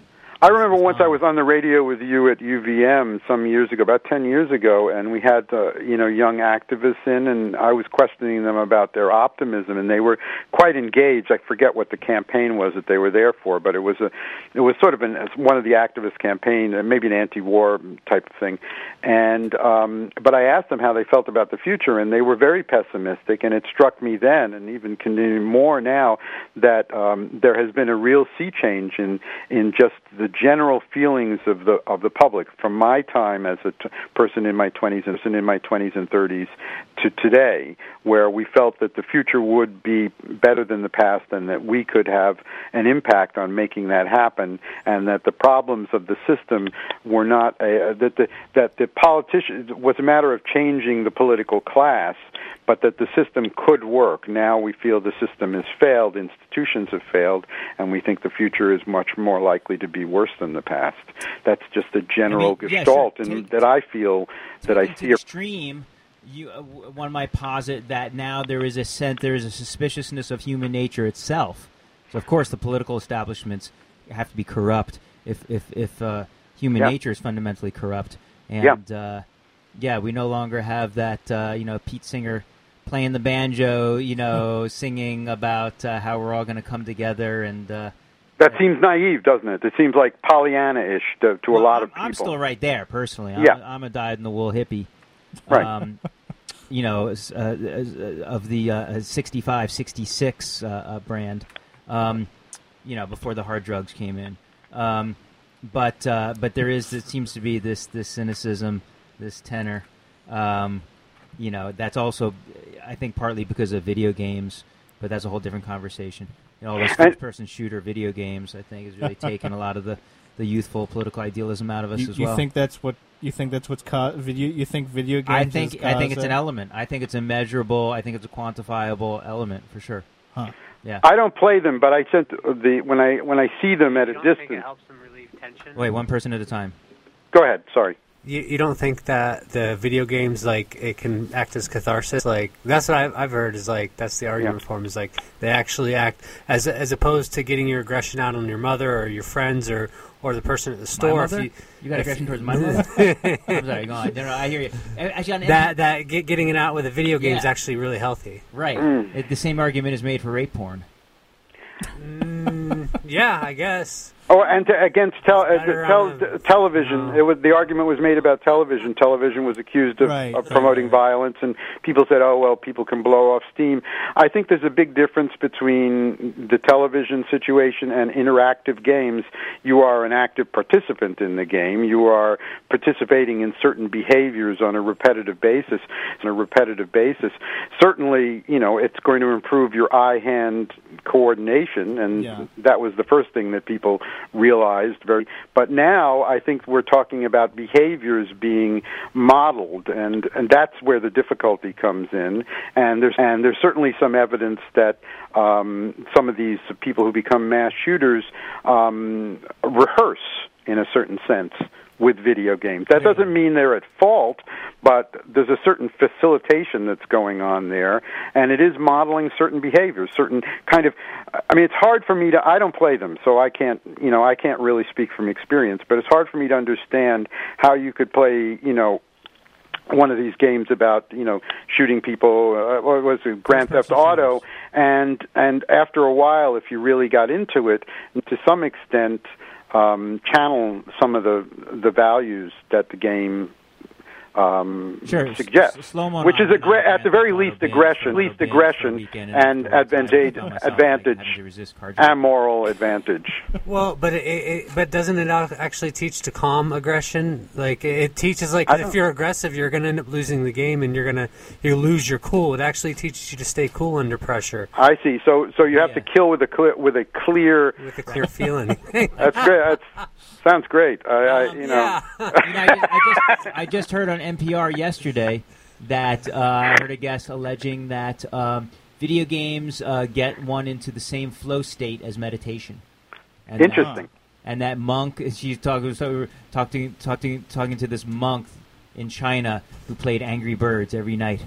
I remember once I was on the radio with you at UVM some years ago, about 10 years ago, and we had, uh, you know, young activists in, and I was questioning them about their optimism, and they were quite engaged. I forget what the campaign was that they were there for, but it was a, it was sort of an, one of the activist campaign, uh, maybe an anti-war type of thing. And, um, but I asked them how they felt about the future, and they were very pessimistic, and it struck me then, and even continuing more now, that um, there has been a real sea change in, in just the general feelings of the of the public from my time as a t- person in my 20s and in my 20s and 30s to today where we felt that the future would be better than the past and that we could have an impact on making that happen and that the problems of the system were not a, that the that the politicians was a matter of changing the political class but that the system could work. Now we feel the system has failed, institutions have failed, and we think the future is much more likely to be worse than the past. That's just a general I mean, yeah, gestalt, and that I feel that I to see. extreme, you uh, one might posit that now there is a sense, there is a suspiciousness of human nature itself. So of course the political establishments have to be corrupt if if if uh, human Yeah. nature is fundamentally corrupt. And uh, yeah, we no longer have that uh, you know Pete Seeger playing the banjo, you know, singing about uh, how we're all going to come together and. That seems naive, doesn't it? It seems like Pollyanna-ish to, to a lot of people. I'm still right there personally. I'm, Yeah. a, I'm a dyed-in-the-wool hippie. Right. Um, [LAUGHS] you know, uh, uh, of the uh, 65, 66 uh, uh, brand. Um, you know, before the hard drugs came in. Um, but uh, but there is it seems to be this this cynicism, this tenor. Um, you know, that's also I think partly because of video games, but that's a whole different conversation. You know, all those first-person shooter video games, I think, has really taken a lot of the, the youthful political idealism out of us You, as you well. think that's what you think that's what's caused video? You think video games? I has think I think it's an element. I think it's a measurable. I think it's a quantifiable element for sure. Huh. Yeah. I don't play them, but I sent uh, the when I when I see them at a don't think it distance. helps them relieve tension? Wait, one person at a time. Go ahead. Sorry. You, you don't think that the video games like it can act as catharsis? Like that's what I've, I've heard is like that's the argument for 'em is like they actually act as as opposed to getting your aggression out on your mother or your friends or or the person at the store. mother? If you, You got if- aggression towards my [LAUGHS] mother? I'm sorry, go on. No, no, I hear you. Actually, on that that get, getting it out with a video game is actually really healthy. Right. Mm. It, the same argument is made for rape porn. Yeah, I guess. Oh, and to, against tel- uh, better tel- on a- television, it was the argument was made about television. Television was accused of, Right, of promoting violence, and people said, "Oh well, people can blow off steam." I think there's a big difference between the television situation and interactive games. You are an active participant in the game. You are participating in certain behaviors on a repetitive basis. On a repetitive basis, certainly, you know, it's going to improve your eye-hand coordination, and Yeah. that was the first thing that people realized. Very but now i think we're talking about behaviors being modeled and and that's where the difficulty comes in. And there's and there's certainly some evidence that um some of these people who become mass shooters um rehearse in a certain sense with video games. That doesn't mean they're at fault, but there's a certain facilitation that's going on there, and it is modeling certain behaviors, certain kind of. I mean, it's hard for me to. I don't play them, so I can't. You know, I can't really speak from experience, but it's hard for me to understand how you could play. You know, one of these games about you know shooting people uh, what was it grand theft auto and and after a while if you really got into it to some extent um channel some of the the values that the game um Sure, suggests s- which is on- aggra- at the very least aggression least aggression and advantage advantage and moral advantage Well, but it, it, but doesn't it actually teach to calm aggression? Like it it teaches like if you're aggressive, you're going to end up losing the game, and you're going to you lose your cool. It actually teaches you to stay cool under pressure. I see. So so you have to kill with a clear with a clear with a clear feeling. [LAUGHS] That's great. That sounds great. I, I you know. [LAUGHS] You know, I, just, I, just, I just heard on NPR yesterday that uh, I heard a guest alleging that um, video games uh, get one into the same flow state as meditation. And Interesting. That, and that monk, she's talking, so talking, talking, talking to this monk in China who played Angry Birds every night.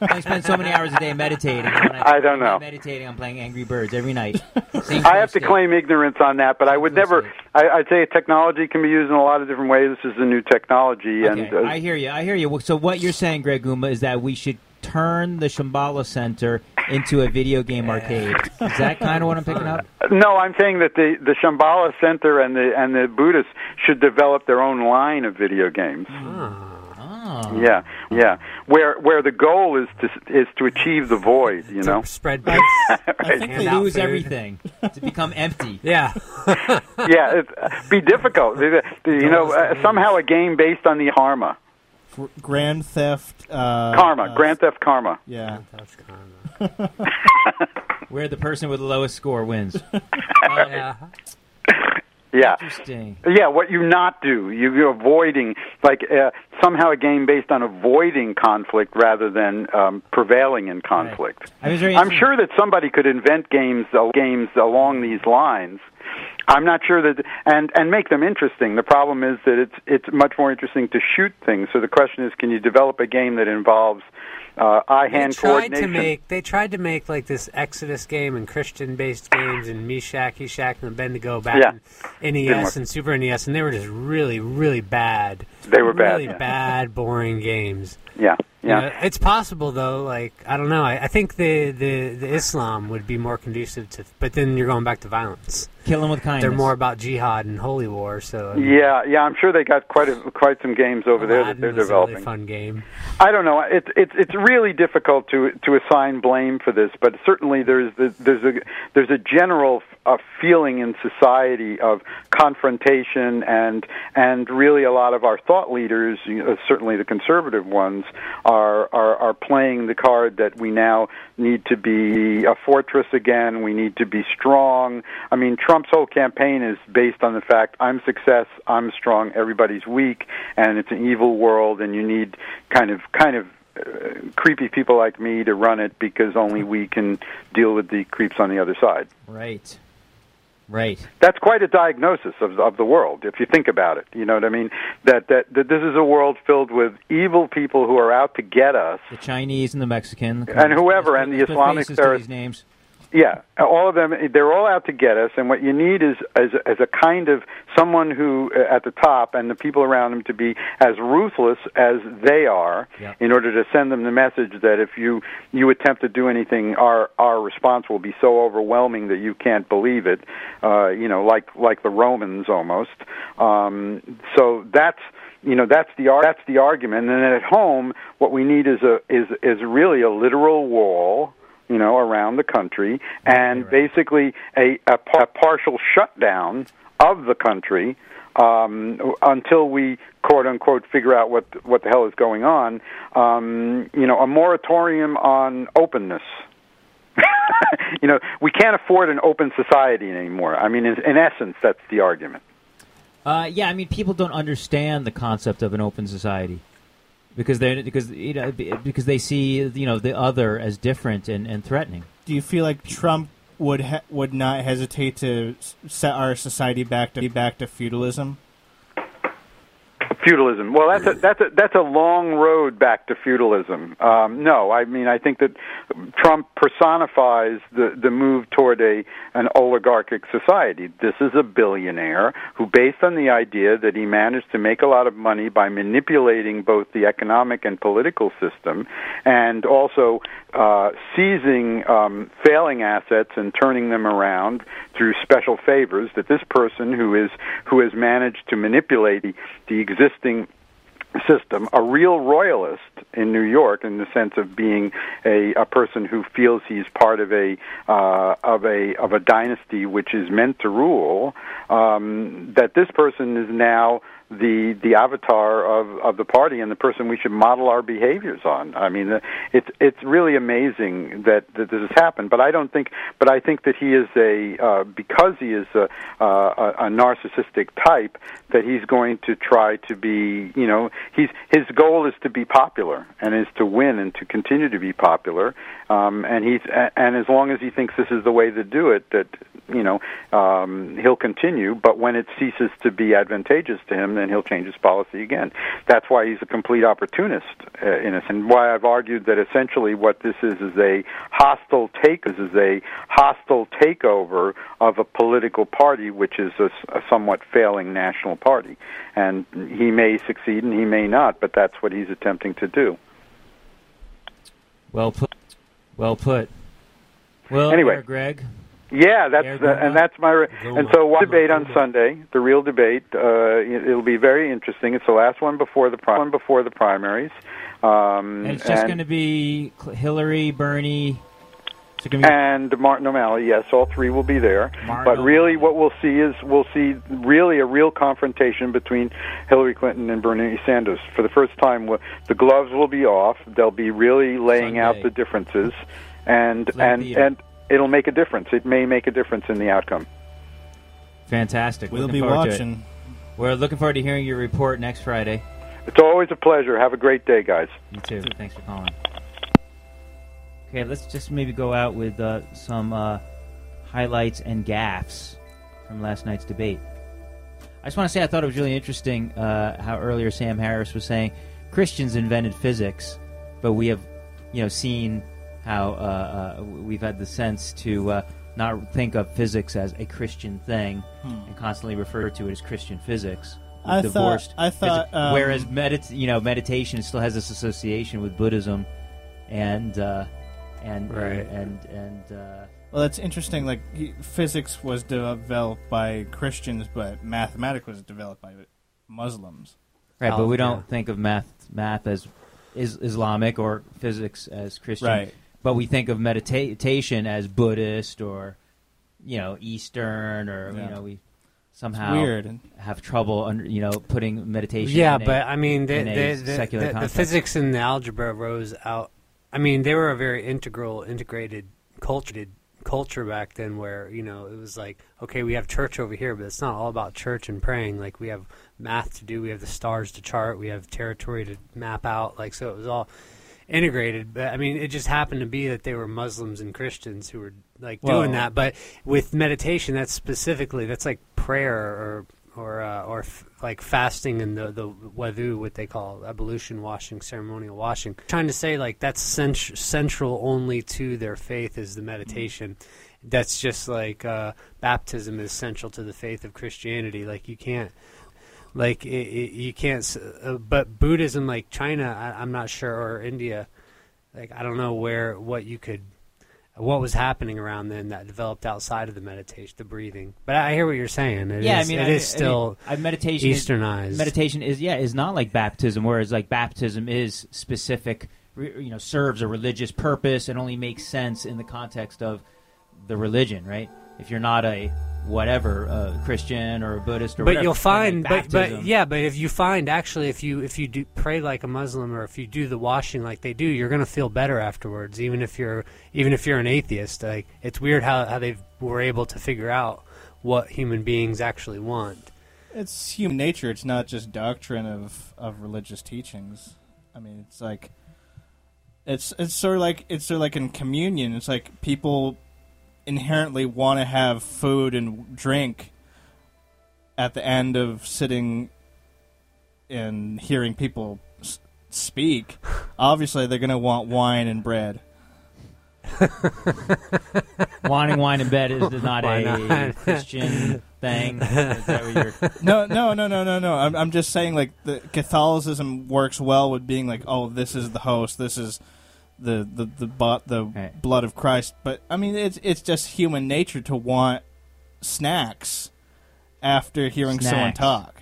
I spend so many hours a day meditating. and when I don't when I'm know. meditating, I'm playing Angry Birds every night. [LAUGHS] I have to state. claim ignorance on that, but I would never. I, I'd say technology can be used in a lot of different ways. This is a new technology, Okay, and uh, I hear you. I hear you. So what you're saying, Greg Guma, is that we should turn the Shambhala Center into a video game arcade. Is that kind of what I'm picking up? no, I'm saying that the the Shambhala Center and the and the Buddhists should develop their own line of video games. Oh. Yeah, yeah. Where where the goal is to is to achieve the void. You know, spread. [LAUGHS] I [LAUGHS] think Hand they lose food. everything to become empty. [LAUGHS] Yeah. yeah, it, be difficult. The- the- You know, uh, somehow a game based on the karma, Gr- Grand Theft. Uh, karma, uh, Grand Theft Karma. Yeah. Where the person with the lowest score wins. yeah. Yeah. Interesting. Yeah, what you not do, you, you're avoiding, like uh, somehow a game based on avoiding conflict rather than um, prevailing in conflict. Right. I'm sure that somebody could invent games uh, games along these lines. I'm not sure that and and make them interesting. The problem is that it's it's much more interesting to shoot things. So the question is, can you develop a game that involves uh, they tried coordination? to make they tried to make like this Exodus game and Christian based games and Meshach, Eshach, and Bendigo back Yeah. in NES and Super NES, and they were just really, really bad. They were bad, really yeah. bad, boring games. yeah, yeah. You know, it's possible though. Like I don't know. I, I think the, the the Islam would be more conducive to, but then you're going back to violence. Kill 'em with kindness. They're more about jihad and holy war. So Yeah, yeah, I'm sure they got quite a, quite some games over there that they're was a developing. really fun game. I don't know. It's it's it's really difficult to to assign blame for this, but certainly there's the, there's a there's a general uh, feeling in society of confrontation and and really a lot of our thought leaders, you know, certainly the conservative ones, are are are playing the card that we now need to be a fortress again. We need to be strong. I mean, Trump's whole campaign is based on the fact I'm success, I'm strong, everybody's weak, and it's an evil world, and you need kind of kind of uh, creepy people like me to run it because only we can deal with the creeps on the other side. Right. Right. That's quite a diagnosis of of the world, if you think about it. You know what I mean? That that that this is a world filled with evil people who are out to get us, The Chinese and the Mexican. and whoever, and the Islamic terrorists. names. Yeah, all of them. They're all out to get us, and what you need is as as a kind of someone who uh, at the top and the people around them to be as ruthless as they are, Yeah. in order to send them the message that if you you attempt to do anything, our our response will be so overwhelming that you can't believe it. Uh, you know, like like the Romans almost. Um, so that's you know that's the ar- that's the argument. And then at home, what we need is a is is really a literal wall you know, around the country, and basically a, a, par- a partial shutdown of the country um, until we quote unquote figure out what what the hell is going on. Um, you know, a moratorium on openness. [LAUGHS] you know, we can't afford an open society anymore. I mean, in, in essence, that's the argument. Uh, yeah, I mean, people don't understand the concept of an open society because they because you know because they see you know the other as different and, and threatening. Do you feel like Trump would ha- would not hesitate to set our society back to back to feudalism? Feudalism. Well, that's a that's a that's a long road back to feudalism. Um, no, I mean I think that Trump personifies the the move toward a an oligarchic society. This is a billionaire who, based on the idea that he managed to make a lot of money by manipulating both the economic and political system, and also uh, seizing um, failing assets and turning them around through special favors. That this person who is who has managed to manipulate the, the existing system, a real royalist in New York, in the sense of being a, a person who feels he's part of a uh, of a of a dynasty which is meant to rule. Um, that this person is now the the avatar of of the party and the person we should model our behaviors on. I mean, uh, it's it's really amazing that that this has happened. But I don't think. But I think that he is a uh, because he is a, uh, a a narcissistic type that he's going to try to be. You know, he's his goal is to be popular and is to win and to continue to be popular. Um, and he's and as long as he thinks this is the way to do it, that you know um, he'll continue. But when it ceases to be advantageous to him, then he'll change his policy again. That's why he's a complete opportunist uh, in a and why I've argued that essentially what this is is a hostile take is is a hostile takeover of a political party which is a somewhat failing national party. And he may succeed and he may not, but that's what he's attempting to do. Well put. Well put. Well, Anyway. Greg. Yeah, that's the, and that's my re- and so one debate on. Sunday, the real debate. Uh, it- it'll be very interesting. It's the last one before the pri- one before the primaries. Um, And it's just going to be Hillary, Bernie. Is it gonna be and Martin O'Malley. Yes, all three will be there. Martin but really, what we'll see is we'll see really a real confrontation between Hillary Clinton and Bernie Sanders. For the first time, the gloves will be off. They'll be really laying out the differences, and and and it'll make a difference. It may make a difference in the outcome. fantastic? We'll Looking be forward to it. watching. We're looking forward to hearing your report next Friday. It's always a pleasure. Have a great day, guys. You too. Thanks for calling. Okay, let's just maybe go out with uh, some uh, highlights and gaffes from last night's debate. I just want to say I thought it was really interesting uh, how earlier Sam Harris was saying Christians invented physics, but we have, you know, seen how uh, uh, we've had the sense to uh, not think of physics as a Christian thing Hmm. and constantly refer to it as Christian physics. I thought- I thought, um, whereas medit- you know, meditation still has this association with Buddhism, and uh, and Right. and and uh, Well, that's interesting. Like he- physics was developed by Christians, but mathematics was developed by Muslims. right. But we don't think of math math as is Islamic or physics as Christian. Right. But we think of meditation as Buddhist or you know Eastern or Yeah. you know we somehow weird. have trouble under you know putting meditation. Yeah, in but I mean, the, the, the, the, the physics and the algebra rose out. I mean, they were a very integral, integrated culture culture back then, where you know it was like, okay, we have church over here, but it's not all about church and praying. Like we have math to do, we have the stars to chart, we have territory to map out. Like so, it was all. Integrated. But I mean, it just happened to be that they were Muslims and Christians who were like Well- doing that. But with meditation, that's specifically that's like prayer or or uh, or f- like fasting and the the wudu, what they call ablution washing, ceremonial washing. Trying to say like that's cent- central only to their faith is the meditation. That's just like uh, baptism is central to the faith of Christianity. Like you can't like it, it, you can't uh, but buddhism like china I, i'm not sure or india like i don't know where what you could what was happening around then that developed outside of the meditation the breathing but i hear what you're saying It yeah, is- I mean, it I- is I still mean, uh, meditation. is- easternized meditation is yeah is not like baptism, whereas like baptism is specific. You know, serves a religious purpose and only makes sense in the context of the religion, right? If you're not a whatever uh, Christian or a Buddhist or but whatever, you'll find like, but, but yeah but if you find actually if you if you do pray like a muslim or if you do the washing like they do you're going to feel better afterwards even if you're even if you're an atheist like it's weird how how they were able to figure out what human beings actually want It's human nature. It's not just doctrine of, of religious teachings. I mean, it's like it's it's sort of like it's sort of like in communion. It's like people inherently want to have food and drink at the end of sitting and hearing people s- speak. Obviously, they're going to want wine and bread. [LAUGHS] wanting wine in bed is not Why a not? Christian thing. [LAUGHS] Is that what you're? no, no, no, no, no, no. I'm, I'm just saying, like the Catholicism works well with being like, oh, this is the host, this is the the the, bo- the blood of Christ. But I mean, it's it's just human nature to want snacks after hearing someone Snacks. talk.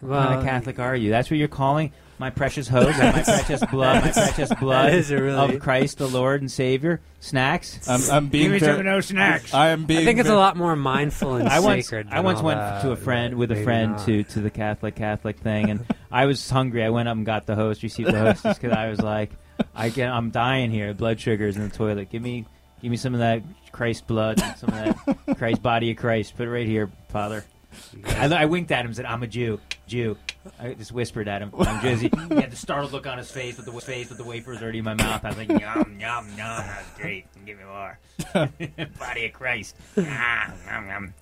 What kind of Catholic are you? That's what you're calling my precious host, my [LAUGHS] precious blood, my precious blood That is a really- of Christ, the Lord and Savior. Snacks. I'm, I'm being Give me very- some of those snacks. I am being. I think it's a very- lot more mindful and [LAUGHS] I once, sacred. I than once all went that, to a friend but with a maybe friend not. to to the Catholic Catholic thing, and I was hungry. I went up and got the host, received the host, because I was like, I can, I'm dying here. Blood sugars in the toilet. Give me, give me some of that Christ blood, some of that Christ body of Christ. Put it right here, Father. I, I winked at him and said, "I'm a Jew, Jew." I just whispered at him, "I'm Jersey." He had the startled look on his face with the face with the wafers already in my mouth. I was like, "Yum, yum, yum. That's great. Give me more." [LAUGHS] body of Christ. Ah, yum, yum.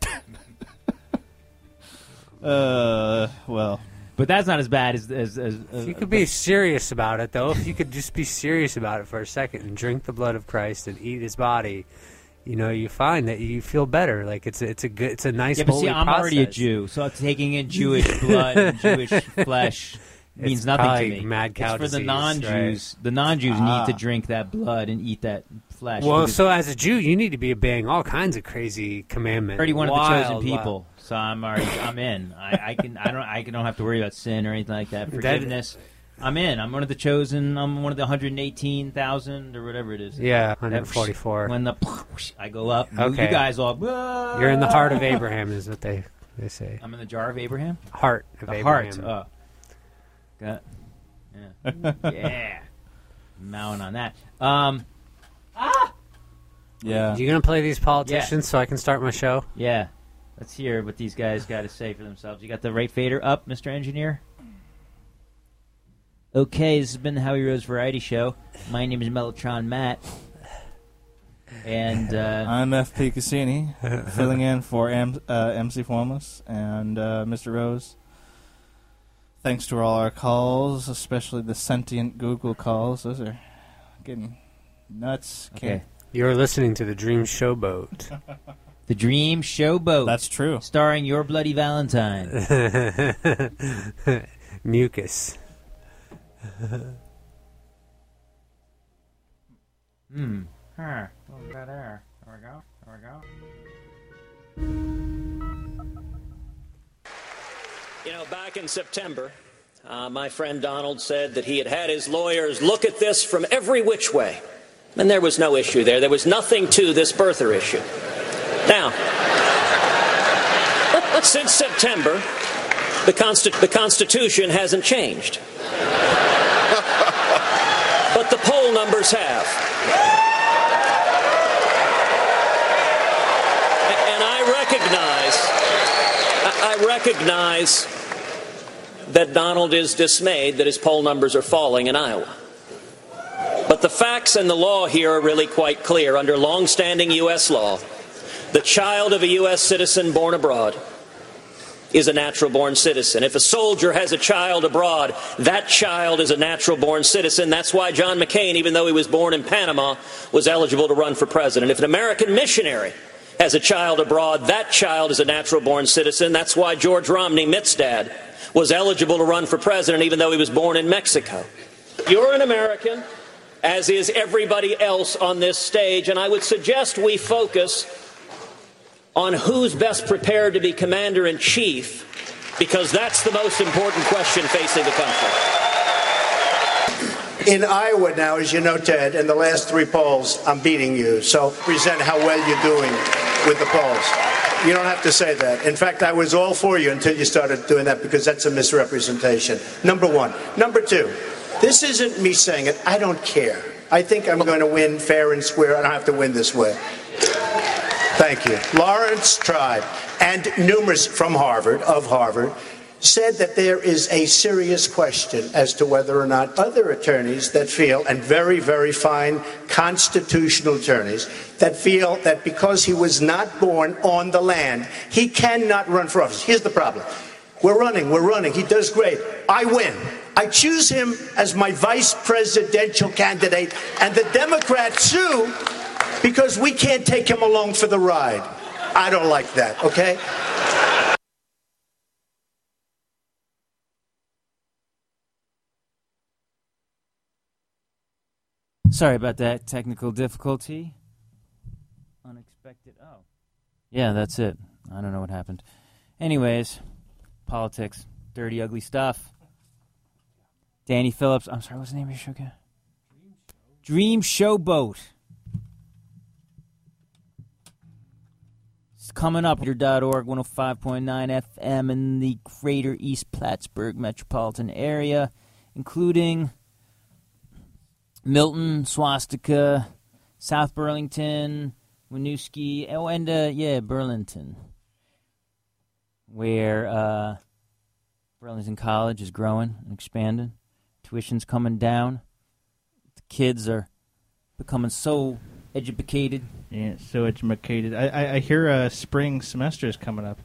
Uh, well, But that's not as bad as as. as, as you could be serious about it, though. If you could just be serious about it for a second and drink the blood of Christ and eat His body, you know, you find that you feel better. Like it's a, it's a good, it's a nice. yeah, but see, I'm already a. Jew, so taking in Jewish [LAUGHS] blood and Jewish flesh means It's nothing to me. mad cow it's for the non-Jews. right? The non-Jews Ah. need to drink that blood and eat that flesh. Well, so as a Jew, you need to be obeying all kinds of crazy commandments. I'm already one of the chosen wild. People, so I'm already I'm in. I, I can I don't I don't have to worry about sin or anything like that. That- Forgiveness. I'm in. I'm one of the chosen. I'm one of the 118,000 or whatever it is. Yeah, 144. When the I go up, you- Okay. you guys all. You're in the heart of Abraham, is what they they say. I'm in the jar of Abraham. Heart of the Abraham. heart. Oh. Got. Yeah. [LAUGHS] yeah. Mowing on that. Um. Yeah. You gonna play these politicians so I can start my show? Yeah. Let's hear what these guys got to say for themselves. You got the right fader up, Mr. Engineer? Okay, this has been the Howie Rose Variety Show. My name is Mellotron Matt. And uh, I'm FP Cassini, filling in for M- uh, MC Formless and uh, Mr. Rose. Thanks to all our calls, especially the sentient Google calls. Those are getting nuts. Okay. You're listening to the Dream Showboat. [LAUGHS] The Dream Showboat. That's true. Starring Your Bloody Valentine. [LAUGHS] Mucus. Hmm. Huh. What about there? There we go. There we go. You know, back in September, uh, my friend Donald said that he had had his lawyers look at this from every which way. And there was no issue there. There was nothing to this birther issue. Now, since September, the, Consti- the Constitution hasn't changed. but the poll numbers have. And I recognize, I I recognize that Donald is dismayed that his poll numbers are falling in Iowa. But the facts and the law here are really quite clear. Under long-standing U.S. law, the child of a U.S. citizen born abroad is a natural born citizen. If a soldier has a child abroad, that child is a natural born citizen. That's why John McCain, even though he was born in Panama, was eligible to run for president. If an American missionary has a child abroad, that child is a natural born citizen. That's why George Romney, Mitt's dad, was eligible to run for president, even though he was born in Mexico. You're an American, as is everybody else on this stage, and I would suggest we focus on who's best prepared to be commander in chief, because that's the most important question facing the country. In Iowa now, as you know, Ted, in the last three polls, I'm beating you. So present how well you're doing with the polls. You don't have to say that. In fact, I was all for you until you started doing that because that's a misrepresentation. Number one. Number two, this isn't me saying it. I don't care. I think I'm going to win fair and square. I don't have to win this way. Thank you. Laurence Tribe and numerous from Harvard, of Harvard, said that there is a serious question as to whether or not other attorneys that feel, and very, very fine constitutional attorneys, that feel that because he was not born on the land, he cannot run for office. Here's the problem. We're running, we're running. He does great. I win. I choose him as my vice presidential candidate, and the Democrats sue because we can't take him along for the ride. I don't like that, okay? Sorry about that technical difficulty. Unexpected. Oh. Yeah, that's it. I don't know what happened. Anyways, politics, dirty, ugly stuff. Danny Phillips. I'm sorry, what's the name of your show again? Dream Showboat. Coming up. Your dot .org 105.9 FM in the greater East Plattsburgh metropolitan area, including Milton, Swastika, South Burlington, Winooski, oh, and uh, yeah, Burlington, where uh, Burlington College is growing and expanding. Tuition's coming down. The kids are becoming so educated. Yeah, so educated. I, I, I hear uh, spring semester is coming up.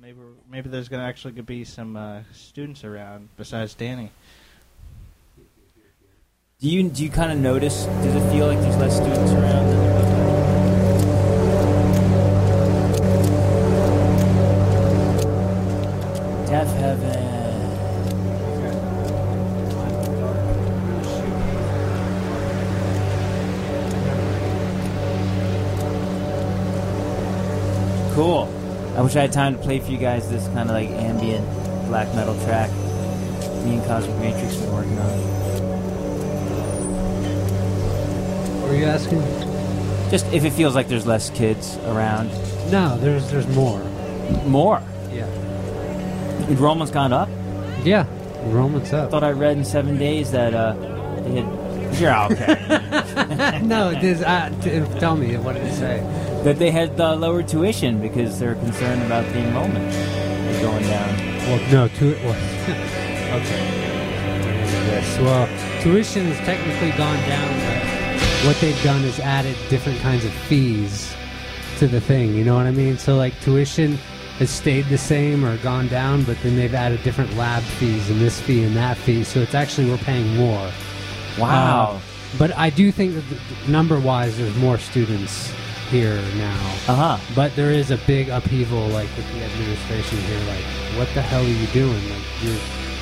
Maybe maybe there's gonna actually be some uh, students around besides Danny. Do you do you kind of notice? Does it feel like there's less students around? Wish I had time to play for you guys this kind of like ambient black metal track. Me and Cosmic Matrix been working on. What were you asking? Just if it feels like there's less kids around. No, there's there's more. More. Yeah. Enrollment's gone up. Yeah, enrollment's I up. thought I read in seven days that uh, they had. [LAUGHS] Yeah, okay. [LAUGHS] no, this, uh, t- tell me what did it say? That they had uh, lower tuition because they're concerned about the enrollment going down. Well, no, tu- [LAUGHS] well, okay. Yes. Well, tuition has technically gone down, but what they've done is added different kinds of fees to the thing. You know what I mean? So, like, tuition has stayed the same or gone down, but then they've added different lab fees and this fee and that fee. So it's actually we're paying more. Wow. Uh, but I do think that number wise, there's more students here now. Uh huh. But there is a big upheaval, like with the administration here. Like, what the hell are you doing? Like, you're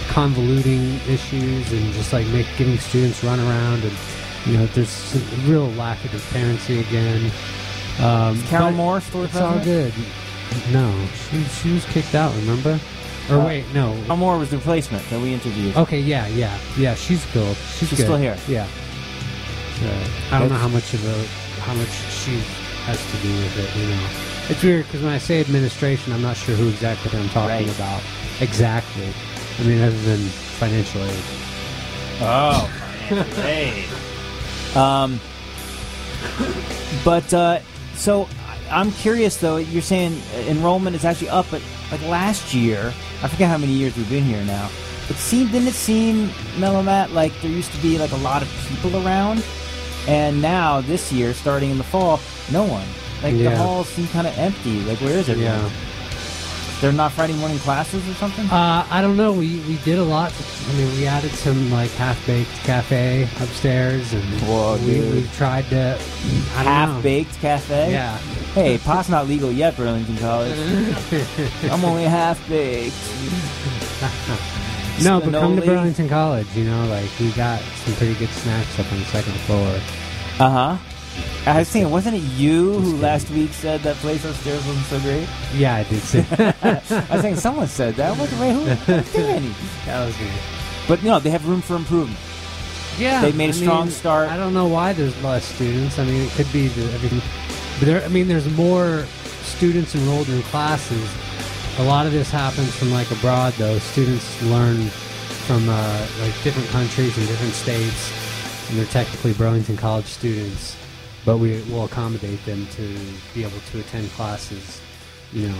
convoluting issues and just like make giving students run around, and you know, there's a real lack of transparency again. Um, Carol Moore still It's all good. No, she she was kicked out. Remember? Or Uh, wait, no. Carol Moore was the replacement that we interviewed. Okay, yeah, yeah, yeah. She's still she's, She's still here. Yeah. So I don't know how much of a how much she has to do with it. You know, it's weird because when I say administration, I'm not sure who exactly I'm talking Right. about. Exactly. I mean, other than financial aid. Oh, [LAUGHS] hey. Um, but uh, so I- I'm curious though. You're saying enrollment is actually up, but like last year, I forget how many years we've been here now. it seemed didn't it seem Mellow Matt like there used to be like a lot of people around, and now this year, starting in the fall, no one. Like the halls seem kind of empty. Like where is it? Yeah. They're not Friday morning classes or something. Uh, I don't know. We we did a lot. I mean, we added some like half baked cafe upstairs, and Whoa, we we tried to I don't know. Half baked cafe. Yeah. Hey, pot's not legal yet, Burlington College. [LAUGHS] I'm only half baked. [LAUGHS] No, but come to Burlington College. You know, like we got some pretty good snacks up on the second floor. Uh huh. I was thinking, wasn't it you who last week said that place upstairs wasn't so great? Yeah, I did say. [LAUGHS] I was thinking someone said that. What, wait, who, who did any? That was me. But no, they have room for improvement. Yeah, They made a I strong mean, start. I don't know why there's less students. I mean, it could be the, everything, but there. I mean, there's more students enrolled in classes. A lot of this happens from like abroad, though. Students learn from uh, like different countries and different states, and they're technically Burlington College students, but we will accommodate them to be able to attend classes. You know,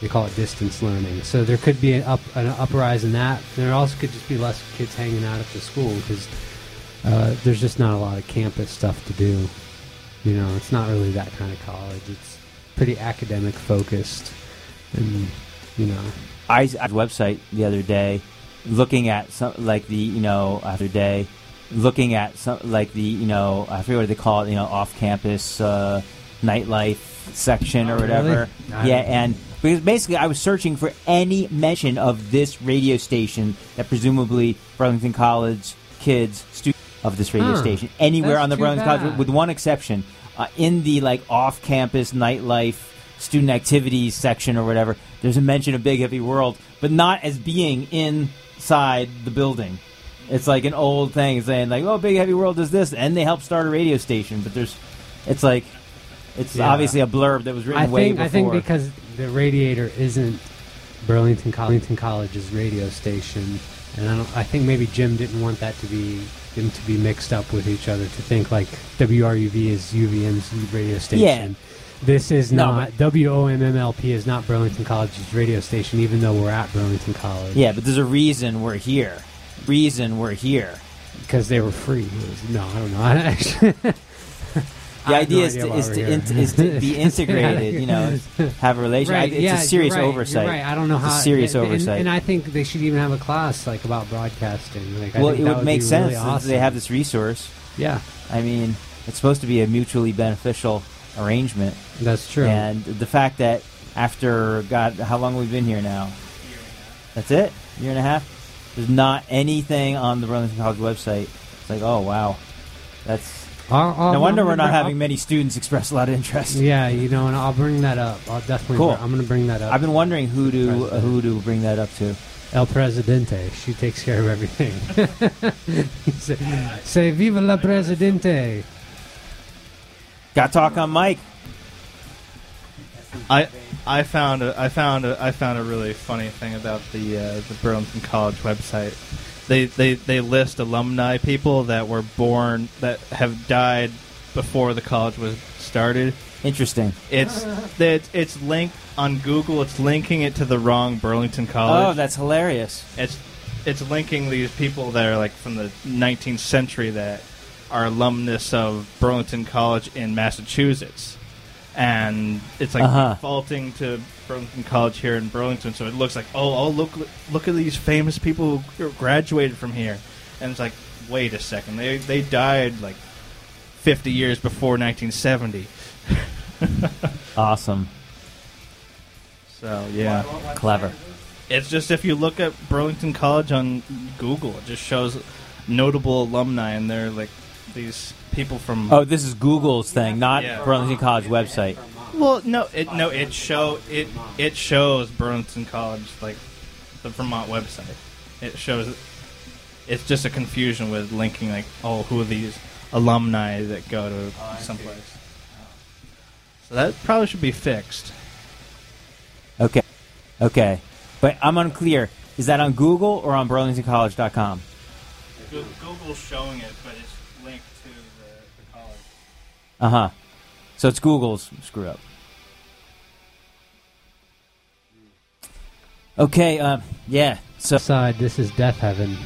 they call it distance learning. So there could be an up an uprise in that. There also could just be less kids hanging out at the school because uh, there's just not a lot of campus stuff to do. You know, it's not really that kind of college. It's pretty academic focused, and you know, I was website the other day, looking at some like the you know other day, looking at some like the you know I forget what they call it you know off campus uh, nightlife section or Oh, whatever. really? Yeah, and because basically I was searching for any mention of this radio station that presumably Burlington College kids students of this radio Huh. station anywhere on the Burlington College with one exception uh, in the like off campus nightlife student activities section or whatever there's a mention of big heavy world but not as being inside the building it's like an old thing saying like oh big heavy world does this and they help start a radio station but there's it's like it's Yeah. obviously a blurb that was written I way think before I think because the Radiator isn't Burlington Burlington College's radio station, and I, don't, I think maybe Jim didn't want that to be them to be mixed up with each other. To think like WRUV is UVM's radio station. Yeah. This is No, not WOMM-LP is not Burlington College's radio station, even though we're at Burlington College. yeah but there's a reason we're here reason we're here because they were free. It was- no, I don't know. [LAUGHS] I actually, The I have no idea is idea to, why is, we're to here. in, is to be [LAUGHS] integrated, you know, have a relationship. Right, it's yeah, a you're serious right, you're oversight. right. I don't know It's how a serious and- and- oversight. And, I think they should even have a class like about broadcasting. Like, I well, think it that would make be sense Really awesome. they have this resource. Yeah. I mean, it's supposed to be a mutually beneficial arrangement. That's true. And the fact that after God, how long we've we been here now? That's it, year and a half. There's not anything on the Burlington College website. It's like, oh wow, that's. I'll- I'll- no wonder I'm we're not having I'll- many students express a lot of interest. Yeah, you know, and I'll bring that up. I'll definitely. Cool. I'm going to bring that up. I've been wondering who to President. who to bring that up to. El Presidente. She takes care of everything. [LAUGHS] say, say, "Viva la Presidente." Got talk on Mike. I I found a, I found a, I found a really funny thing about the uh, the Burlington College website. They, they they list alumni people that were born that have died before the college was started. Interesting. It's that it's linked on Google. It's linking it to the wrong Burlington College. Oh, that's hilarious. It's it's linking these people that are like from the 19th century that are alumnus of Burlington College in Massachusetts, and it's like Uh-huh. defaulting to Burlington College here in Burlington. So it looks like oh oh look look at these famous people who graduated from here, and it's like wait a second they they died like 50 years before 1970. [LAUGHS] Awesome. So yeah, Clever. It's just if you look at Burlington College on Google, it just shows notable alumni, and they're like these people from. Oh, this is Google's thing, not Yeah. Burlington College website. well, no, it no, it show it it shows Burlington College like the Vermont website. It shows. It's just a confusion with linking like, oh, who are these alumni that go to oh, someplace. So that probably should be fixed. Okay. Okay. But I'm unclear. Is that on Google or on burlingtoncollege.com? Goo- Google's showing it, but it's Uh huh. So it's Google's screw up. Okay. Uh, yeah. So side, this is Deafheaven.